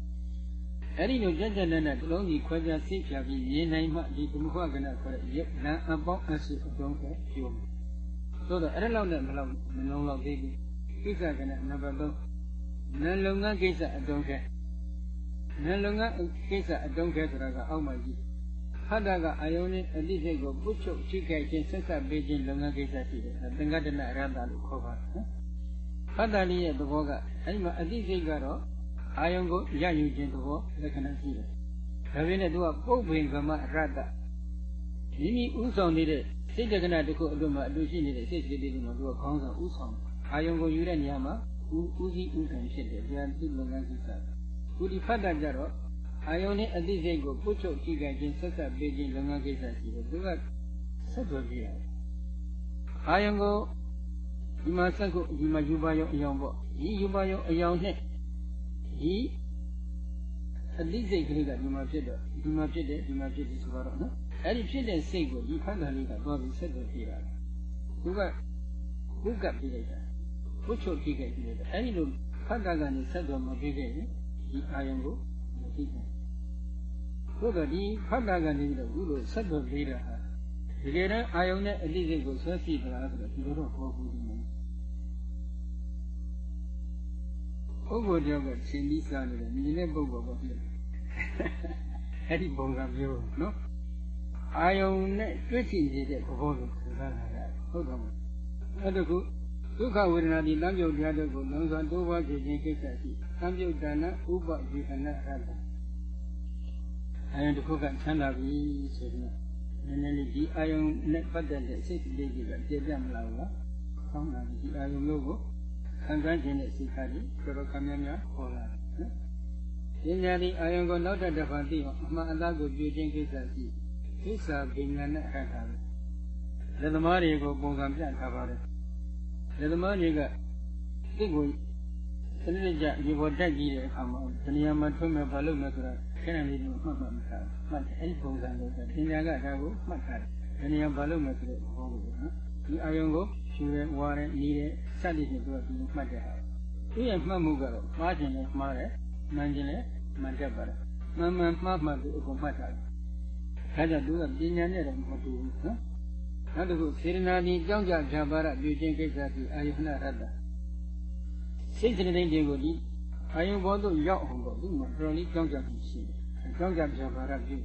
။အဲ့ဒီလိုကြက်ကြက်နဲ့တလုံးကြီးခွဲခြားစိတ်ဖြာပြီးမြင်နိုင်မှဒီဘုမခကနခေါ်တဲ့ရုပ်နာအပေါင်းအစုအပေါင်းကိုပြောမယ်။ဆိုတော့အဲ့ဒါလောက်နဲ့မလောက်မလုံးလောက်သေးဘူး။ကိစ္စကနံပါတ်3 နံလုံငန်းကိစ္စအတုံးခဲနံလုံငန်းကိစ္စအတုံးခဲဆိုတာကအောက်မှာကြီးဖတ်တာကအာယုန်နဲ့အတိစိတ်ကိုပုတ်ချုပ်ချိခိုက်ခြင်းဆက်ဆက်ပေးခြင်းလုပ်ငန်းကိစ္စရှိတယ်။သင်္ကတနာရတ္တလို့ခေါ်ပါတယ်နော်။ဖတ်တာလေးရဲ့သဘောကအဲ့ဒီမှာအတိစိတ်ကတော့အာယုံကိုရယူခြင်းသဘောလက္ခဏာရှိတယ်။ဒါပေမဲ့သူကပုပ်ပင်ကမရတ္တမိမိဥဆောင်နေတဲ့စိတ်တက္ကနာတစ်ခုအတွင်းမှာအတူရှိနေတဲ့စိတ်ကလေးတွေမှာသူကခေါင်းဆောင်ဥဆောင်အာယုံကိုယူတဲ့နေရာမှာ ဥဥစည်းဥခံဖြစ်တယ်။ဒါသူ့လုပ်ငန်းကိစ္စ။ကုဒီဖတ်တာကြတော့အာယုံနဲ့အသိစိတ်ကိုပုတ်ချုပ်ကြည့်ကြခြင်းဆက်ဆက်ပေးခြင်းလုပ်ငန်းကိစ္စရှိတယ်။သူကဆက်သွယ်ပြရတယ်။အာယုံကိုဒီမှာဆက်ကိုဒီမှာယူပါယုံအယောင်ပေါ့။ဒီယူပါယုံအယောင်နဲ့ဒီအတိစိတ်ကလေးကဒီမှာဖြစ်တော့ဒီမှာဖြစ်တယ်ဒီမှာဖြစ်တယ်ဆိုတော့နော်အဲ့ဒီဖြစ်တဲ့စိတ်ကိုဒီဖတ်တာလေးကသွားပြီးဆက်သွယ်ပြတာသူကဘုကပ်ပြလိုက်တာ ဘုချုပ်ပြခဲ့ပြလိုက်တာအဲ့ဒီလိုဖတ်တာကနေဆက်သွယ်မပြခဲ့ရင်ဒီအာယုံကိုမသိဘူးဘုကဒီဖတ်တာကနေပြီးတော့ဘုလိုဆက်သွယ်ပေးတာဟာဒီကနေ့အာယုံနဲ့အတိစိတ်ကိုဆွဲစီသလားဆိုတော့ဒီလိုတော့ဟောဘူးဒီမှာပုဂ္ဂိုလ်တယောက်ကရှင်းပြီးစားနေတယ်မြင်တဲ့ပုဂ္ဂိုလ်ပေါ့ဖြစ်အဲ့ဒီပုံစံမျိုးနော်အာယုံနဲ့တွေ့ရှိနေတဲ့သဘောကိုသင်္ခါရတာဟုတ်တော့အဲ့ဒါက ဒုက္ခဝေဒနာဒီတံပြုတ်တရားတို့ကိုလုံးစွာတိုးပွားစေခြင်းကိစ္စရှိတံပြုတ်ဒါနဥပဝေဒနာအရတ္တအဲဒါခုကချမ်းသာပြီဆိုရင်နည်းနည်းလေးဒီအာယုံနဲ့ပတ်သက်တဲ့စိတ်ကလေးတွေကပြည့်ပြတ်မလာဘူးလားကောင်းတာဒီအာယုံလို့ကိုခံစားခြင်းနဲ့စိတ်ထားပြီးတော်တော်ခမ်းများများပေါ်လာတယ်နော်ပညာဒီအာယုံကိုနောက်ထပ်တစ်ခါသိအောင်အမှန်အသားကိုကြွခြင်းကိစ္စရှိကိစ္စပညာနဲ့အခါထားတယ်လက်သမားတွေကိုပုံစံပြထားပါတယ် လက်သမားတွေကစိတ်ကိုစနစ်ကြရေပေါ်တက်ကြည့်တဲ့အခါမှာတဏှာမှာထွန်းမဲ့ဘာလို့လဲဆိုတာခဏလေးတော့မှတ်မှတ်မထားမှတ်တယ်အဲ့ဒီပုံစံလို့ဆိုပညာကဒါကိုမှတ်ထားတယ်ဘယ်နေရာဘာလို့မှဆိုတဲ့ဘောကိုနော်ဒီအာယုံကိုရှူရဲဝါရဲနီးရဲစသည်ဖြင့်သူကဒီမှတ်တဲ့ဟာသူရဲ့မှတ်မှုကတော့မှားခြင်းလည်းမှားတယ်မှန်ခြင်းလည်းမှန်တတ်ပါတယ်မှန်မှန်မှားမှန်သူအကုန်မှတ်ထားတယ်ဒါကြောင့်သူကပညာနဲ့တော့မဟုတ်ဘူးနော် နောက်တစ်ခုစေရနာဒီကြောင့်ကြဖြာပါရပြုခြင်းကိစ္စဒီအာယုဏရတ္တစိတ်စရိတ်တွေကိုဒီအာယုဘောတို့ရောက်အောင်ပေါ့ဒီမှာတော်တော်လေးကြောင့်ကြမှုရှိတယ်ကြောင့်ကြဖြာပါရပြု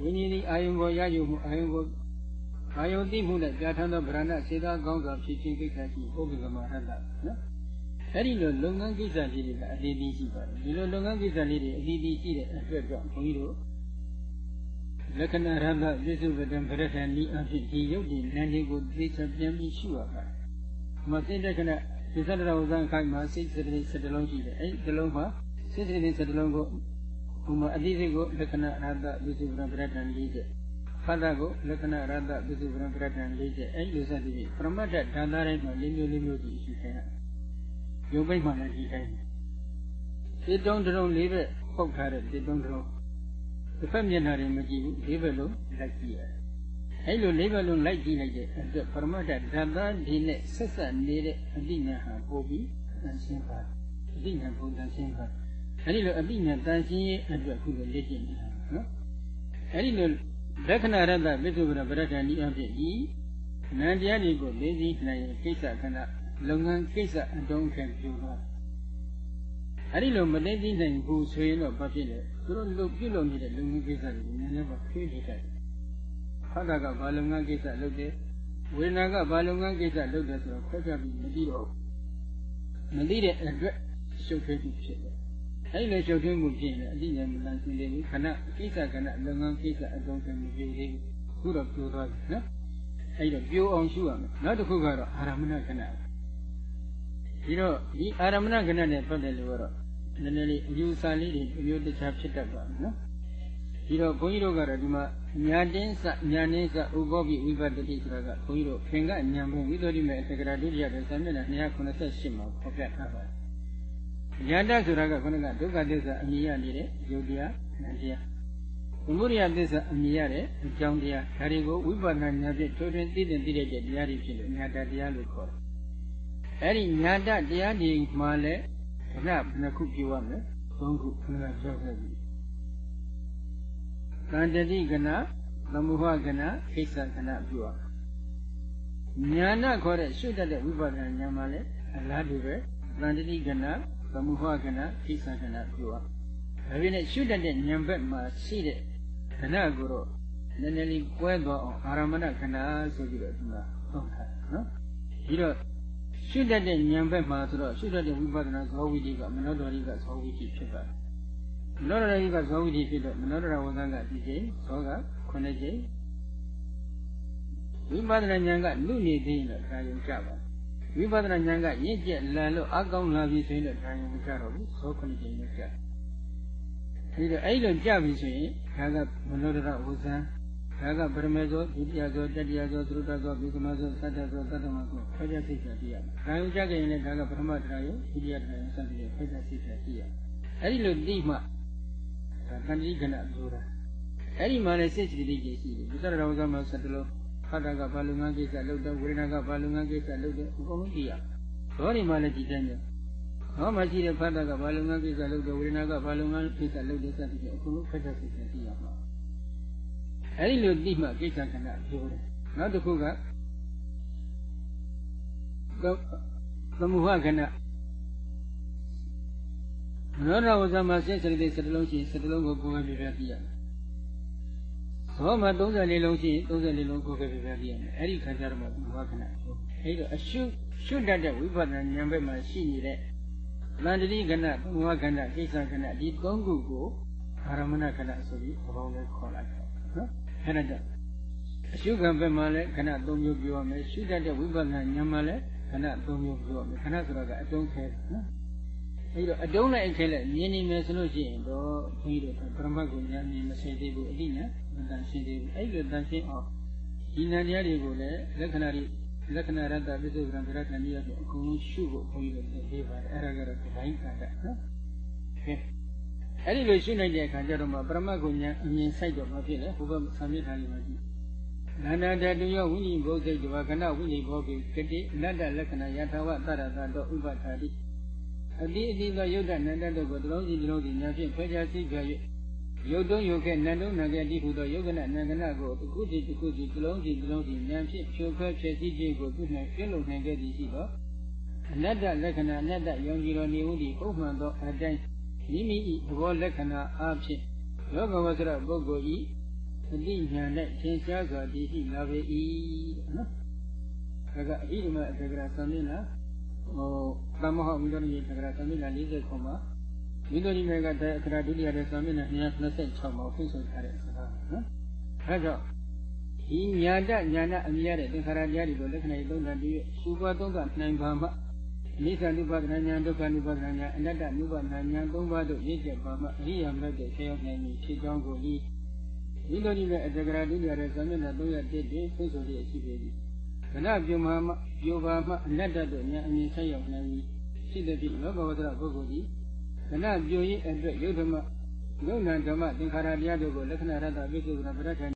ဝိညာဉ်ဒီအာယုဘောရယူမှုအာယုဘောအာယုတိမှုနဲ့ကြာထမ်းသောဗရဏစေသာကောင်းစွာဖြစ်ခြင်းကိစ္စကြီးဥပ္ပကမရတ္တနော်အဲ့ဒီလိုလုပ်ငန်းကိစ္စလေးတွေကအသေးသေးရှိပါတယ်ဒီလိုလုပ်ငန်းကိစ္စလေးတွေအသေးသေးရှိတဲ့အတွက်ကြောင့်ဘုန်းကြီးတို့ လက္ခဏာရဟပြစ္စုပတံပရထန်ဤအဖြစ်ဒီရုပ်ဒီနာနေကိုသိချပြန်ပြီးရှိရပါတယ်။မသိတဲ့ခဏဒီသတ္တရဝဇံခိုင်မှာစိတ်စတိစတလုံးရှိတယ်။အဲဒီတလုံးမှာစိတ်စတိစတလုံးကိုဘုမအတိစိတ်ကိုလက္ခဏာရဟပြစ္စုပတံပရထန်၄ချက်ဖတ်တာကိုလက္ခဏာရဟပြစ္စုပတံပရထန်၄ချက်အဲဒီလိုစသည်ဖြင့်ပရမတ္ထဓာတ်သားတိုင်းမှာ၄မျိုး၄မျိုးကြီးရှိခိုင်းတာ။ရုပ်ပိတ်မှလည်းရှိခိုင်းတယ်။ဒီတုံးတုံးလေးပဲပုတ်ထားတဲ့ဒီတုံးတုံး တစ်ဖက်မျက်နှာတွေမကြည့်ဘူးလေးဘက်လုံးလိုက်ကြည့်ရတယ်။အဲလိုလေးဘက်လုံးလိုက်ကြည့်လိုက်တဲ့အတွက်ပရမတ္ထဓာတ်သားဒီနဲ့ဆက်ဆက်နေတဲ့အတိညာဟာပို့ပြီးတန်ရှင်းပါအတိညာပုံတန်ရှင်းပါအဲဒီလိုအတိညာတန်ရှင်းရဲ့အတွက်ခုလိုလေ့ကျင့်နေတာနော်အဲဒီလိုလက္ခဏာရတ္တပိစုပရပရတ္တဏီအဖြစ်ဒီနန္တရားတွေကိုလေးစီနိုင်ရင်ကိစ္စခဏလုပ်ငန်းကိစ္စအတုံးခံပြုသွား အဲ့ဒီလိုမသိသိနိုင်ဘူးဆိုရင်တော့ဘာဖြစ်လဲသူတို့လုပ်ပြုလုပ်နေတဲ့လုပ်ငန်းကိစ္စတွေနည်းနည်းပါဖြေးနေတယ်ဖတ်တာကဘာလုပ်ငန်းကိစ္စလုပ်တယ်ဝေဒနာကဘာလုပ်ငန်းကိစ္စလုပ်တယ်ဆိုတော့ခွဲခြားပြီးမသိတော့မသိတဲ့အတွက်ရှုပ်ထွေးပြီးဖြစ်တယ်အဲ့လိုရှုပ်ထွေးမှုဖြစ်ရင်အတိညာမလန်စင်တယ်ခဏကိစ္စခဏလုပ်ငန်းကိစ္စအတုံးခံမပြေသေးဘူးခုတော့ပြိုသွားပြီနော်အဲ့တော့ပြိုအောင်ရှုရမယ်နောက်တစ်ခုကတော့အာရမဏခဏဒီတော့ဒီအာရမဏခဏနဲ့ပတ်သက်လို့တော့ နည်းနည်းလေးအယူဆလေးတွေအမျိုးတခြားဖြစ်တတ်ပါမယ်နော်ဒီတော့ဘုန်းကြီးတို့ကတော့ဒီမှာညာတင်းစညာနင်းစဥပောပိဝိပတ္တိဆိုတာကဘုန်းကြီးတို့ခင်ကညာဘုံဝိသုဒ္ဓိမေအတ္တကရာဒုတိယတဲ့ဆံမျက်နှာ288မှာဖော်ပြထားပါတယ်ညာတဆိုတာကခုနကဒုက္ခသစ္စာအမြင်ရနေတဲ့ယုတ်တရားနံတရားသမုဒိယသစ္စာအမြင်ရတဲ့အကြောင်းတရားဒါတွေကိုဝိပဿနာဉာဏ်ဖြင့်ထိုးထွင်းသိတဲ့သိတဲ့တရားတွေဖြစ်လို့ညာတတရားလို့ခေါ်တယ်အဲ့ဒီညာတတရားတွေမှာလည်း ခဏဘယ်နှခုပြောရမလဲသုံးခုခဏပြောခဲ့ပြီကံတတိကဏသမုဟကဏခိစ္စကဏပြောရညာနာခေါ်တဲ့ရှုတတ်တဲ့ဝိပဿနာဉာဏ်မှာလည်းအလားတူပဲကံတတိကဏသမုဟကဏခိစ္စကဏပြောရဒါပေမဲ့ရှုတတ်တဲ့ဉာဏ်ဘက်မှာရှိတဲ့ကဏကိုတော့နည်းနည်းလေးကွဲသွားအောင်အာရမဏကဏဆိုပြီးတော့ဒီမှာသုံးထားနော်ဒီတော့ ရှုတတ်တဲ့ဉာဏ်ဘက်မှာဆိုတော့ရှုတတ်တဲ့ဝိပဿနာဇောဝိတိကမနောတော်ရိကဇောဝိတိဖြစ်ပါတယ်။မနောတော်ရိကဇောဝိတိဖြစ်တော့မနောတော်ဝဇ္ဇကဒီချိန်ဇောက9ချိန်ဝိပဿနာဉာဏ်ကလူနေသေးရင်တော့ဒါယုံကြပါဝိပဿနာဉာဏ်ကရင့်ကျက်လန်လို့အကောင်းလာပြီဆိုရင်တော့ဒါယုံမကြတော့ဘူးဇော9ချိန်နဲ့ကြတယ်။ဒီတော့အဲ့လိုကြပြီဆိုရင်ဒါကမနောတော်ဝဇ္ဇ ဒါကပရမေဇောဒုတိယဇောတတိယဇောသုတ္တဇောဘိကမဇောသတ္တဇောတတ္တမဇောခွဲခြားသိချာသိရမယ်။ဒါယုံကြကြရင်လည်းဒါကပထမတရားယုံဒုတိယတရားယုံစသည်ဖြင့်ခွဲခြားသိချာသိရမယ်။အဲဒီလိုသိမှဒါတန်တိကဏဆိုတာအဲဒီမှာလည်းစိတ်စိတ္တိကြီးရှိတယ်။ဒီသရတော်ကမှဆက်တလို့ဖတ်တာကဘာလုံငန်းကိစ္စလုပ်တယ်ဝေဒနာကဘာလုံငန်းကိစ္စလုပ်တယ်အကုန်လုံးသိရ။ဘောဒီမှာလည်းကြည်တယ်မျိုး။ဟောမှရှိတဲ့ဖတ်တာကဘာလုံငန်းကိစ္စလုပ်တယ်ဝေဒနာကဘာလုံငန်းကိစ္စလုပ်တယ်စသည်ဖြင့်အကုန်လုံးခွဲခြားသိချာသိရမှာ။ အဲဒီလိုသိမှကိစ္စခဏပြောတယ်နောက်တစ်ခုကသမုဟခဏမနောရဝဇမစိတ်စရိတ်စတလုံးရှိစတလုံးကိုကိုယ်ပဲပြပြသိရတယ်သောမှာ34လုံးရှိ34လုံးကိုယ်ပဲပြပြသိရတယ်အဲ့ဒီခန္ဓာတော်မှာသမုဟခဏအဲ့တော့အရှုရှုတတ်တဲ့ဝိပဿနာဉာဏ်ဘက်မှာရှိနေတဲ့လန္တတိခဏသမုဟခဏကိစ္စခဏဒီ၃ခုကိုအာရမဏခဏဆိုပြီးဘုံလေးခေါ်လိုက်တယ်နော် အဲ့ဒါကြောင့်အရှုခံဘက်မှာလည်းခဏ၃မျိုးပြောရမယ်ရှုတတ်တဲ့ဝိပဿနာဉာဏ်မှာလည်းခဏ၃မျိုးပြောရမယ်ခဏဆိုတော့ကအတုံးခဲနော်အဲ့တော့အတုံးလိုက်အခဲလိုက်မြင်နေမယ်ဆိုလို့ရှိရင်တော့ဘုန်းကြီးတို့ပရမတ်ကိုဉာဏ်မြင်မဆင်သေးဘူးအတိညာမတန်ရှင်းသေးဘူးအဲ့လိုတန်ရှင်းအောင်ဒီဉာဏ်တရားတွေကိုလည်းလက္ခဏာတွေလက္ခဏာရတ္တပစ္စုပ္ပန်ဗရတ္တနိယဆိုအကုန်လုံးရှုဖို့ဘုန်းကြီးတို့သင်ပေးပါတယ်အဲ့ဒါကတော့ဒီတိုင်းခန္ဓာနော်ကဲ အဲ့ဒီလိုရှုနိုင်တဲ့အခါကျတော့မှပရမတ်ကိုဉာဏ်အမြင်ဆိုင်တော့မှဖြစ်လေဘုရားဆံမြစ်ထားလိမ့်မယ်နန္ဒတတုယောဝိညာဉ်ဘုဇိတ်တဝကနဝိညာဉ်ဘောကိကတိအနတ္တလက္ခဏာယထာဝတရတတောဥပထာတိအတိအတိသောယုတ်တနန္တတို့ကိုတလုံးစီတလုံးစီဉာဏ်ဖြင့်ဖယ်ရှားသိကြ၍ယုတ်တုံးယုတ်ကဲနန္တုံးနံကဲတိဟုသောယုတ်ကနနန္ကနကိုတစ်ခုစီတစ်ခုစီတလုံးစီတလုံးစီဉာဏ်ဖြင့်ဖြိုခွဲဖြည့်စည်းခြင်းကိုပြုနိုင်ပြုလုပ်နိုင်ခဲ့သည်ရှိသောအနတ္တလက္ခဏာအနတ္တယုံကြည်တော်နေဟုသည်ပုံမှန်သောအတိုင်း မိမိ၏သဘောလက္ခဏာအားဖြင့်ယောဂဝဆရပုဂ္ဂိုလ်၏အတိညာ၌သင်ရှားစွာတည်ရှိလာပေ၏နော်ဒါကအဟိဓမ္မအတ္တကရာသံမြင်လားဟိုသမဟဝိဒရိယတက္ကရာသံမြင်လား40ခုမှာဝိဒရိမေကတဲ့အခရာဒုတိယတဲ့သံမြင်လား226မှာဖွင့်ဆိုထားတဲ့စကားနော်အဲကြောင့်ဒီညာတညာနာအမြဲတဲ့သင်္ခါရတရားတွေကိုလက္ခဏာသုံးတာတည်းစူပါသုံးတာနိုင်ပါမှ နိစ္စနုပါဒနာညာဒုက္ခနုပါဒနာညာအနတ္တနုပါဒနာညာ၃ပါးတို့ရည်ကျက်ပါမှအရိယာမတ်တဲ့ဆရာနိုင်ပြီးဖြစ်ကြောင်းကိုဤဒီလိုဒီမဲ့အတ္တကရာဒုညရတဲ့ဇာမျက်နှာ301တွင်ဖွင့်ဆိုရရှိပေသည်ကနပြုမှာမှပြုပါမှအနတ္တတို့ညာအမြင်ဆက်ရောက်နိုင်ပြီးရှိတဲ့ဖြင့်လောကဝတ္တပုဂ္ဂိုလ်သည်ကနပြုရင်အတွက်ယုတ်ဓမ္မယုံနာဓမ္မသင်္ခါရတရားတို့ကိုလက္ခဏာရတ္တပိစုကနာပရထ